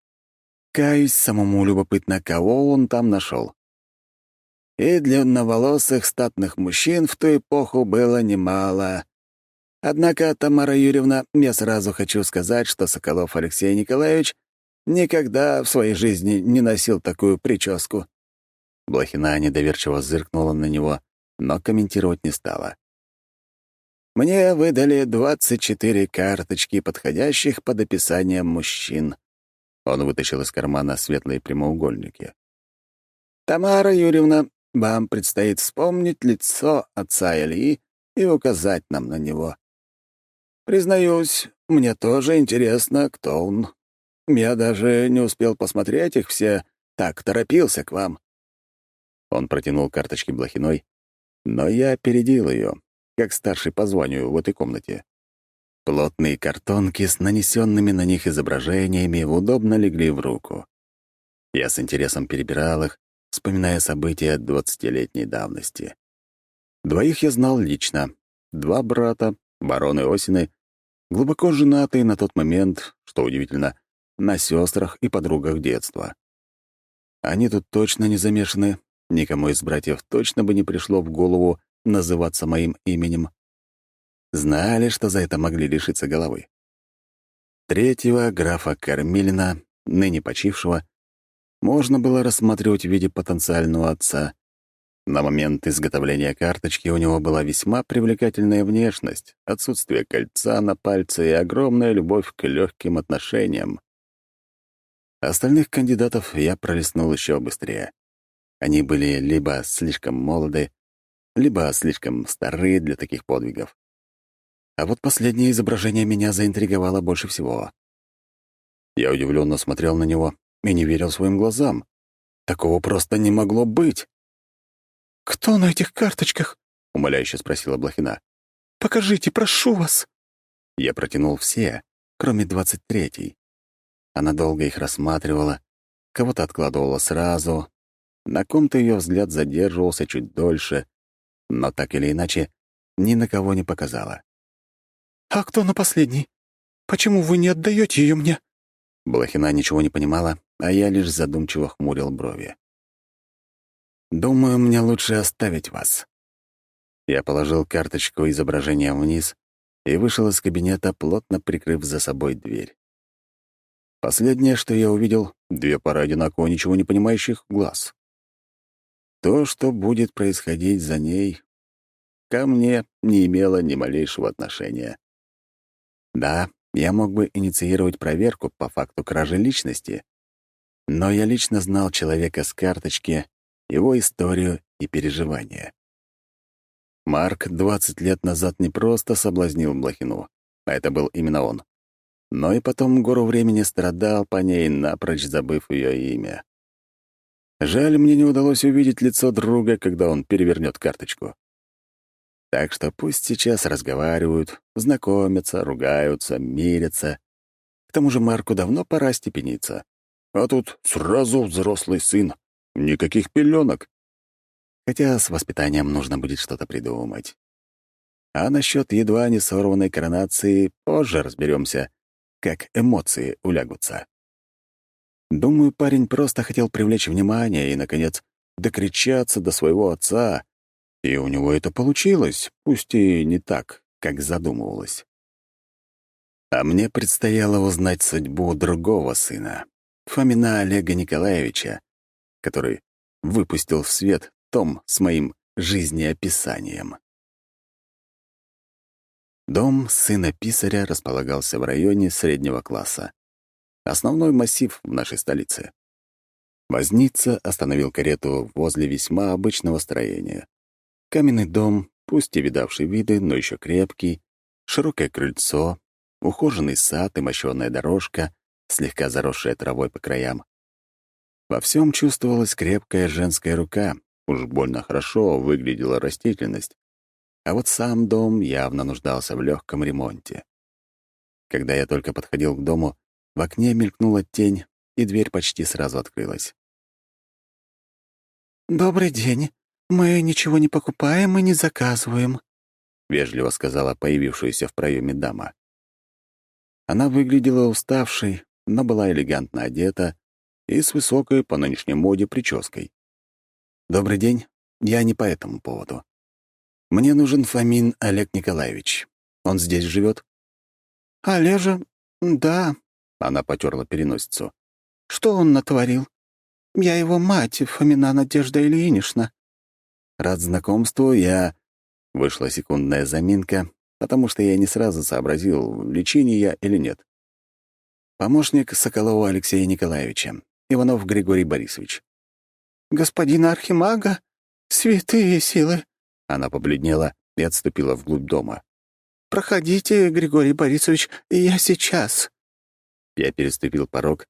Каюсь, самому любопытно, кого он там нашел. И длинноволосых статных мужчин в ту эпоху было немало. Однако, Тамара Юрьевна, я сразу хочу сказать, что Соколов Алексей Николаевич никогда в своей жизни не носил такую прическу. Блохина недоверчиво зыркнула на него, но комментировать не стала. Мне выдали 24 карточки, подходящих под описание мужчин. Он вытащил из кармана светлые прямоугольники. «Тамара Юрьевна, вам предстоит вспомнить лицо отца Ильи и указать нам на него. Признаюсь, мне тоже интересно, кто он. Я даже не успел посмотреть их все, так торопился к вам». Он протянул карточки Блохиной, но я опередил ее, как старший по званию в этой комнате. Плотные картонки с нанесенными на них изображениями удобно легли в руку. Я с интересом перебирал их, вспоминая события двадцатилетней давности. Двоих я знал лично. Два брата, бароны Осины, глубоко женатые на тот момент, что удивительно, на сестрах и подругах детства. Они тут точно не замешаны, никому из братьев точно бы не пришло в голову называться моим именем знали, что за это могли лишиться головы. Третьего, графа Кармилина, ныне почившего, можно было рассматривать в виде потенциального отца. На момент изготовления карточки у него была весьма привлекательная внешность, отсутствие кольца на пальце и огромная любовь к легким отношениям. Остальных кандидатов я пролистнул еще быстрее. Они были либо слишком молоды, либо слишком стары для таких подвигов. А вот последнее изображение меня заинтриговало больше всего. Я удивленно смотрел на него и не верил своим глазам. Такого просто не могло быть. «Кто на этих карточках?» — умоляюще спросила Блохина. «Покажите, прошу вас!» Я протянул все, кроме двадцать третьей. Она долго их рассматривала, кого-то откладывала сразу, на ком-то ее взгляд задерживался чуть дольше, но так или иначе ни на кого не показала. «А кто на последней? Почему вы не отдаете ее мне?» Блохина ничего не понимала, а я лишь задумчиво хмурил брови. «Думаю, мне лучше оставить вас». Я положил карточку изображения вниз и вышел из кабинета, плотно прикрыв за собой дверь. Последнее, что я увидел — две пары одинаково ничего не понимающих глаз. То, что будет происходить за ней, ко мне не имело ни малейшего отношения. Да, я мог бы инициировать проверку по факту кражи личности, но я лично знал человека с карточки, его историю и переживания. Марк 20 лет назад не просто соблазнил Блохину, а это был именно он, но и потом гору времени страдал по ней, напрочь забыв ее имя. Жаль, мне не удалось увидеть лицо друга, когда он перевернет карточку. Так что пусть сейчас разговаривают, знакомятся, ругаются, мирятся. К тому же Марку давно пора степениться. А тут сразу взрослый сын. Никаких пеленок. Хотя с воспитанием нужно будет что-то придумать. А насчет едва не сорванной коронации позже разберемся, как эмоции улягутся. Думаю, парень просто хотел привлечь внимание и, наконец, докричаться до своего отца. И у него это получилось, пусть и не так, как задумывалось. А мне предстояло узнать судьбу другого сына, Фомина Олега Николаевича, который выпустил в свет том с моим жизнеописанием. Дом сына писаря располагался в районе среднего класса основной массив в нашей столице. Возница остановил карету возле весьма обычного строения. Каменный дом, пусть и видавший виды, но еще крепкий, широкое крыльцо, ухоженный сад и мощёная дорожка, слегка заросшая травой по краям. Во всем чувствовалась крепкая женская рука, уж больно хорошо выглядела растительность. А вот сам дом явно нуждался в легком ремонте. Когда я только подходил к дому, в окне мелькнула тень, и дверь почти сразу открылась. «Добрый день. Мы ничего не покупаем и не заказываем», — вежливо сказала появившаяся в проеме дама. Она выглядела уставшей, но была элегантно одета и с высокой по нынешней моде прической. «Добрый день. Я не по этому поводу. Мне нужен Фомин Олег Николаевич. Он здесь живет? «Олежа? Да, она потерла переносицу. «Что он натворил? Я его мать, Фомина Надежда Ильинична». «Рад знакомству, я...» Вышла секундная заминка, потому что я не сразу сообразил, лечение я или нет. Помощник Соколова Алексея Николаевича, Иванов Григорий Борисович. «Господина Архимага? Святые силы!» Она побледнела и отступила вглубь дома. «Проходите, Григорий Борисович, я сейчас». Я переступил порог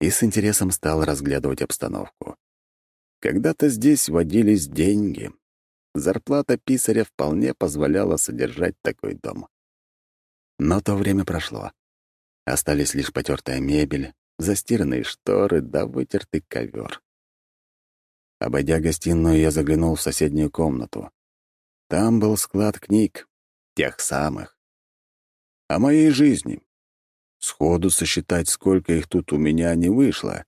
и с интересом стал разглядывать обстановку. Когда-то здесь водились деньги. Зарплата писаря вполне позволяла содержать такой дом. Но то время прошло. Остались лишь потертая мебель, застиранные шторы да вытертый ковер. Обойдя гостиную, я заглянул в соседнюю комнату. Там был склад книг, тех самых. О моей жизни, Сходу сосчитать, сколько их тут у меня не вышло.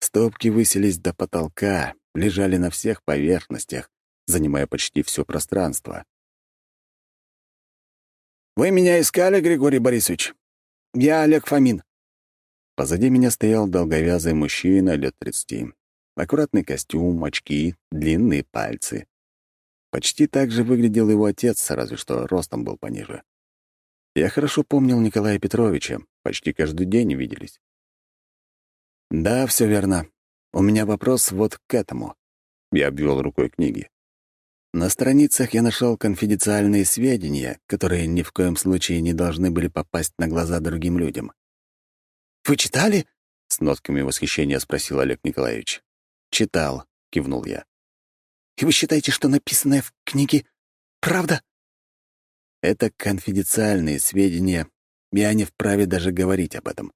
Стопки высились до потолка, лежали на всех поверхностях, занимая почти все пространство. «Вы меня искали, Григорий Борисович? Я Олег Фомин». Позади меня стоял долговязый мужчина лет тридцати. Аккуратный костюм, очки, длинные пальцы. Почти так же выглядел его отец, разве что ростом был пониже. Я хорошо помнил Николая Петровича, почти каждый день виделись. «Да, все верно. У меня вопрос вот к этому». Я обвел рукой книги. На страницах я нашел конфиденциальные сведения, которые ни в коем случае не должны были попасть на глаза другим людям. «Вы читали?» — с нотками восхищения спросил Олег Николаевич. «Читал», — кивнул я. «И вы считаете, что написанное в книге правда?» «Это конфиденциальные сведения, я не вправе даже говорить об этом».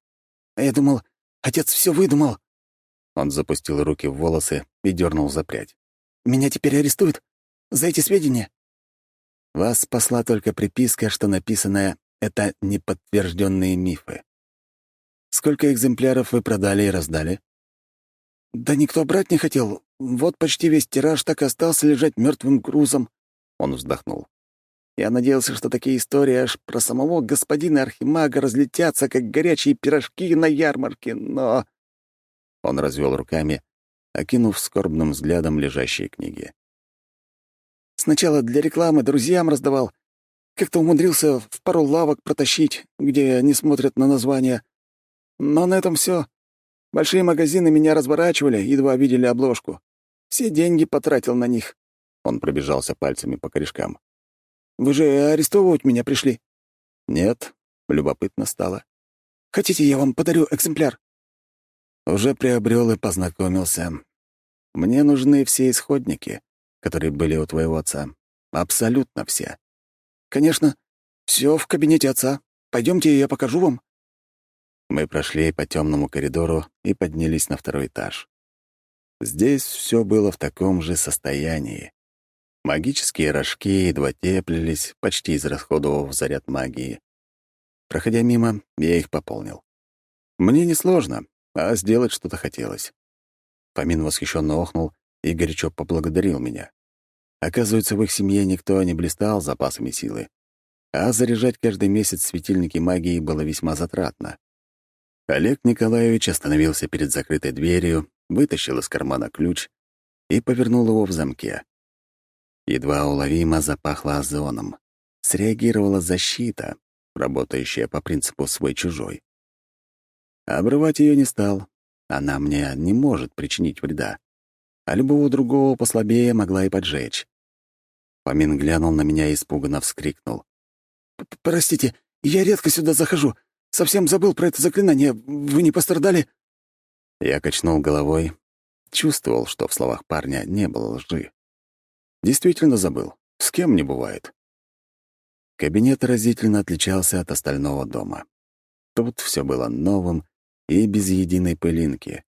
«А я думал, отец все выдумал». Он запустил руки в волосы и дернул за прядь. «Меня теперь арестуют? За эти сведения?» Вас спасла только приписка, что написанное — это неподтвержденные мифы. Сколько экземпляров вы продали и раздали? Да никто брать не хотел. Вот почти весь тираж так и остался лежать мертвым грузом. Он вздохнул. Я надеялся, что такие истории аж про самого господина Архимага разлетятся, как горячие пирожки на ярмарке, но... Он развел руками, окинув скорбным взглядом лежащие книги. Сначала для рекламы друзьям раздавал. Как-то умудрился в пару лавок протащить, где не смотрят на названия. Но на этом все. Большие магазины меня разворачивали, едва видели обложку. Все деньги потратил на них. Он пробежался пальцами по корешкам. «Вы же арестовывать меня пришли?» «Нет, любопытно стало». «Хотите, я вам подарю экземпляр?» Уже приобрел и познакомился. Мне нужны все исходники которые были у твоего отца. Абсолютно все. Конечно. Все в кабинете отца. Пойдемте, я покажу вам. Мы прошли по темному коридору и поднялись на второй этаж. Здесь все было в таком же состоянии. Магические рожки едва теплились, почти израсходовав заряд магии. Проходя мимо, я их пополнил. Мне несложно, а сделать что-то хотелось. Фомин восхищенно охнул и горячо поблагодарил меня. Оказывается, в их семье никто не блистал запасами силы, а заряжать каждый месяц светильники магии было весьма затратно. Олег Николаевич остановился перед закрытой дверью, вытащил из кармана ключ и повернул его в замке. Едва уловимо запахло озоном. Среагировала защита, работающая по принципу «свой-чужой». Обрывать ее не стал. Она мне не может причинить вреда а любого другого послабее могла и поджечь. Помин глянул на меня и испуганно вскрикнул. «Простите, я редко сюда захожу. Совсем забыл про это заклинание. Вы не пострадали?» Я качнул головой. Чувствовал, что в словах парня не было лжи. Действительно забыл. С кем не бывает. Кабинет разительно отличался от остального дома. Тут все было новым и без единой пылинки.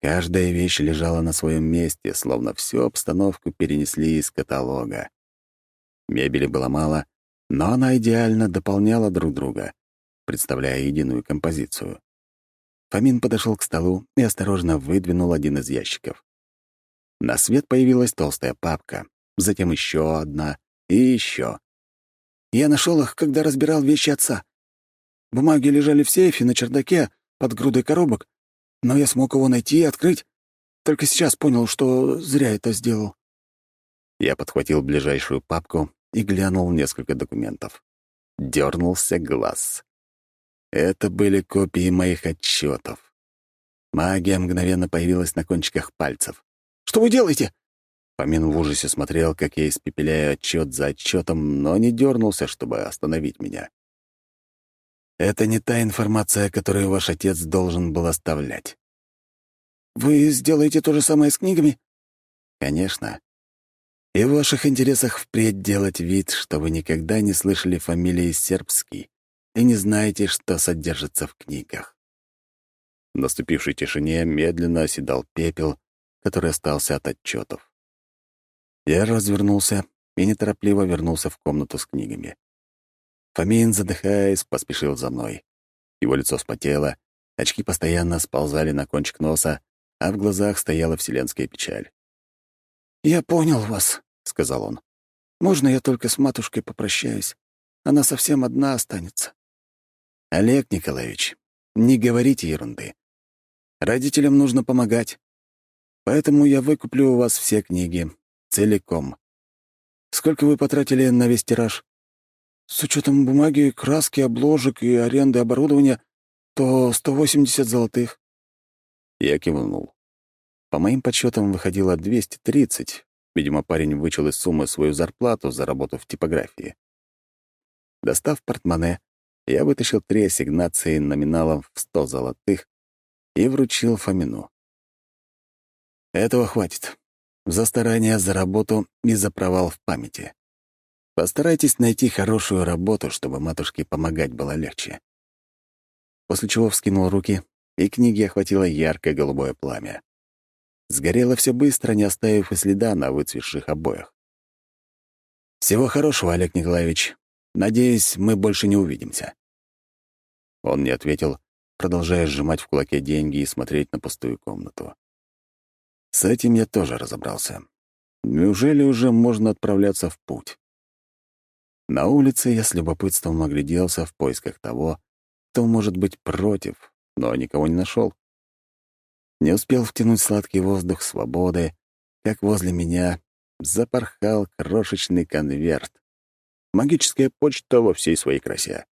Каждая вещь лежала на своем месте, словно всю обстановку перенесли из каталога. Мебели было мало, но она идеально дополняла друг друга, представляя единую композицию. Фомин подошел к столу и осторожно выдвинул один из ящиков. На свет появилась толстая папка, затем еще одна и еще. Я нашел их, когда разбирал вещи отца. Бумаги лежали в сейфе на чердаке под грудой коробок, но я смог его найти и открыть. Только сейчас понял, что зря это сделал. Я подхватил ближайшую папку и глянул несколько документов. Дернулся глаз. Это были копии моих отчетов. Магия мгновенно появилась на кончиках пальцев. «Что вы делаете?» Помин в ужасе смотрел, как я испепеляю отчет за отчетом, но не дернулся, чтобы остановить меня. Это не та информация, которую ваш отец должен был оставлять. Вы сделаете то же самое с книгами? Конечно. И в ваших интересах впредь делать вид, что вы никогда не слышали фамилии Сербский и не знаете, что содержится в книгах. В наступившей тишине медленно оседал пепел, который остался от отчетов. Я развернулся и неторопливо вернулся в комнату с книгами. Фомин, задыхаясь, поспешил за мной. Его лицо вспотело, очки постоянно сползали на кончик носа, а в глазах стояла вселенская печаль. «Я понял вас», — сказал он. «Можно я только с матушкой попрощаюсь? Она совсем одна останется». «Олег Николаевич, не говорите ерунды. Родителям нужно помогать. Поэтому я выкуплю у вас все книги. Целиком. Сколько вы потратили на весь тираж?» С учетом бумаги, краски, обложек и аренды оборудования, то 180 золотых. Я кивнул. По моим подсчетам выходило 230. Видимо, парень вычел из суммы свою зарплату за работу в типографии. Достав портмоне, я вытащил три ассигнации номиналом в 100 золотых и вручил Фомину. Этого хватит. За старания, за работу и за провал в памяти. Постарайтесь найти хорошую работу, чтобы матушке помогать было легче. После чего вскинул руки, и книги охватило яркое голубое пламя. Сгорело все быстро, не оставив и следа на выцветших обоях. «Всего хорошего, Олег Николаевич. Надеюсь, мы больше не увидимся». Он не ответил, продолжая сжимать в кулаке деньги и смотреть на пустую комнату. С этим я тоже разобрался. Неужели уже можно отправляться в путь? На улице я с любопытством огляделся в поисках того, кто может быть против, но никого не нашел. Не успел втянуть сладкий воздух свободы, как возле меня запорхал крошечный конверт. Магическая почта во всей своей красе.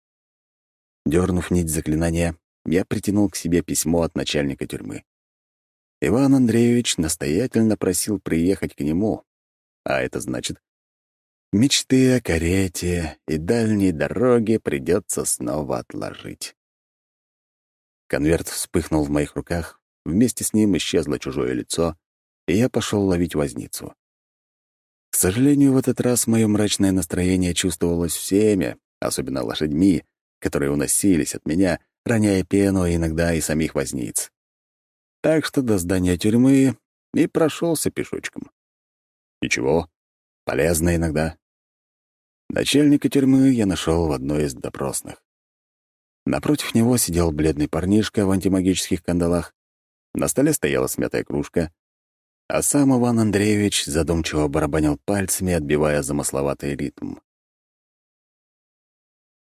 Дернув нить заклинания, я притянул к себе письмо от начальника тюрьмы. Иван Андреевич настоятельно просил приехать к нему, а это значит, мечты о карете и дальней дороге придется снова отложить. Конверт вспыхнул в моих руках, вместе с ним исчезло чужое лицо, и я пошел ловить возницу. Сожалению, в этот раз мое мрачное настроение чувствовалось всеми, особенно лошадьми, которые уносились от меня, роняя пену и иногда и самих возниц. Так что до здания тюрьмы и прошелся пешочком. Ничего, полезно иногда. Начальника тюрьмы я нашел в одной из допросных. Напротив него сидел бледный парнишка в антимагических кандалах. На столе стояла смятая кружка, а сам Иван Андреевич задумчиво барабанил пальцами, отбивая замысловатый ритм.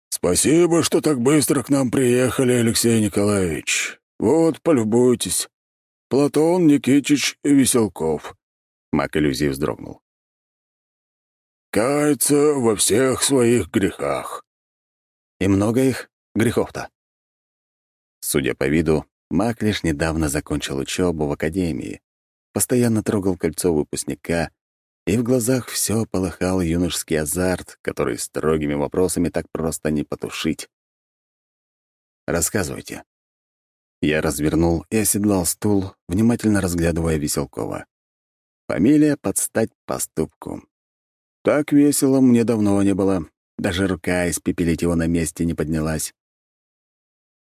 «Спасибо, что так быстро к нам приехали, Алексей Николаевич. Вот, полюбуйтесь. Платон Никитич Веселков». Мак иллюзии вздрогнул. «Кается во всех своих грехах». «И много их?» грехов-то? Судя по виду, Мак лишь недавно закончил учебу в академии, постоянно трогал кольцо выпускника, и в глазах все полыхал юношеский азарт, который строгими вопросами так просто не потушить. «Рассказывайте». Я развернул и оседлал стул, внимательно разглядывая Веселкова. Фамилия под стать поступку. Так весело мне давно не было. Даже рука испепелить его на месте не поднялась.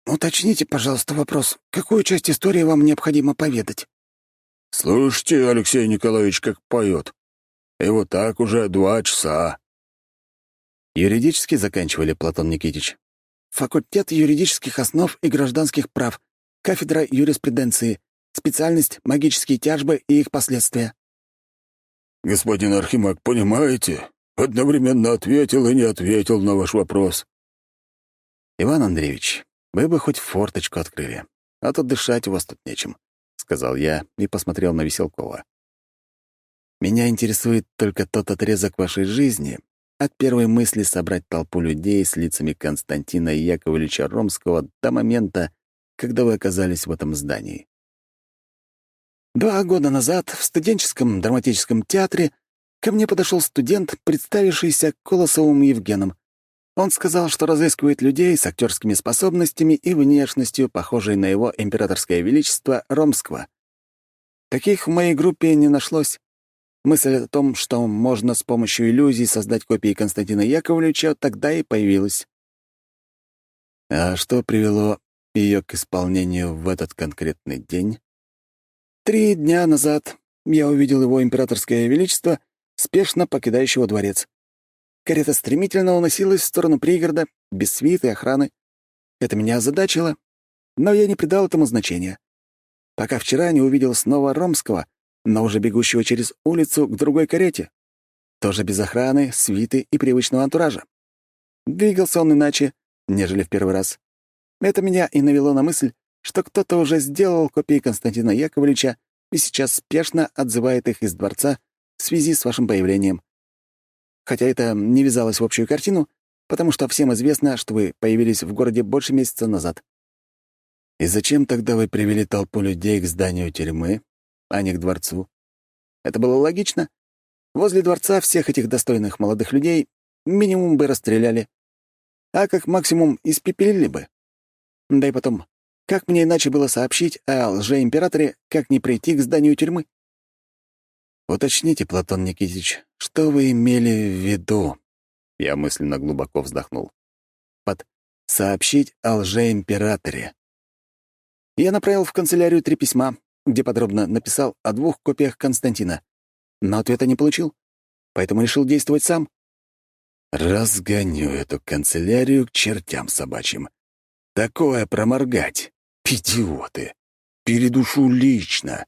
«Уточните, пожалуйста, вопрос. Какую часть истории вам необходимо поведать?» «Слушайте, Алексей Николаевич, как поет. И вот так уже два часа». Юридически заканчивали, Платон Никитич. «Факультет юридических основ и гражданских прав, кафедра юриспруденции, специальность магические тяжбы и их последствия». «Господин Архимаг, понимаете? Одновременно ответил и не ответил на ваш вопрос». «Иван Андреевич, вы бы хоть форточку открыли, а то дышать у вас тут нечем», — сказал я и посмотрел на Веселкова. «Меня интересует только тот отрезок вашей жизни, от первой мысли собрать толпу людей с лицами Константина Яковлевича Ромского до момента, когда вы оказались в этом здании. Два года назад в студенческом драматическом театре ко мне подошел студент, представившийся Колосовым Евгеном. Он сказал, что разыскивает людей с актерскими способностями и внешностью, похожей на его императорское величество Ромского. Таких в моей группе не нашлось. Мысль о том, что можно с помощью иллюзий создать копии Константина Яковлевича, тогда и появилась. А что привело ее к исполнению в этот конкретный день? Три дня назад я увидел его императорское величество, спешно покидающего дворец. Карета стремительно уносилась в сторону пригорода, без свиты и охраны. Это меня озадачило, но я не придал этому значения. Пока вчера не увидел снова Ромского, но уже бегущего через улицу к другой карете. Тоже без охраны, свиты и привычного антуража. Двигался он иначе, нежели в первый раз. Это меня и навело на мысль, что кто-то уже сделал копии Константина Яковлевича и сейчас спешно отзывает их из дворца в связи с вашим появлением хотя это не вязалось в общую картину, потому что всем известно, что вы появились в городе больше месяца назад. И зачем тогда вы привели толпу людей к зданию тюрьмы, а не к дворцу? Это было логично. Возле дворца всех этих достойных молодых людей минимум бы расстреляли, а как максимум испепелили бы. Да и потом, как мне иначе было сообщить о лжеимператоре, как не прийти к зданию тюрьмы? «Уточните, Платон Никитич, что вы имели в виду?» Я мысленно глубоко вздохнул. «Под «сообщить о лжеимператоре». Я направил в канцелярию три письма, где подробно написал о двух копиях Константина, но ответа не получил, поэтому решил действовать сам. Разгоню эту канцелярию к чертям собачьим. Такое проморгать. Идиоты. Передушу лично.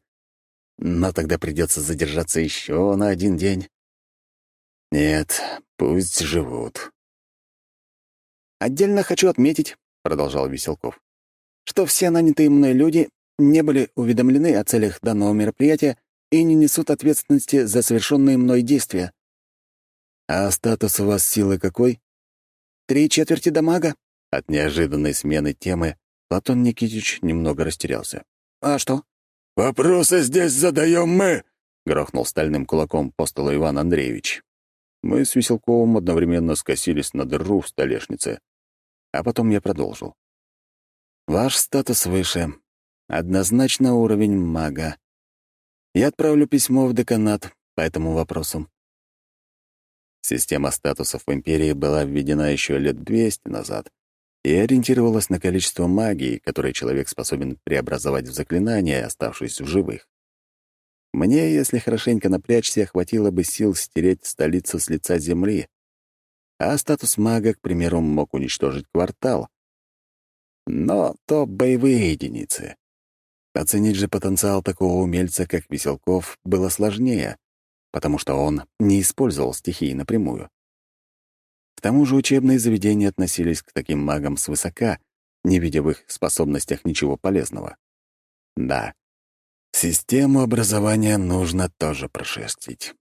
Но тогда придется задержаться еще на один день. Нет, пусть живут. «Отдельно хочу отметить», — продолжал Веселков, «что все нанятые мной люди не были уведомлены о целях данного мероприятия и не несут ответственности за совершенные мной действия. «А статус у вас силы какой?» «Три четверти дамага». От неожиданной смены темы Платон Никитич немного растерялся. «А что?» «Вопросы здесь задаем мы!» — грохнул стальным кулаком по столу Иван Андреевич. Мы с Веселковым одновременно скосились на дыру в столешнице. А потом я продолжил. «Ваш статус выше. Однозначно уровень мага. Я отправлю письмо в деканат по этому вопросу. Система статусов в Империи была введена еще лет 200 назад и ориентировалась на количество магии, которое человек способен преобразовать в заклинания, оставшись в живых. Мне, если хорошенько напрячься, хватило бы сил стереть столицу с лица земли, а статус мага, к примеру, мог уничтожить квартал. Но то боевые единицы. Оценить же потенциал такого умельца, как Веселков, было сложнее, потому что он не использовал стихии напрямую. К тому же учебные заведения относились к таким магам свысока, не видя в их способностях ничего полезного. Да, систему образования нужно тоже прошерстить.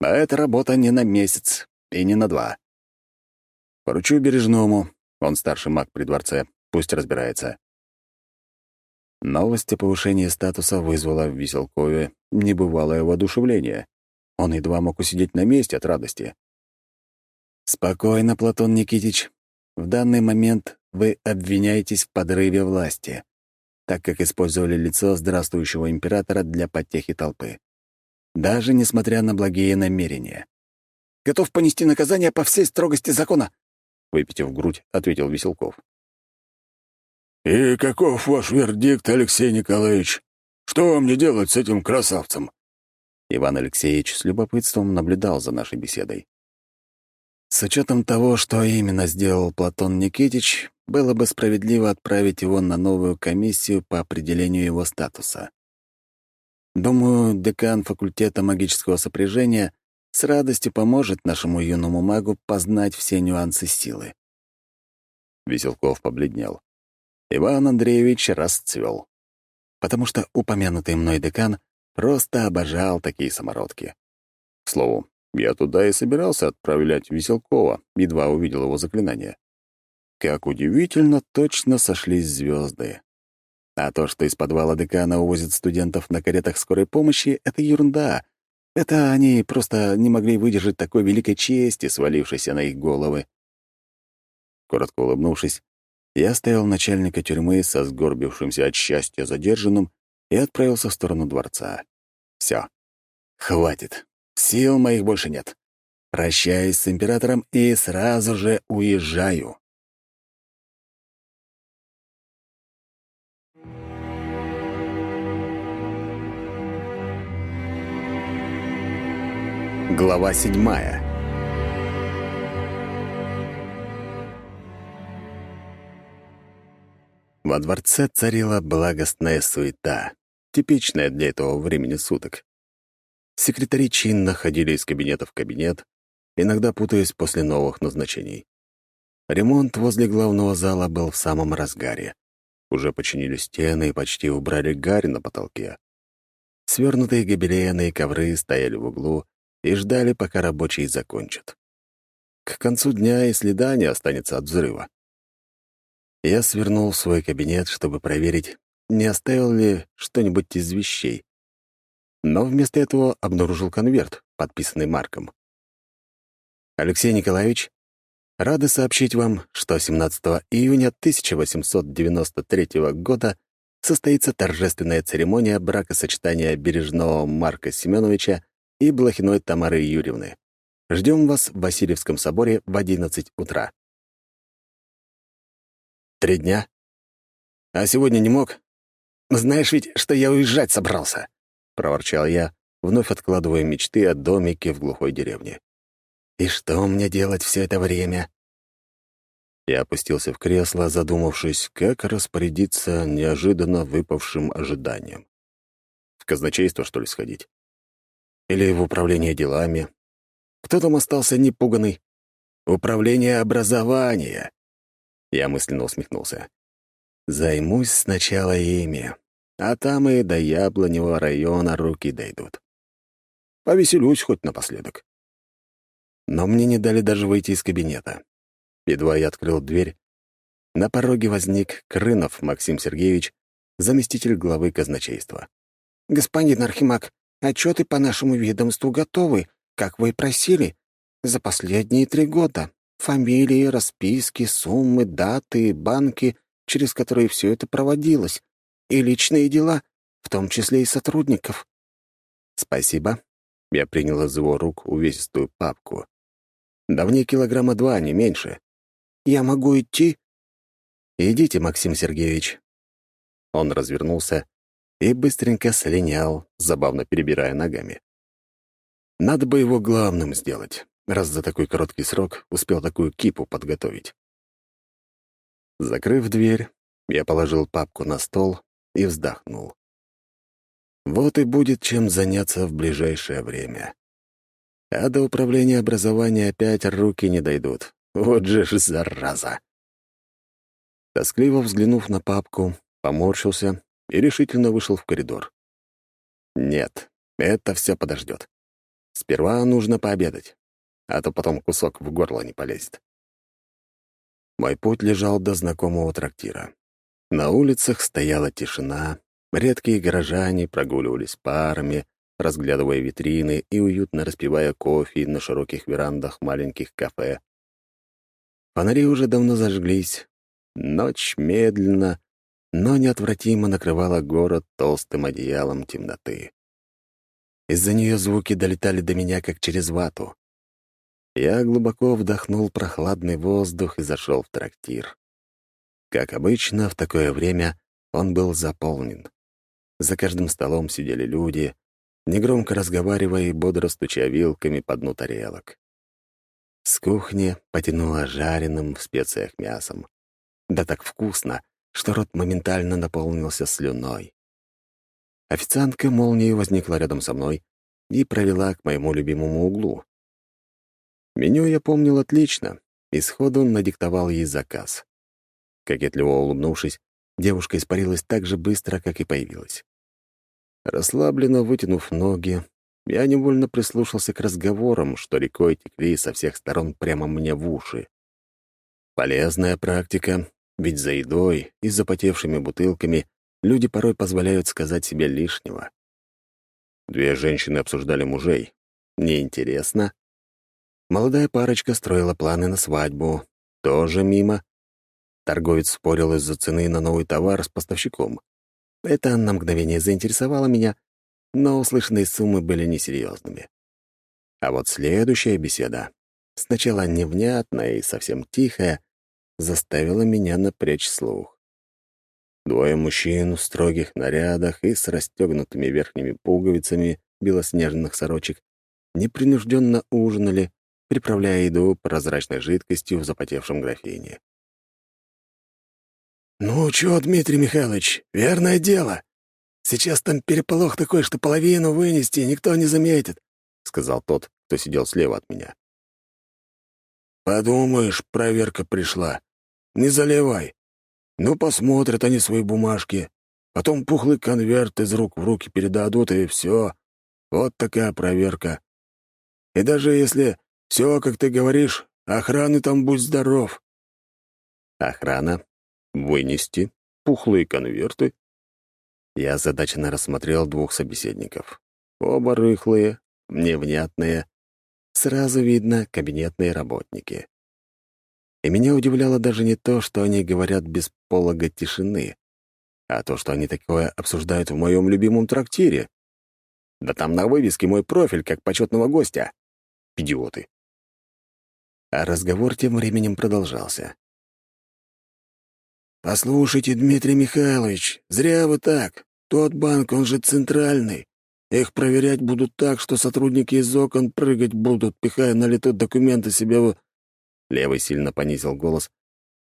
А эта работа не на месяц и не на два. Поручу Бережному, он старший маг при дворце, пусть разбирается. Новость о повышении статуса вызвала в Веселкове небывалое воодушевление. Он едва мог усидеть на месте от радости. «Спокойно, Платон Никитич. В данный момент вы обвиняетесь в подрыве власти, так как использовали лицо здравствующего императора для потехи толпы. Даже несмотря на благие намерения. Готов понести наказание по всей строгости закона», — выпитив грудь, ответил Веселков. «И каков ваш вердикт, Алексей Николаевич? Что мне делать с этим красавцем?» Иван Алексеевич с любопытством наблюдал за нашей беседой. С учетом того, что именно сделал Платон Никитич, было бы справедливо отправить его на новую комиссию по определению его статуса. Думаю, декан факультета магического сопряжения с радостью поможет нашему юному магу познать все нюансы силы. Веселков побледнел. Иван Андреевич расцвел, потому что упомянутый мной декан просто обожал такие самородки. К слову, я туда и собирался отправлять Веселкова, едва увидел его заклинание. Как удивительно, точно сошлись звезды. А то, что из подвала декана увозят студентов на каретах скорой помощи, — это ерунда. Это они просто не могли выдержать такой великой чести, свалившейся на их головы. Коротко улыбнувшись, я оставил начальника тюрьмы со сгорбившимся от счастья задержанным и отправился в сторону дворца. Все, хватит. Сил моих больше нет. Прощаюсь с императором и сразу же уезжаю. Глава седьмая Во дворце царила благостная суета, типичная для этого времени суток. Секретари чинно ходили из кабинета в кабинет, иногда путаясь после новых назначений. Ремонт возле главного зала был в самом разгаре. Уже починили стены и почти убрали гарь на потолке. Свернутые гобелены и ковры стояли в углу и ждали, пока рабочие закончат. К концу дня и следа не останется от взрыва. Я свернул в свой кабинет, чтобы проверить, не оставил ли что-нибудь из вещей. Но вместо этого обнаружил конверт, подписанный Марком. «Алексей Николаевич, рады сообщить вам, что 17 июня 1893 года состоится торжественная церемония бракосочетания Бережного Марка Семеновича и Блохиной Тамары Юрьевны. Ждем вас в Васильевском соборе в 11 утра. Три дня? А сегодня не мог? Знаешь ведь, что я уезжать собрался, — проворчал я, вновь откладывая мечты о домике в глухой деревне. И что мне делать все это время? Я опустился в кресло, задумавшись, как распорядиться неожиданно выпавшим ожиданием. В казначейство, что ли, сходить? Или в управление делами? Кто там остался непуганный? Управление образования. Я мысленно усмехнулся. Займусь сначала ими, а там и до Яблоневого района руки дойдут. Повеселюсь хоть напоследок. Но мне не дали даже выйти из кабинета. Едва я открыл дверь, на пороге возник Крынов Максим Сергеевич, заместитель главы казначейства. «Господин Архимаг, отчеты по нашему ведомству готовы, как вы и просили, за последние три года. Фамилии, расписки, суммы, даты, банки, через которые все это проводилось, и личные дела, в том числе и сотрудников». «Спасибо». Я принял из его рук увесистую папку. Да в ней килограмма два, не меньше. «Я могу идти?» «Идите, Максим Сергеевич». Он развернулся и быстренько слинял, забавно перебирая ногами. Надо бы его главным сделать, раз за такой короткий срок успел такую кипу подготовить. Закрыв дверь, я положил папку на стол и вздохнул. Вот и будет чем заняться в ближайшее время. А до управления образования опять руки не дойдут. Вот же ж зараза!» Тоскливо взглянув на папку, поморщился и решительно вышел в коридор. «Нет, это все подождет. Сперва нужно пообедать, а то потом кусок в горло не полезет». Мой путь лежал до знакомого трактира. На улицах стояла тишина, редкие горожане прогуливались парами, разглядывая витрины и уютно распивая кофе на широких верандах маленьких кафе. Фонари уже давно зажглись. Ночь медленно, но неотвратимо накрывала город толстым одеялом темноты. Из-за нее звуки долетали до меня, как через вату. Я глубоко вдохнул прохладный воздух и зашел в трактир. Как обычно, в такое время он был заполнен. За каждым столом сидели люди, негромко разговаривая и бодро стуча вилками по дну тарелок. С кухни потянуло жареным в специях мясом. Да так вкусно, что рот моментально наполнился слюной. Официантка молнией возникла рядом со мной и провела к моему любимому углу. Меню я помнил отлично и сходу надиктовал ей заказ. Кокетливо улыбнувшись, девушка испарилась так же быстро, как и появилась. Расслабленно вытянув ноги, я невольно прислушался к разговорам, что рекой текли со всех сторон прямо мне в уши. Полезная практика, ведь за едой и запотевшими бутылками люди порой позволяют сказать себе лишнего. Две женщины обсуждали мужей. Неинтересно. Молодая парочка строила планы на свадьбу. Тоже мимо. Торговец спорил из-за цены на новый товар с поставщиком. Это на мгновение заинтересовало меня, но услышанные суммы были несерьезными. А вот следующая беседа, сначала невнятная и совсем тихая, заставила меня напрячь слух. Двое мужчин в строгих нарядах и с расстегнутыми верхними пуговицами белоснежных сорочек непринужденно ужинали, приправляя еду прозрачной жидкостью в запотевшем графине. «Ну чё, Дмитрий Михайлович, верное дело. Сейчас там переполох такой, что половину вынести никто не заметит», — сказал тот, кто сидел слева от меня. «Подумаешь, проверка пришла. Не заливай. Ну, посмотрят они свои бумажки. Потом пухлый конверт из рук в руки передадут, и все. Вот такая проверка. И даже если все, как ты говоришь, охраны там будь здоров». «Охрана? Вынести? Пухлые конверты?» Я озадаченно рассмотрел двух собеседников. Оба рыхлые, невнятные. Сразу видно кабинетные работники. И меня удивляло даже не то, что они говорят без полога тишины, А то, что они такое обсуждают в моем любимом трактире. Да там на вывеске мой профиль, как почетного гостя. Идиоты. А разговор тем временем продолжался. «Послушайте, Дмитрий Михайлович, зря вы так. Тот банк, он же центральный. Их проверять будут так, что сотрудники из окон прыгать будут, пихая на лету документы себе в...» Левый сильно понизил голос,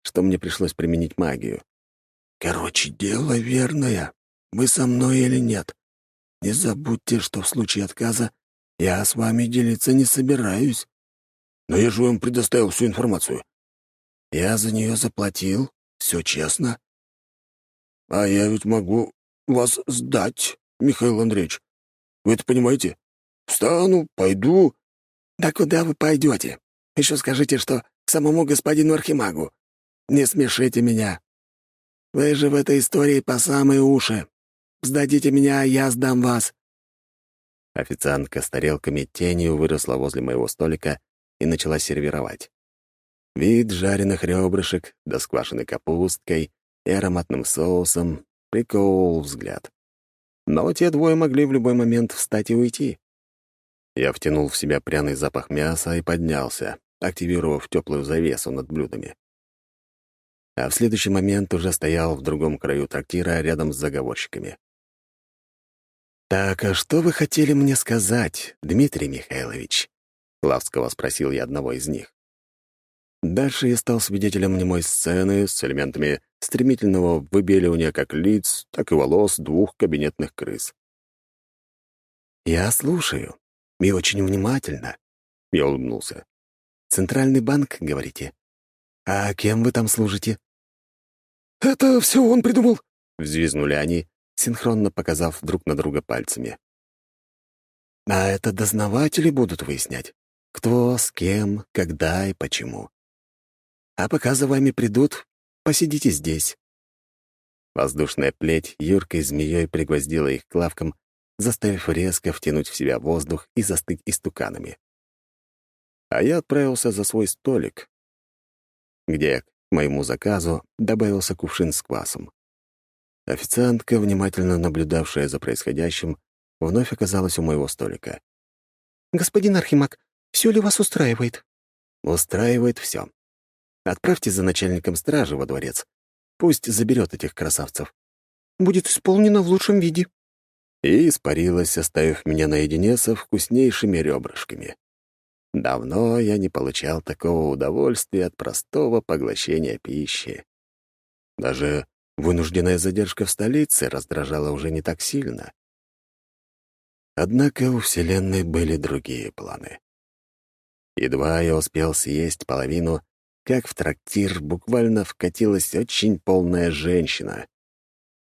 что мне пришлось применить магию. «Короче, дело верное. Вы со мной или нет? Не забудьте, что в случае отказа я с вами делиться не собираюсь. Но я же вам предоставил всю информацию. Я за нее заплатил, все честно. А я ведь могу вас сдать, Михаил Андреевич. Вы это понимаете? Встану, пойду. Да куда вы пойдете? Еще скажите, что к самому господину Архимагу. Не смешите меня. Вы же в этой истории по самые уши. Сдадите меня, а я сдам вас. Официантка с тарелками тенью выросла возле моего столика и начала сервировать. Вид жареных ребрышек, да с квашеной капусткой и ароматным соусом приковывал взгляд. Но те двое могли в любой момент встать и уйти. Я втянул в себя пряный запах мяса и поднялся, активировав теплую завесу над блюдами. А в следующий момент уже стоял в другом краю трактира рядом с заговорщиками. «Так, а что вы хотели мне сказать, Дмитрий Михайлович?» — ласково спросил я одного из них. Дальше я стал свидетелем немой сцены с элементами стремительного выбеливания как лиц, так и волос двух кабинетных крыс. «Я слушаю. И очень внимательно», — я улыбнулся. «Центральный банк, говорите? А кем вы там служите?» «Это все он придумал», — взвизгнули они, синхронно показав друг на друга пальцами. «А это дознаватели будут выяснять, кто, с кем, когда и почему. А пока за вами придут, посидите здесь». Воздушная плеть юркой змеей пригвоздила их к лавкам, заставив резко втянуть в себя воздух и застыть истуканами. А я отправился за свой столик, где к моему заказу добавился кувшин с квасом. Официантка, внимательно наблюдавшая за происходящим, вновь оказалась у моего столика. «Господин Архимаг, все ли вас устраивает?» «Устраивает все. Отправьте за начальником стражи во дворец. Пусть заберет этих красавцев. Будет исполнено в лучшем виде. И испарилась, оставив меня наедине со вкуснейшими ребрышками. Давно я не получал такого удовольствия от простого поглощения пищи. Даже вынужденная задержка в столице раздражала уже не так сильно. Однако у Вселенной были другие планы. Едва я успел съесть половину, как в трактир буквально вкатилась очень полная женщина.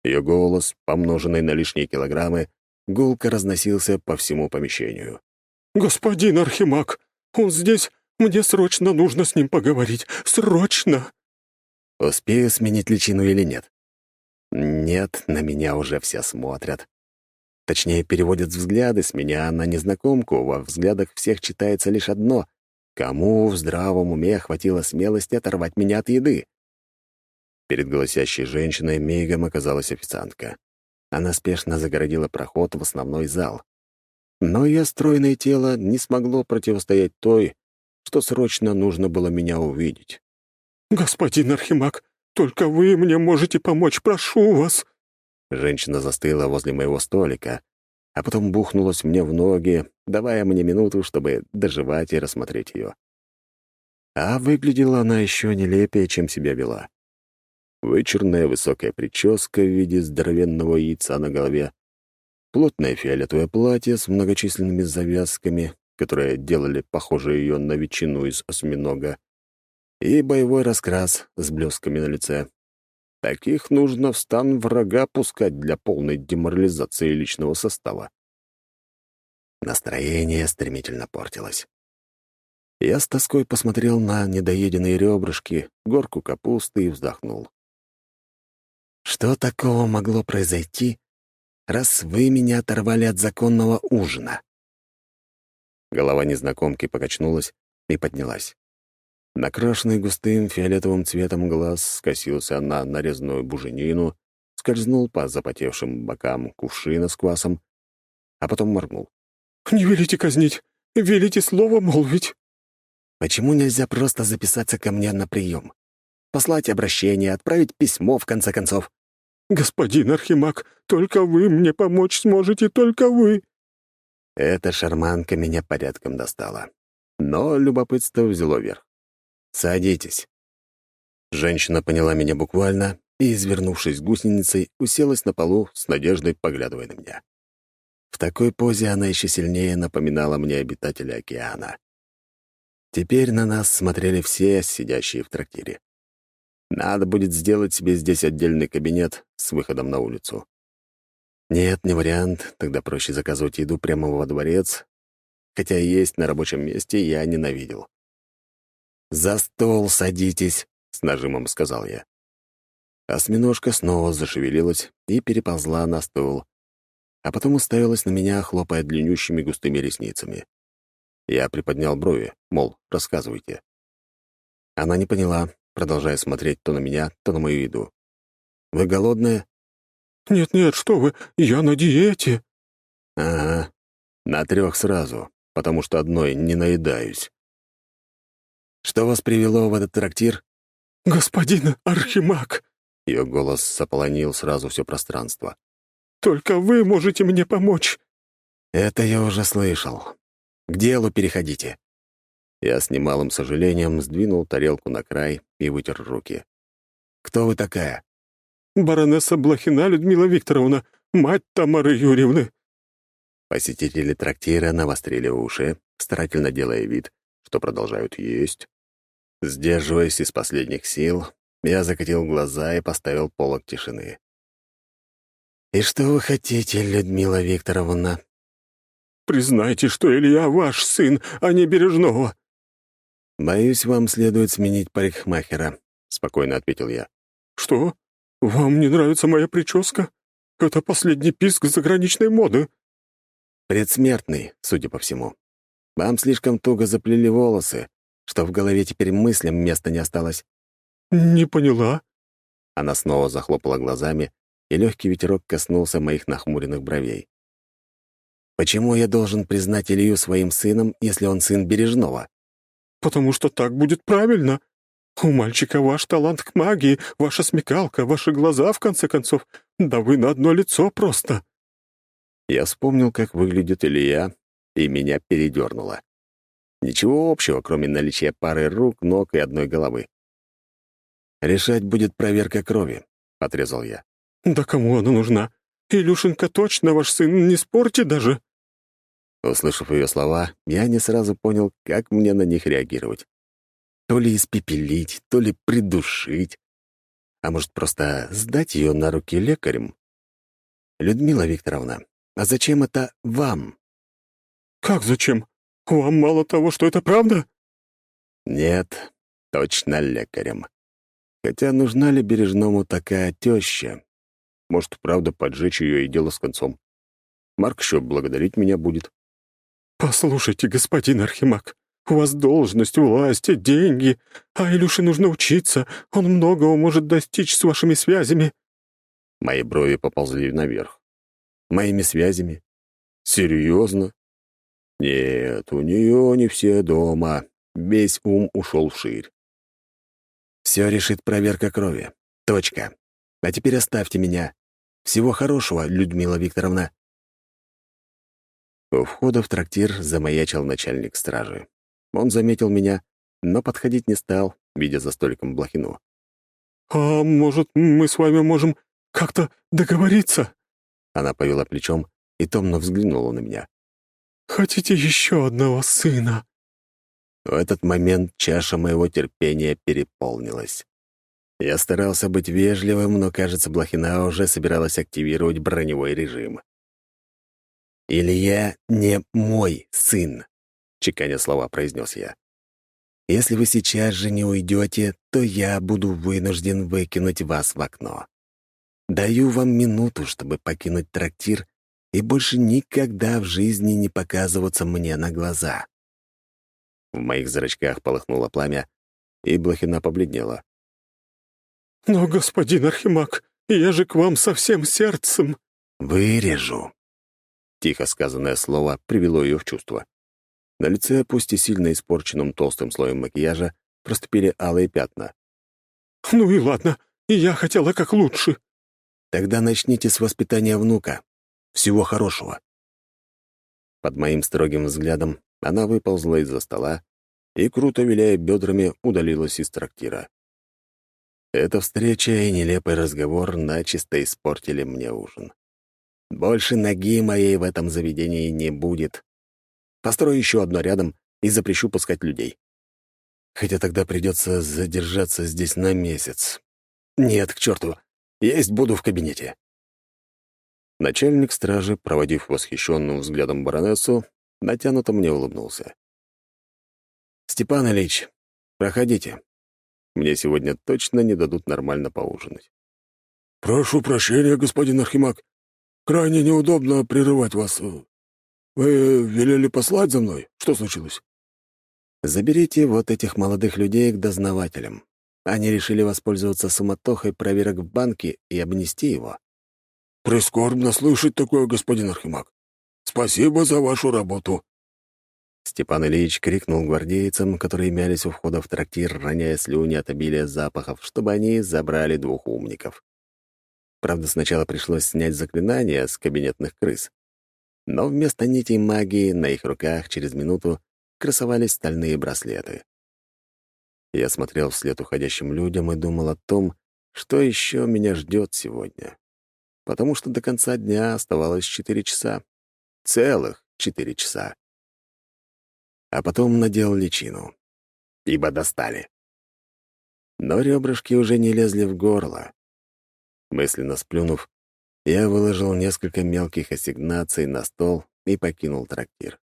Ее голос, помноженный на лишние килограммы, гулко разносился по всему помещению. «Господин Архимаг, он здесь. Мне срочно нужно с ним поговорить. Срочно!» Успею сменить личину или нет? Нет, на меня уже все смотрят. Точнее, переводят взгляды с меня на незнакомку. Во взглядах всех читается лишь одно Кому в здравом уме хватило смелости оторвать меня от еды? Перед голосящей женщиной мигом оказалась официантка. Она спешно загородила проход в основной зал. Но ее стройное тело не смогло противостоять той, что срочно нужно было меня увидеть. «Господин Архимаг, только вы мне можете помочь, прошу вас!» Женщина застыла возле моего столика, а потом бухнулась мне в ноги, давая мне минуту, чтобы доживать и рассмотреть ее. А выглядела она еще нелепее, чем себя вела. Вычурная высокая прическа в виде здоровенного яйца на голове, плотное фиолетовое платье с многочисленными завязками, которые делали похоже ее на ветчину из осьминога, и боевой раскрас с блесками на лице. Таких нужно в стан врага пускать для полной деморализации личного состава. Настроение стремительно портилось. Я с тоской посмотрел на недоеденные ребрышки, горку капусты и вздохнул. Что такого могло произойти, раз вы меня оторвали от законного ужина? Голова незнакомки покачнулась и поднялась. Накрашенный густым фиолетовым цветом глаз скосился на нарезанную буженину, скользнул по запотевшим бокам кувшина с квасом, а потом моргнул. «Не велите казнить, велите слово молвить». «Почему нельзя просто записаться ко мне на прием? Послать обращение, отправить письмо, в конце концов?» «Господин Архимаг, только вы мне помочь сможете, только вы!» Эта шарманка меня порядком достала. Но любопытство взяло верх. «Садитесь». Женщина поняла меня буквально и, извернувшись гусеницей, уселась на полу с надеждой, поглядывая на меня. В такой позе она еще сильнее напоминала мне обитателя океана. Теперь на нас смотрели все, сидящие в трактире. Надо будет сделать себе здесь отдельный кабинет с выходом на улицу. Нет, не вариант, тогда проще заказывать еду прямо во дворец, хотя есть на рабочем месте я ненавидел. «За стол садитесь», — с нажимом сказал я. Осьминожка снова зашевелилась и переползла на стол, а потом уставилась на меня, хлопая длиннющими густыми ресницами. Я приподнял брови, мол, рассказывайте. Она не поняла, продолжая смотреть то на меня, то на мою еду. «Вы голодная?» «Нет-нет, что вы, я на диете». «Ага, на трех сразу, потому что одной не наедаюсь». «Что вас привело в этот трактир?» «Господин Архимаг!» Ее голос заполонил сразу все пространство. «Только вы можете мне помочь!» «Это я уже слышал. К делу переходите». Я с немалым сожалением сдвинул тарелку на край и вытер руки. «Кто вы такая?» «Баронесса Блохина Людмила Викторовна, мать Тамары Юрьевны». Посетители трактира навострили уши, старательно делая вид, что продолжают есть. Сдерживаясь из последних сил, я закатил глаза и поставил полок тишины. «И что вы хотите, Людмила Викторовна?» «Признайте, что Илья ваш сын, а не Бережного». «Боюсь, вам следует сменить парикмахера», — спокойно ответил я. «Что? Вам не нравится моя прическа? Это последний писк заграничной моды». «Предсмертный, судя по всему. Вам слишком туго заплели волосы, что в голове теперь мыслям места не осталось». «Не поняла». Она снова захлопала глазами, и легкий ветерок коснулся моих нахмуренных бровей. «Почему я должен признать Илью своим сыном, если он сын Бережного?» «Потому что так будет правильно. У мальчика ваш талант к магии, ваша смекалка, ваши глаза, в конце концов. Да вы на одно лицо просто». Я вспомнил, как выглядит Илья, и меня передернуло. Ничего общего, кроме наличия пары рук, ног и одной головы. «Решать будет проверка крови», — отрезал я. «Да кому она нужна? Илюшенька точно ваш сын, не спорьте даже!» Услышав ее слова, я не сразу понял, как мне на них реагировать. То ли испепелить, то ли придушить. А может, просто сдать ее на руки лекарям? Людмила Викторовна, а зачем это вам? «Как зачем? Вам мало того, что это правда?» «Нет, точно лекарем. Хотя нужна ли Бережному такая теща? Может, правда, поджечь ее и дело с концом. Марк еще благодарить меня будет». «Послушайте, господин Архимаг, у вас должность, власть, деньги, а Илюше нужно учиться, он многого может достичь с вашими связями». Мои брови поползли наверх. «Моими связями? Серьезно? Нет, у нее не все дома. Весь ум ушел вширь. Все решит проверка крови. Точка. А теперь оставьте меня. Всего хорошего, Людмила Викторовна. У входа в трактир замаячил начальник стражи. Он заметил меня, но подходить не стал, видя за столиком Блохину. «А может, мы с вами можем как-то договориться?» Она повела плечом и томно взглянула на меня. Хотите еще одного сына?» В этот момент чаша моего терпения переполнилась. Я старался быть вежливым, но, кажется, Блохина уже собиралась активировать броневой режим. «Илья не мой сын», — чеканя слова произнес я. «Если вы сейчас же не уйдете, то я буду вынужден выкинуть вас в окно. Даю вам минуту, чтобы покинуть трактир и больше никогда в жизни не показываться мне на глаза. В моих зрачках полыхнуло пламя, и Блохина побледнела. «Но, господин Архимаг, Я же к вам со всем сердцем!» «Вырежу!» Тихо сказанное слово привело ее в чувство. На лице, пусть и сильно испорченным толстым слоем макияжа, проступили алые пятна. «Ну и ладно, и я хотела как лучше». «Тогда начните с воспитания внука. Всего хорошего». Под моим строгим взглядом она выползла из-за стола и, круто виляя бедрами, удалилась из трактира. Эта встреча и нелепый разговор начисто испортили мне ужин. Больше ноги моей в этом заведении не будет. Построю еще одно рядом и запрещу пускать людей. Хотя тогда придется задержаться здесь на месяц. Нет, к черту, есть буду в кабинете. Начальник стражи, проводив восхищенным взглядом баронессу, натянуто мне улыбнулся. «Степан Ильич, проходите. Мне сегодня точно не дадут нормально поужинать». «Прошу прощения, господин Архимаг. Крайне неудобно прерывать вас. Вы велели послать за мной? Что случилось?» «Заберите вот этих молодых людей к дознавателям. Они решили воспользоваться суматохой проверок в банке и обнести его». «Прискорбно слышать такое, господин Архимаг. Спасибо за вашу работу». Степан Ильич крикнул гвардейцам, которые мялись у входа в трактир, роняя слюни от обилия запахов, чтобы они забрали двух умников. Правда, сначала пришлось снять заклинание с кабинетных крыс. Но вместо нитей магии на их руках через минуту красовались стальные браслеты. Я смотрел вслед уходящим людям и думал о том, что еще меня ждет сегодня. Потому что до конца дня оставалось четыре часа. Целых четыре часа а потом надел личину. Ибо достали. Но ребрышки уже не лезли в горло. Мысленно сплюнув, я выложил несколько мелких ассигнаций на стол и покинул трактир.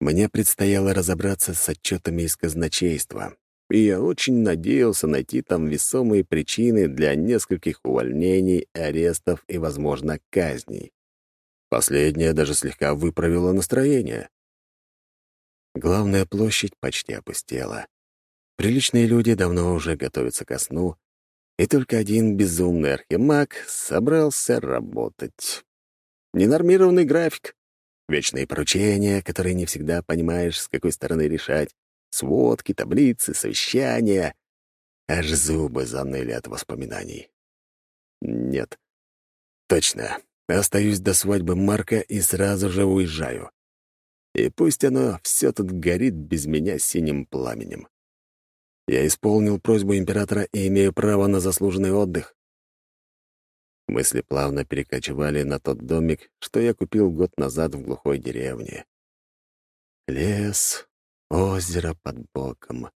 Мне предстояло разобраться с отчетами из казначейства, и я очень надеялся найти там весомые причины для нескольких увольнений, арестов и, возможно, казней. Последнее даже слегка выправило настроение. Главная площадь почти опустела. Приличные люди давно уже готовятся ко сну, и только один безумный архимаг собрался работать. Ненормированный график, вечные поручения, которые не всегда понимаешь, с какой стороны решать, сводки, таблицы, совещания. Аж зубы заныли от воспоминаний. Нет, точно. Остаюсь до свадьбы Марка и сразу же уезжаю. И пусть оно все тут горит без меня синим пламенем. Я исполнил просьбу императора и имею право на заслуженный отдых. Мысли плавно перекочевали на тот домик, что я купил год назад в глухой деревне. Лес, озеро под боком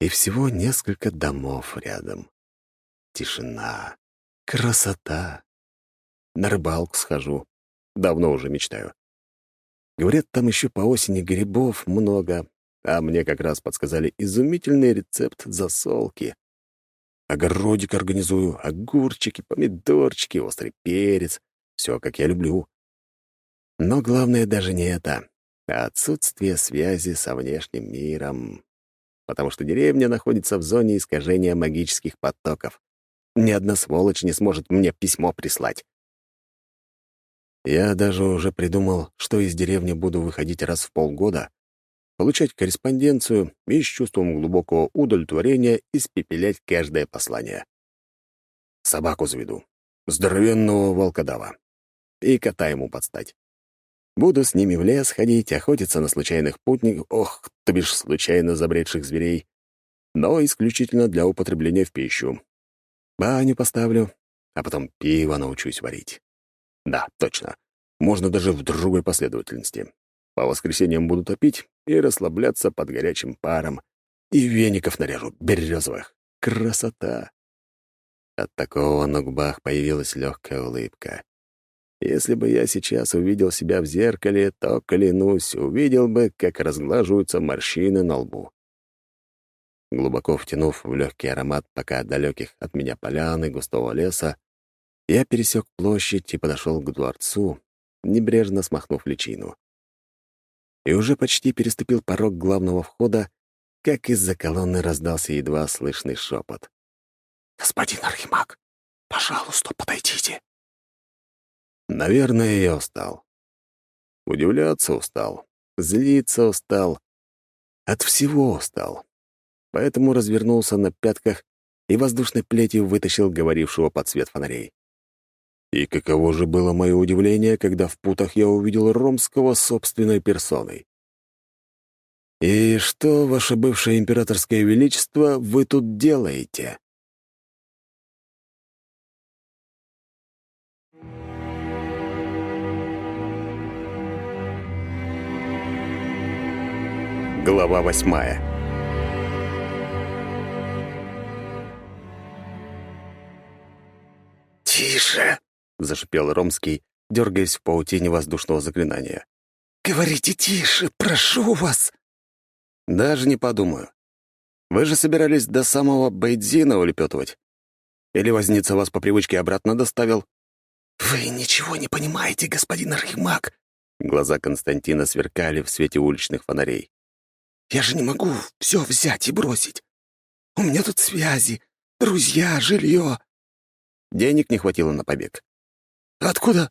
и всего несколько домов рядом. Тишина, красота. На рыбалку схожу. Давно уже мечтаю. Говорят, там еще по осени грибов много, а мне как раз подсказали изумительный рецепт засолки. Огородик организую, огурчики, помидорчики, острый перец. Все, как я люблю. Но главное даже не это, а отсутствие связи со внешним миром. Потому что деревня находится в зоне искажения магических потоков. Ни одна сволочь не сможет мне письмо прислать. Я даже уже придумал, что из деревни буду выходить раз в полгода, получать корреспонденцию и с чувством глубокого удовлетворения испепелять каждое послание. Собаку заведу. Здоровенного волкодава. И кота ему подстать. Буду с ними в лес ходить, охотиться на случайных путников, ох, то бишь случайно забредших зверей, но исключительно для употребления в пищу. Баню поставлю, а потом пиво научусь варить. Да, точно. Можно даже в другой последовательности. По воскресеньям буду топить и расслабляться под горячим паром. И веников наряжу, березовых. Красота! От такого на губах появилась легкая улыбка. Если бы я сейчас увидел себя в зеркале, то, клянусь, увидел бы, как разглаживаются морщины на лбу. Глубоко втянув в легкий аромат пока далеких от меня полян и густого леса, я пересек площадь и подошел к дворцу, небрежно смахнув личину. И уже почти переступил порог главного входа, как из-за колонны раздался едва слышный шепот. «Господин Архимаг, Пожалуйста, подойдите». Наверное, я устал. Удивляться устал, злиться устал, от всего устал. Поэтому развернулся на пятках и воздушной плетью вытащил говорившего под свет фонарей. И каково же было мое удивление, когда в путах я увидел Ромского собственной персоной. «И что, ваше бывшее императорское величество, вы тут делаете?» Глава восьмая «Тише!» — зашипел Ромский, дергаясь в паутине воздушного заклинания. «Говорите тише, прошу вас!» «Даже не подумаю. Вы же собирались до самого Бейдзина улепетывать? Или возница вас по привычке обратно доставил?» «Вы ничего не понимаете, господин Архимаг!» Глаза Константина сверкали в свете уличных фонарей. Я же не могу все взять и бросить. У меня тут связи, друзья, жилье. Денег не хватило на побег. Откуда?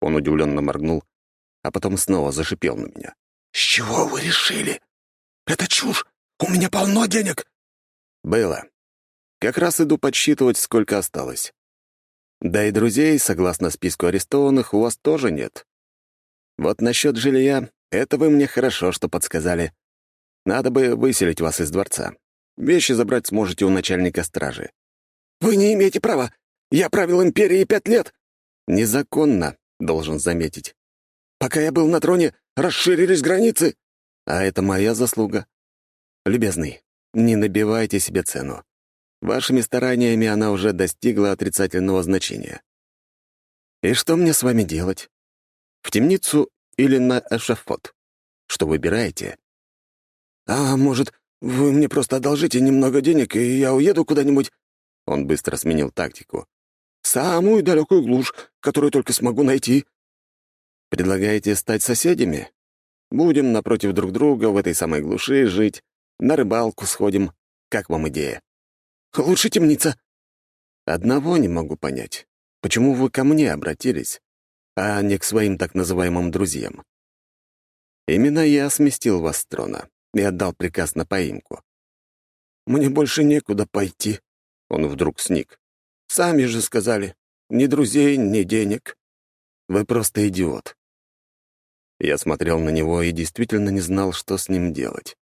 Он удивленно моргнул, а потом снова зашипел на меня. С чего вы решили? Это чушь. У меня полно денег. Было. Как раз иду подсчитывать, сколько осталось. Да и друзей, согласно списку арестованных, у вас тоже нет. Вот насчет жилья, это вы мне хорошо, что подсказали. Надо бы выселить вас из дворца. Вещи забрать сможете у начальника стражи». «Вы не имеете права! Я правил империей пять лет!» «Незаконно», — должен заметить. «Пока я был на троне, расширились границы!» «А это моя заслуга. Любезный, не набивайте себе цену. Вашими стараниями она уже достигла отрицательного значения. И что мне с вами делать? В темницу или на эшафот? Что выбираете?» «А может, вы мне просто одолжите немного денег, и я уеду куда-нибудь?» Он быстро сменил тактику. «Самую далекую глушь, которую только смогу найти». «Предлагаете стать соседями? Будем напротив друг друга в этой самой глуши жить, на рыбалку сходим. Как вам идея?» «Лучше темница». «Одного не могу понять. Почему вы ко мне обратились, а не к своим так называемым друзьям? Именно я сместил вас с трона и отдал приказ на поимку. «Мне больше некуда пойти», — он вдруг сник. «Сами же сказали, ни друзей, ни денег». «Вы просто идиот». Я смотрел на него и действительно не знал, что с ним делать.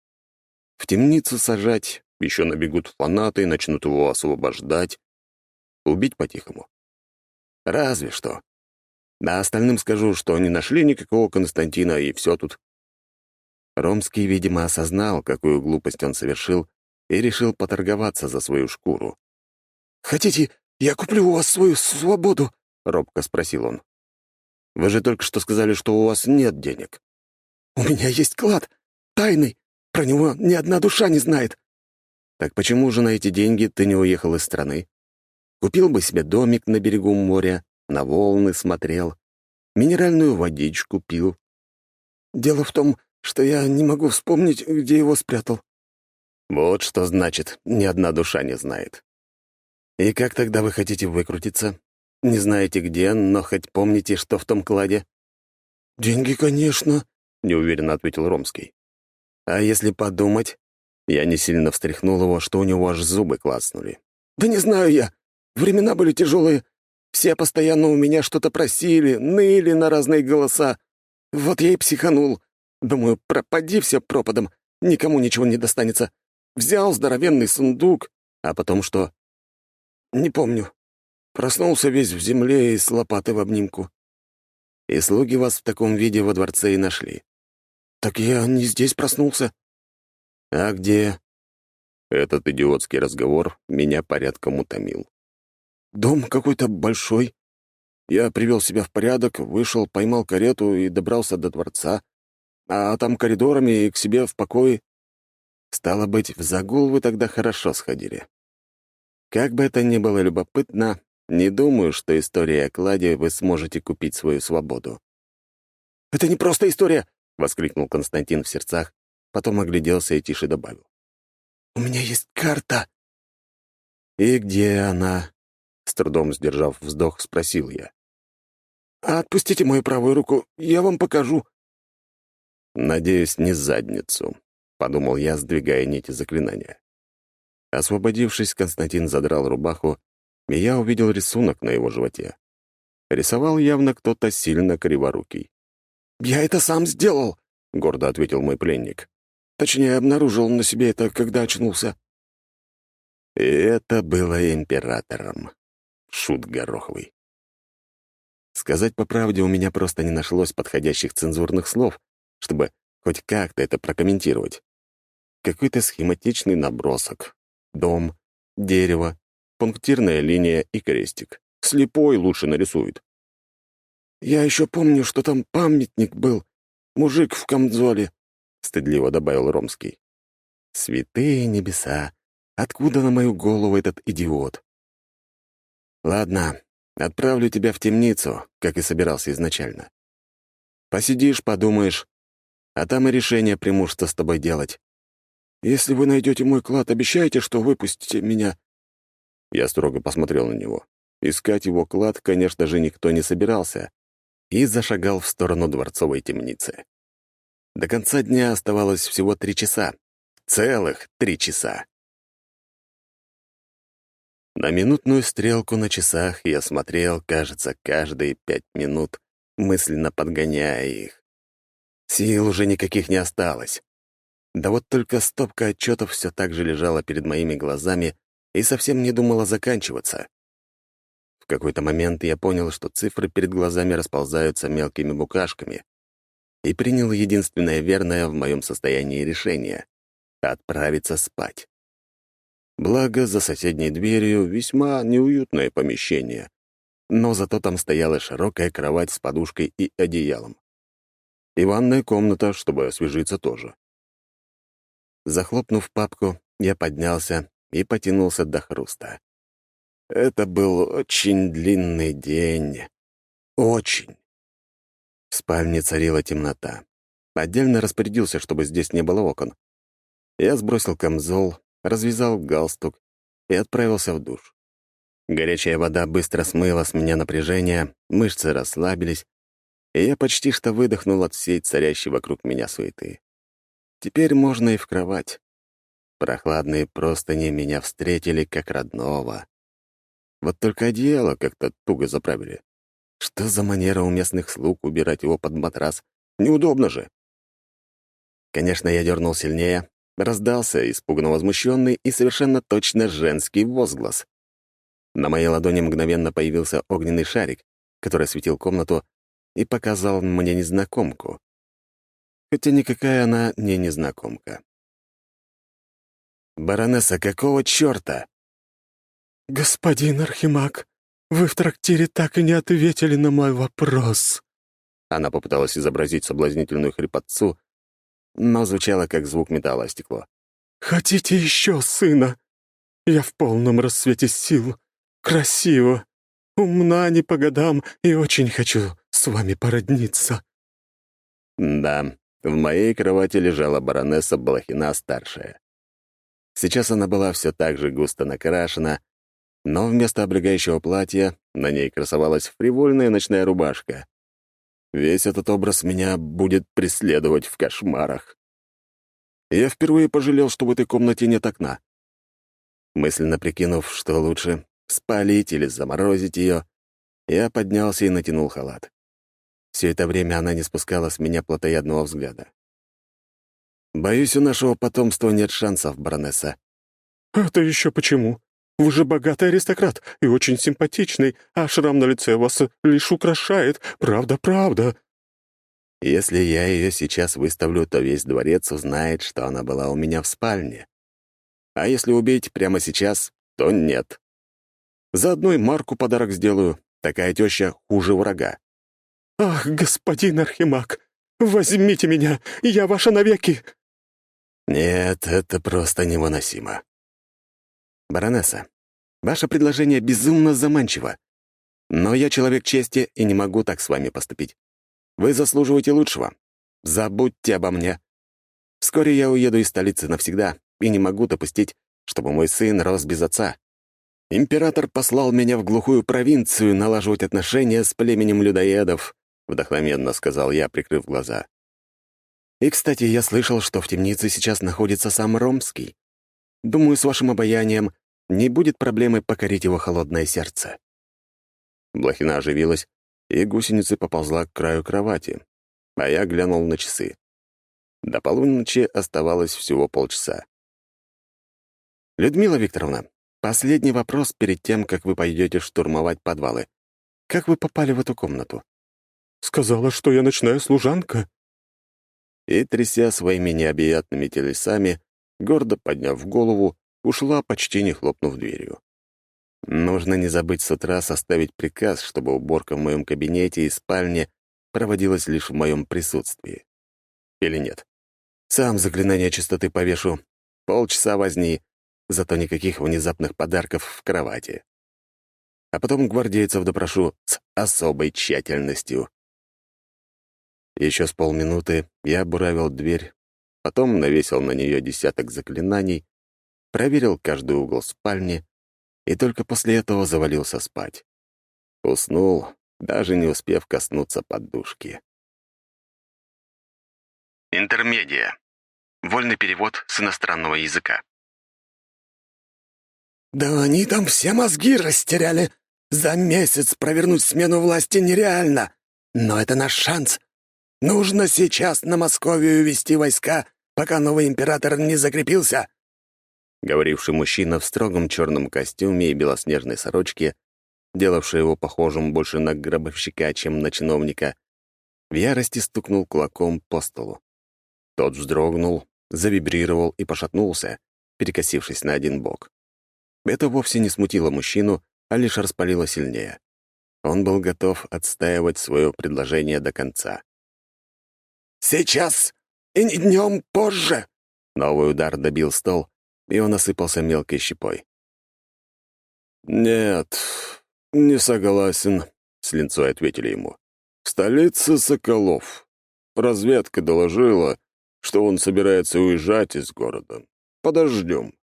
В темницу сажать, еще набегут фанаты и начнут его освобождать. Убить по-тихому. Разве что. Да остальным скажу, что не нашли никакого Константина, и все тут. Ромский, видимо, осознал, какую глупость он совершил, и решил поторговаться за свою шкуру. «Хотите, я куплю у вас свою свободу?» — робко спросил он. «Вы же только что сказали, что у вас нет денег». «У меня есть клад, тайный, про него ни одна душа не знает». «Так почему же на эти деньги ты не уехал из страны? Купил бы себе домик на берегу моря, на волны смотрел, минеральную водичку пил». «Дело в том, что я не могу вспомнить, где его спрятал». «Вот что значит, ни одна душа не знает. И как тогда вы хотите выкрутиться? Не знаете где, но хоть помните, что в том кладе?» «Деньги, конечно», — неуверенно ответил Ромский. «А если подумать?» Я не сильно встряхнул его, что у него аж зубы клацнули. «Да не знаю я. Времена были тяжелые. Все постоянно у меня что-то просили, ныли на разные голоса. Вот я и психанул. Думаю, пропади все пропадом, никому ничего не достанется. Взял здоровенный сундук, а потом что? Не помню. Проснулся весь в земле и с лопатой в обнимку. И слуги вас в таком виде во дворце и нашли. Так я не здесь проснулся. А где? Этот идиотский разговор меня порядком утомил. Дом какой-то большой. Я привел себя в порядок, вышел, поймал карету и добрался до дворца а там коридорами и к себе в покое. Стало быть, в загул вы тогда хорошо сходили. Как бы это ни было любопытно, не думаю, что история о кладе вы сможете купить свою свободу. «Это не просто история!» — воскликнул Константин в сердцах, потом огляделся и тише добавил. «У меня есть карта». «И где она?» С трудом сдержав вздох, спросил я. «Отпустите мою правую руку, я вам покажу». «Надеюсь, не задницу», — подумал я, сдвигая нити заклинания. Освободившись, Константин задрал рубаху, и я увидел рисунок на его животе. Рисовал явно кто-то сильно криворукий. «Я это сам сделал», — гордо ответил мой пленник. «Точнее, обнаружил на себе это, когда очнулся». И это было императором. Шут гороховый. Сказать по правде, у меня просто не нашлось подходящих цензурных слов, чтобы хоть как-то это прокомментировать. Какой-то схематичный набросок. Дом, дерево, пунктирная линия и крестик. Слепой лучше нарисует. «Я еще помню, что там памятник был. Мужик в камзоле», — стыдливо добавил Ромский. «Святые небеса! Откуда на мою голову этот идиот?» «Ладно, отправлю тебя в темницу, как и собирался изначально. Посидишь, подумаешь, а там и решение приму, что с тобой делать. Если вы найдете мой клад, обещайте, что выпустите меня». Я строго посмотрел на него. Искать его клад, конечно же, никто не собирался, и зашагал в сторону дворцовой темницы. До конца дня оставалось всего три часа. Целых три часа. На минутную стрелку на часах я смотрел, кажется, каждые пять минут, мысленно подгоняя их. Сил уже никаких не осталось. Да вот только стопка отчетов все так же лежала перед моими глазами и совсем не думала заканчиваться. В какой-то момент я понял, что цифры перед глазами расползаются мелкими букашками, и принял единственное верное в моем состоянии решение — отправиться спать. Благо, за соседней дверью весьма неуютное помещение, но зато там стояла широкая кровать с подушкой и одеялом. И ванная комната, чтобы освежиться тоже. Захлопнув папку, я поднялся и потянулся до хруста. Это был очень длинный день. Очень. В спальне царила темнота. Отдельно распорядился, чтобы здесь не было окон. Я сбросил камзол, развязал галстук и отправился в душ. Горячая вода быстро смыла с меня напряжение, мышцы расслабились, и я почти что выдохнул от всей царящей вокруг меня суеты. Теперь можно и в кровать. Прохладные простыни меня встретили как родного. Вот только одеяло как-то туго заправили. Что за манера у местных слуг убирать его под матрас? Неудобно же. Конечно, я дернул сильнее, раздался испуганно возмущенный и совершенно точно женский возглас. На моей ладони мгновенно появился огненный шарик, который осветил комнату и показал мне незнакомку хотя никакая она не незнакомка. «Баронесса, какого чёрта?» «Господин Архимаг, вы в трактире так и не ответили на мой вопрос». Она попыталась изобразить соблазнительную хрипотцу, но звучало как звук металла о стекло. «Хотите еще сына? Я в полном рассвете сил. Красиво, умна не по годам и очень хочу с вами породниться». Да, в моей кровати лежала баронесса Балахина-старшая. Сейчас она была все так же густо накрашена, но вместо облегающего платья на ней красовалась фривольная ночная рубашка. Весь этот образ меня будет преследовать в кошмарах. Я впервые пожалел, что в этой комнате нет окна. Мысленно прикинув, что лучше, спалить или заморозить ее, я поднялся и натянул халат. Все это время она не спускала с меня плотоядного взгляда. «Боюсь, у нашего потомства нет шансов, баронесса». «Это еще почему? Вы же богатый аристократ и очень симпатичный, а шрам на лице вас лишь украшает. Правда, правда». «Если я ее сейчас выставлю, то весь дворец узнает, что она была у меня в спальне. А если убить прямо сейчас, то нет. Заодно и Марку подарок сделаю. Такая теща хуже врага. «Ах, господин Архимаг, возьмите меня, я ваша навеки!» «Нет, это просто невыносимо. Баронесса, ваше предложение безумно заманчиво, но я человек чести и не могу так с вами поступить. Вы заслуживаете лучшего. Забудьте обо мне. Вскоре я уеду из столицы навсегда и не могу допустить, чтобы мой сын рос без отца. Император послал меня в глухую провинцию налаживать отношения с племенем людоедов, вдохновенно сказал я, прикрыв глаза. И, кстати, я слышал, что в темнице сейчас находится сам Ромский. Думаю, с вашим обаянием не будет проблемы покорить его холодное сердце. Блохина оживилась, и гусеница поползла к краю кровати, а я глянул на часы. До полуночи оставалось всего полчаса. «Людмила Викторовна, последний вопрос перед тем, как вы пойдете штурмовать подвалы. Как вы попали в эту комнату?» «Сказала, что я ночная служанка». И, тряся своими необъятными телесами, гордо подняв голову, ушла, почти не хлопнув дверью. Нужно не забыть с утра составить приказ, чтобы уборка в моем кабинете и спальне проводилась лишь в моем присутствии. Или нет? Сам заклинание чистоты повешу. Полчаса возни, зато никаких внезапных подарков в кровати. А потом гвардейцев допрошу с особой тщательностью. Еще с полминуты я буравил дверь, потом навесил на нее десяток заклинаний, проверил каждый угол спальни и только после этого завалился спать. Уснул, даже не успев коснуться подушки. Интермедия. Вольный перевод с иностранного языка. «Да они там все мозги растеряли. За месяц провернуть смену власти нереально. Но это наш шанс. Нужно сейчас на Московию вести войска, пока новый император не закрепился». Говоривший мужчина в строгом черном костюме и белоснежной сорочке, делавший его похожим больше на гробовщика, чем на чиновника, в ярости стукнул кулаком по столу. Тот вздрогнул, завибрировал и пошатнулся, перекосившись на один бок. Это вовсе не смутило мужчину, а лишь распалило сильнее. Он был готов отстаивать свое предложение до конца. «Сейчас и не днем позже!» Новый удар добил стол, и он осыпался мелкой щепой. «Нет, не согласен», — с линцой ответили ему. «Столица Соколов. Разведка доложила, что он собирается уезжать из города. Подождем».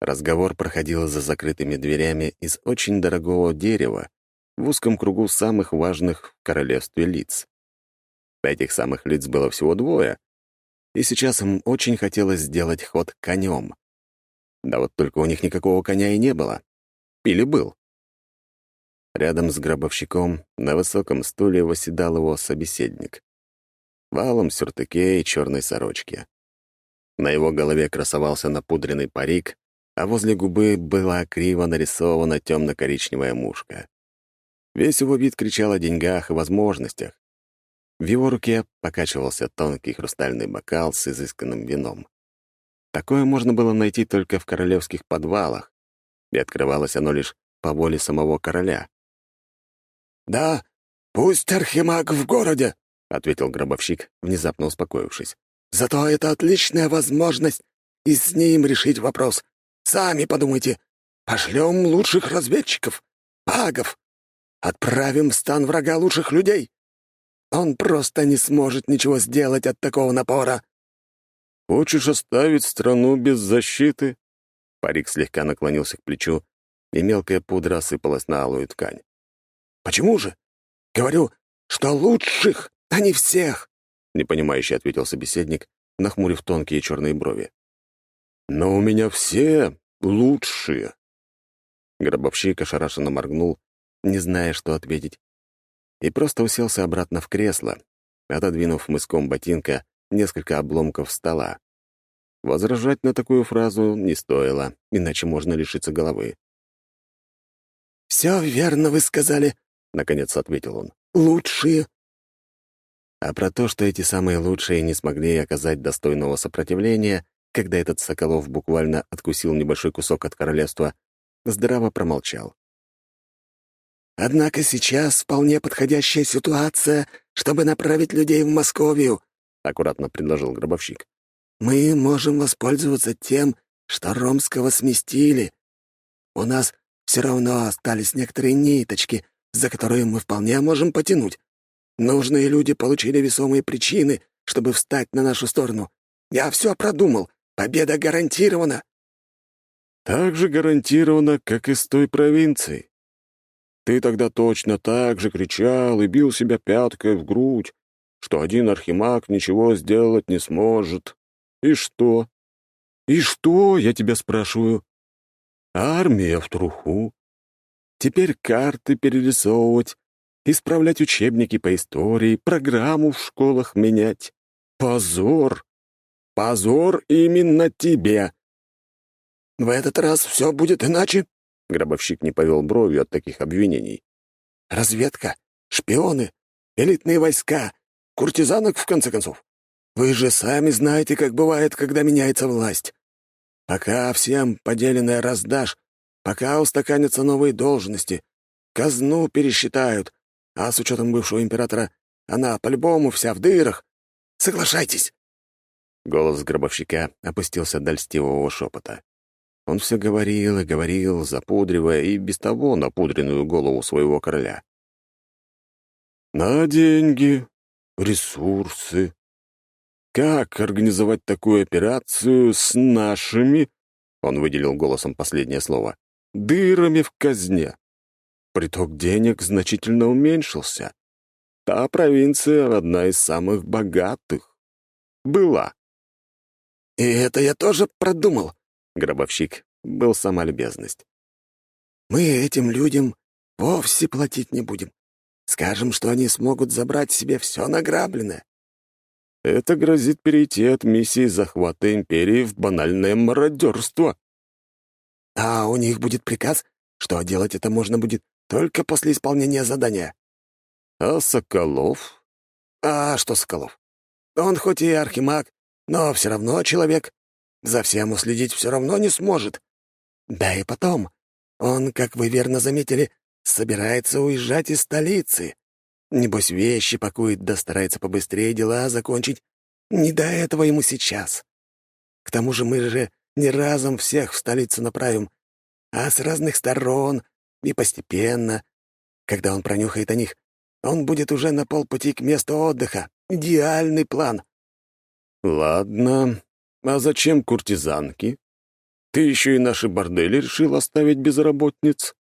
Разговор проходил за закрытыми дверями из очень дорогого дерева в узком кругу самых важных в королевстве лиц. Этих самых лиц было всего двое, и сейчас им очень хотелось сделать ход конем. Да вот только у них никакого коня и не было. Или был. Рядом с гробовщиком на высоком стуле восседал его собеседник. Валом сюртыке и черной сорочке. На его голове красовался напудренный парик, а возле губы была криво нарисована темно-коричневая мушка. Весь его вид кричал о деньгах и возможностях. В его руке покачивался тонкий хрустальный бокал с изысканным вином. Такое можно было найти только в королевских подвалах, и открывалось оно лишь по воле самого короля. «Да, пусть Архимаг в городе», — ответил гробовщик, внезапно успокоившись. «Зато это отличная возможность и с ним решить вопрос. Сами подумайте. Пошлем лучших разведчиков, магов. Отправим в стан врага лучших людей. Он просто не сможет ничего сделать от такого напора». «Хочешь оставить страну без защиты?» Парик слегка наклонился к плечу, и мелкая пудра осыпалась на алую ткань. «Почему же? Говорю, что лучших, а не всех!» — непонимающе ответил собеседник, нахмурив тонкие черные брови. «Но у меня все лучшие!» Гробовщик ошарашенно моргнул, не зная, что ответить, и просто уселся обратно в кресло, отодвинув мыском ботинка несколько обломков стола. Возражать на такую фразу не стоило, иначе можно лишиться головы. «Все верно вы сказали», — наконец ответил он. «Лучшие». А про то, что эти самые лучшие не смогли оказать достойного сопротивления, когда этот Соколов буквально откусил небольшой кусок от королевства, здраво промолчал. Однако сейчас вполне подходящая ситуация, чтобы направить людей в Московию», — аккуратно предложил гробовщик. «Мы можем воспользоваться тем, что Ромского сместили. У нас все равно остались некоторые ниточки, за которые мы вполне можем потянуть. Нужные люди получили весомые причины, чтобы встать на нашу сторону. Я все продумал. Победа гарантирована». Так же гарантированно, как и с той провинцией. Ты тогда точно так же кричал и бил себя пяткой в грудь, что один архимаг ничего сделать не сможет. И что? И что, я тебя спрашиваю? Армия в труху. Теперь карты перерисовывать, исправлять учебники по истории, программу в школах менять. Позор! Позор именно тебе! В этот раз все будет иначе, Гробовщик не повел бровью от таких обвинений. Разведка, шпионы, элитные войска, куртизанок, в конце концов. Вы же сами знаете, как бывает, когда меняется власть. Пока всем поделенное раздашь, пока устаканятся новые должности, казну пересчитают, а с учетом бывшего императора она по-любому вся в дырах. Соглашайтесь!» Голос гробовщика опустился до льстивого шепота. Он все говорил и говорил, запудривая и без того напудренную голову своего короля. «На деньги, ресурсы. Как организовать такую операцию с нашими, он выделил голосом последнее слово, дырами в казне? Приток денег значительно уменьшился. Та провинция одна из самых богатых. Была. «И это я тоже продумал», — гробовщик был сама любезность. «Мы этим людям вовсе платить не будем. Скажем, что они смогут забрать себе все награбленное. Это грозит перейти от миссии захвата империи в банальное мародерство. А у них будет приказ, что делать это можно будет только после исполнения задания. А Соколов? А что Соколов? Он хоть и архимаг, но все равно человек. За всем уследить все равно не сможет. Да и потом, он, как вы верно заметили, собирается уезжать из столицы. Небось, вещи пакует, да старается побыстрее дела закончить. Не до этого ему сейчас. К тому же мы же не разом всех в столицу направим, а с разных сторон и постепенно. Когда он пронюхает о них, он будет уже на полпути к месту отдыха. Идеальный план. Ладно. А зачем куртизанки? Ты еще и наши бордели решил оставить без работниц?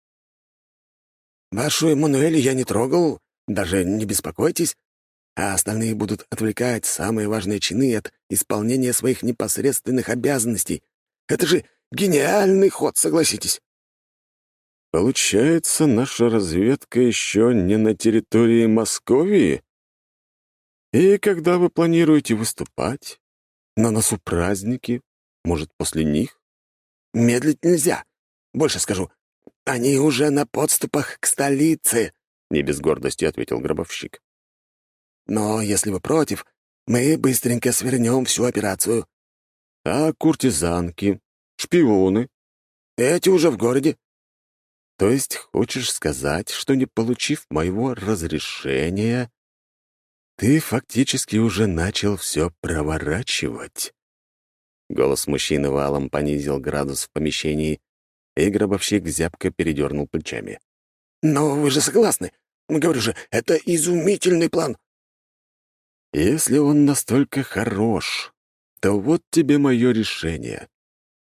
Вашу Эммануэль я не трогал, даже не беспокойтесь, а остальные будут отвлекать самые важные чины от исполнения своих непосредственных обязанностей. Это же гениальный ход, согласитесь. Получается, наша разведка еще не на территории Московии? И когда вы планируете выступать? На носу праздники? Может, после них? Медлить нельзя. Больше скажу. Они уже на подступах к столице. — не без гордости ответил гробовщик. «Но если вы против, мы быстренько свернем всю операцию». «А куртизанки? Шпионы?» «Эти уже в городе». «То есть хочешь сказать, что, не получив моего разрешения, ты фактически уже начал все проворачивать?» Голос мужчины валом понизил градус в помещении, и гробовщик зябко передернул плечами. «Но вы же согласны? Говорю же, это изумительный план». «Если он настолько хорош, то вот тебе мое решение.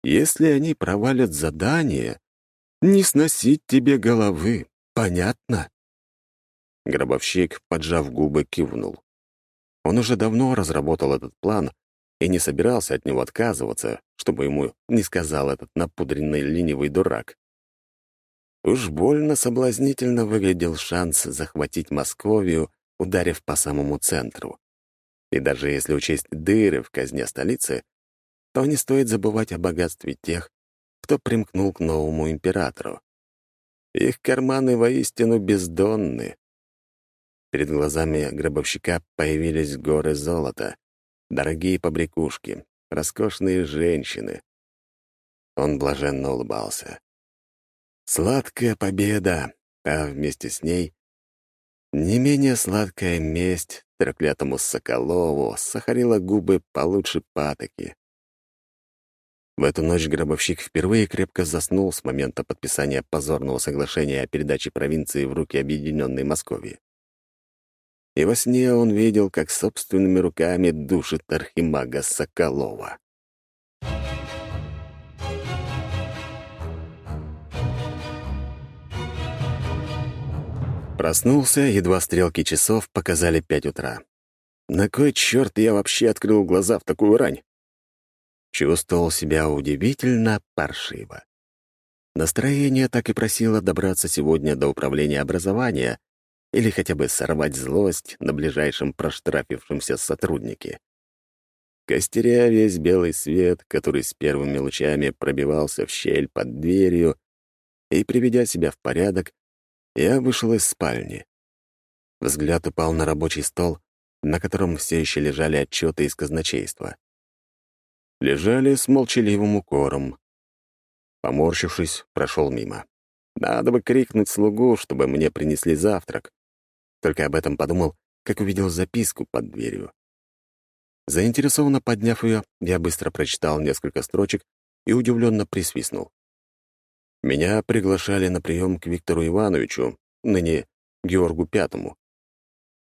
Если они провалят задание, не сносить тебе головы, понятно?» Гробовщик, поджав губы, кивнул. Он уже давно разработал этот план и не собирался от него отказываться, чтобы ему не сказал этот напудренный ленивый дурак. Уж больно соблазнительно выглядел шанс захватить Московию, ударив по самому центру. И даже если учесть дыры в казне столицы, то не стоит забывать о богатстве тех, кто примкнул к новому императору. Их карманы воистину бездонны. Перед глазами гробовщика появились горы золота, дорогие побрякушки, роскошные женщины. Он блаженно улыбался. Сладкая победа, а вместе с ней не менее сладкая месть треклятому Соколову сахарила губы получше патоки. В эту ночь гробовщик впервые крепко заснул с момента подписания позорного соглашения о передаче провинции в руки Объединенной Московии и во сне он видел, как собственными руками душит архимага Соколова. Проснулся, едва стрелки часов показали пять утра. На кой черт я вообще открыл глаза в такую рань? Чувствовал себя удивительно паршиво. Настроение так и просило добраться сегодня до управления образования, или хотя бы сорвать злость на ближайшем проштрафившемся сотруднике. Костеря весь белый свет, который с первыми лучами пробивался в щель под дверью, и, приведя себя в порядок, я вышел из спальни. Взгляд упал на рабочий стол, на котором все еще лежали отчеты из казначейства. Лежали с молчаливым укором. Поморщившись, прошел мимо. Надо бы крикнуть слугу, чтобы мне принесли завтрак. Только об этом подумал, как увидел записку под дверью. Заинтересованно подняв ее, я быстро прочитал несколько строчек и удивленно присвистнул. Меня приглашали на прием к Виктору Ивановичу, ныне Георгу Пятому.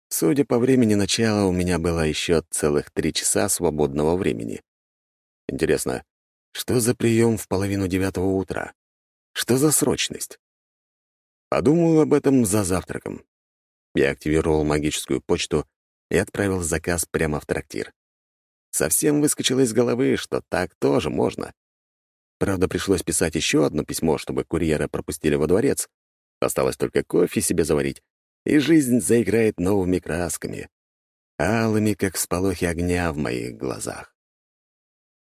Судя по времени начала, у меня было еще целых три часа свободного времени. Интересно, что за прием в половину девятого утра? Что за срочность? Подумаю об этом за завтраком. Я активировал магическую почту и отправил заказ прямо в трактир. Совсем выскочило из головы, что так тоже можно. Правда, пришлось писать еще одно письмо, чтобы курьера пропустили во дворец. Осталось только кофе себе заварить, и жизнь заиграет новыми красками, алыми, как всполохи огня в моих глазах.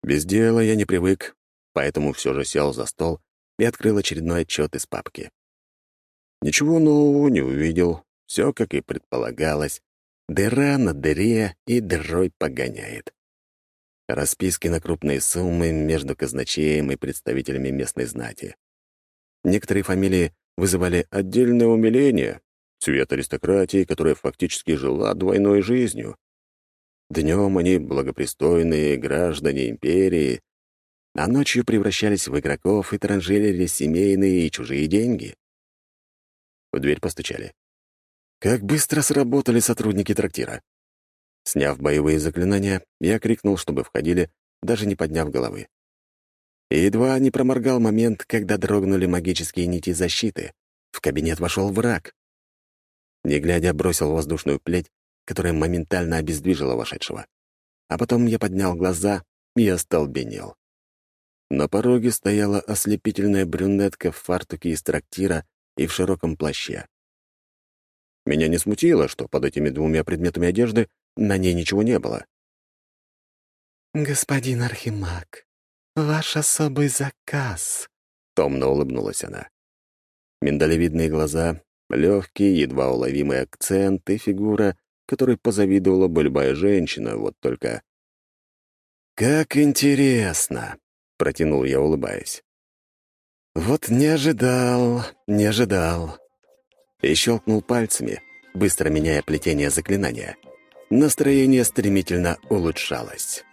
Без дела я не привык, поэтому все же сел за стол и открыл очередной отчет из папки. Ничего нового не увидел, все как и предполагалось. Дыра на дыре и дырой погоняет. Расписки на крупные суммы между казначеем и представителями местной знати. Некоторые фамилии вызывали отдельное умиление, цвет аристократии, которая фактически жила двойной жизнью. Днем они благопристойные граждане империи, а ночью превращались в игроков и транжирили семейные и чужие деньги. В дверь постучали. Как быстро сработали сотрудники трактира. Сняв боевые заклинания, я крикнул, чтобы входили, даже не подняв головы. И едва не проморгал момент, когда дрогнули магические нити защиты. В кабинет вошел враг. Не глядя, бросил воздушную плеть, которая моментально обездвижила вошедшего. А потом я поднял глаза и остолбенел. На пороге стояла ослепительная брюнетка в фартуке из трактира и в широком плаще. Меня не смутило, что под этими двумя предметами одежды на ней ничего не было. «Господин Архимаг, ваш особый заказ», — томно улыбнулась она. Миндалевидные глаза, легкий, едва уловимый акцент и фигура, которой позавидовала бы любая женщина, вот только... «Как интересно!» — протянул я, улыбаясь. «Вот не ожидал, не ожидал». И щелкнул пальцами, быстро меняя плетение заклинания. Настроение стремительно улучшалось.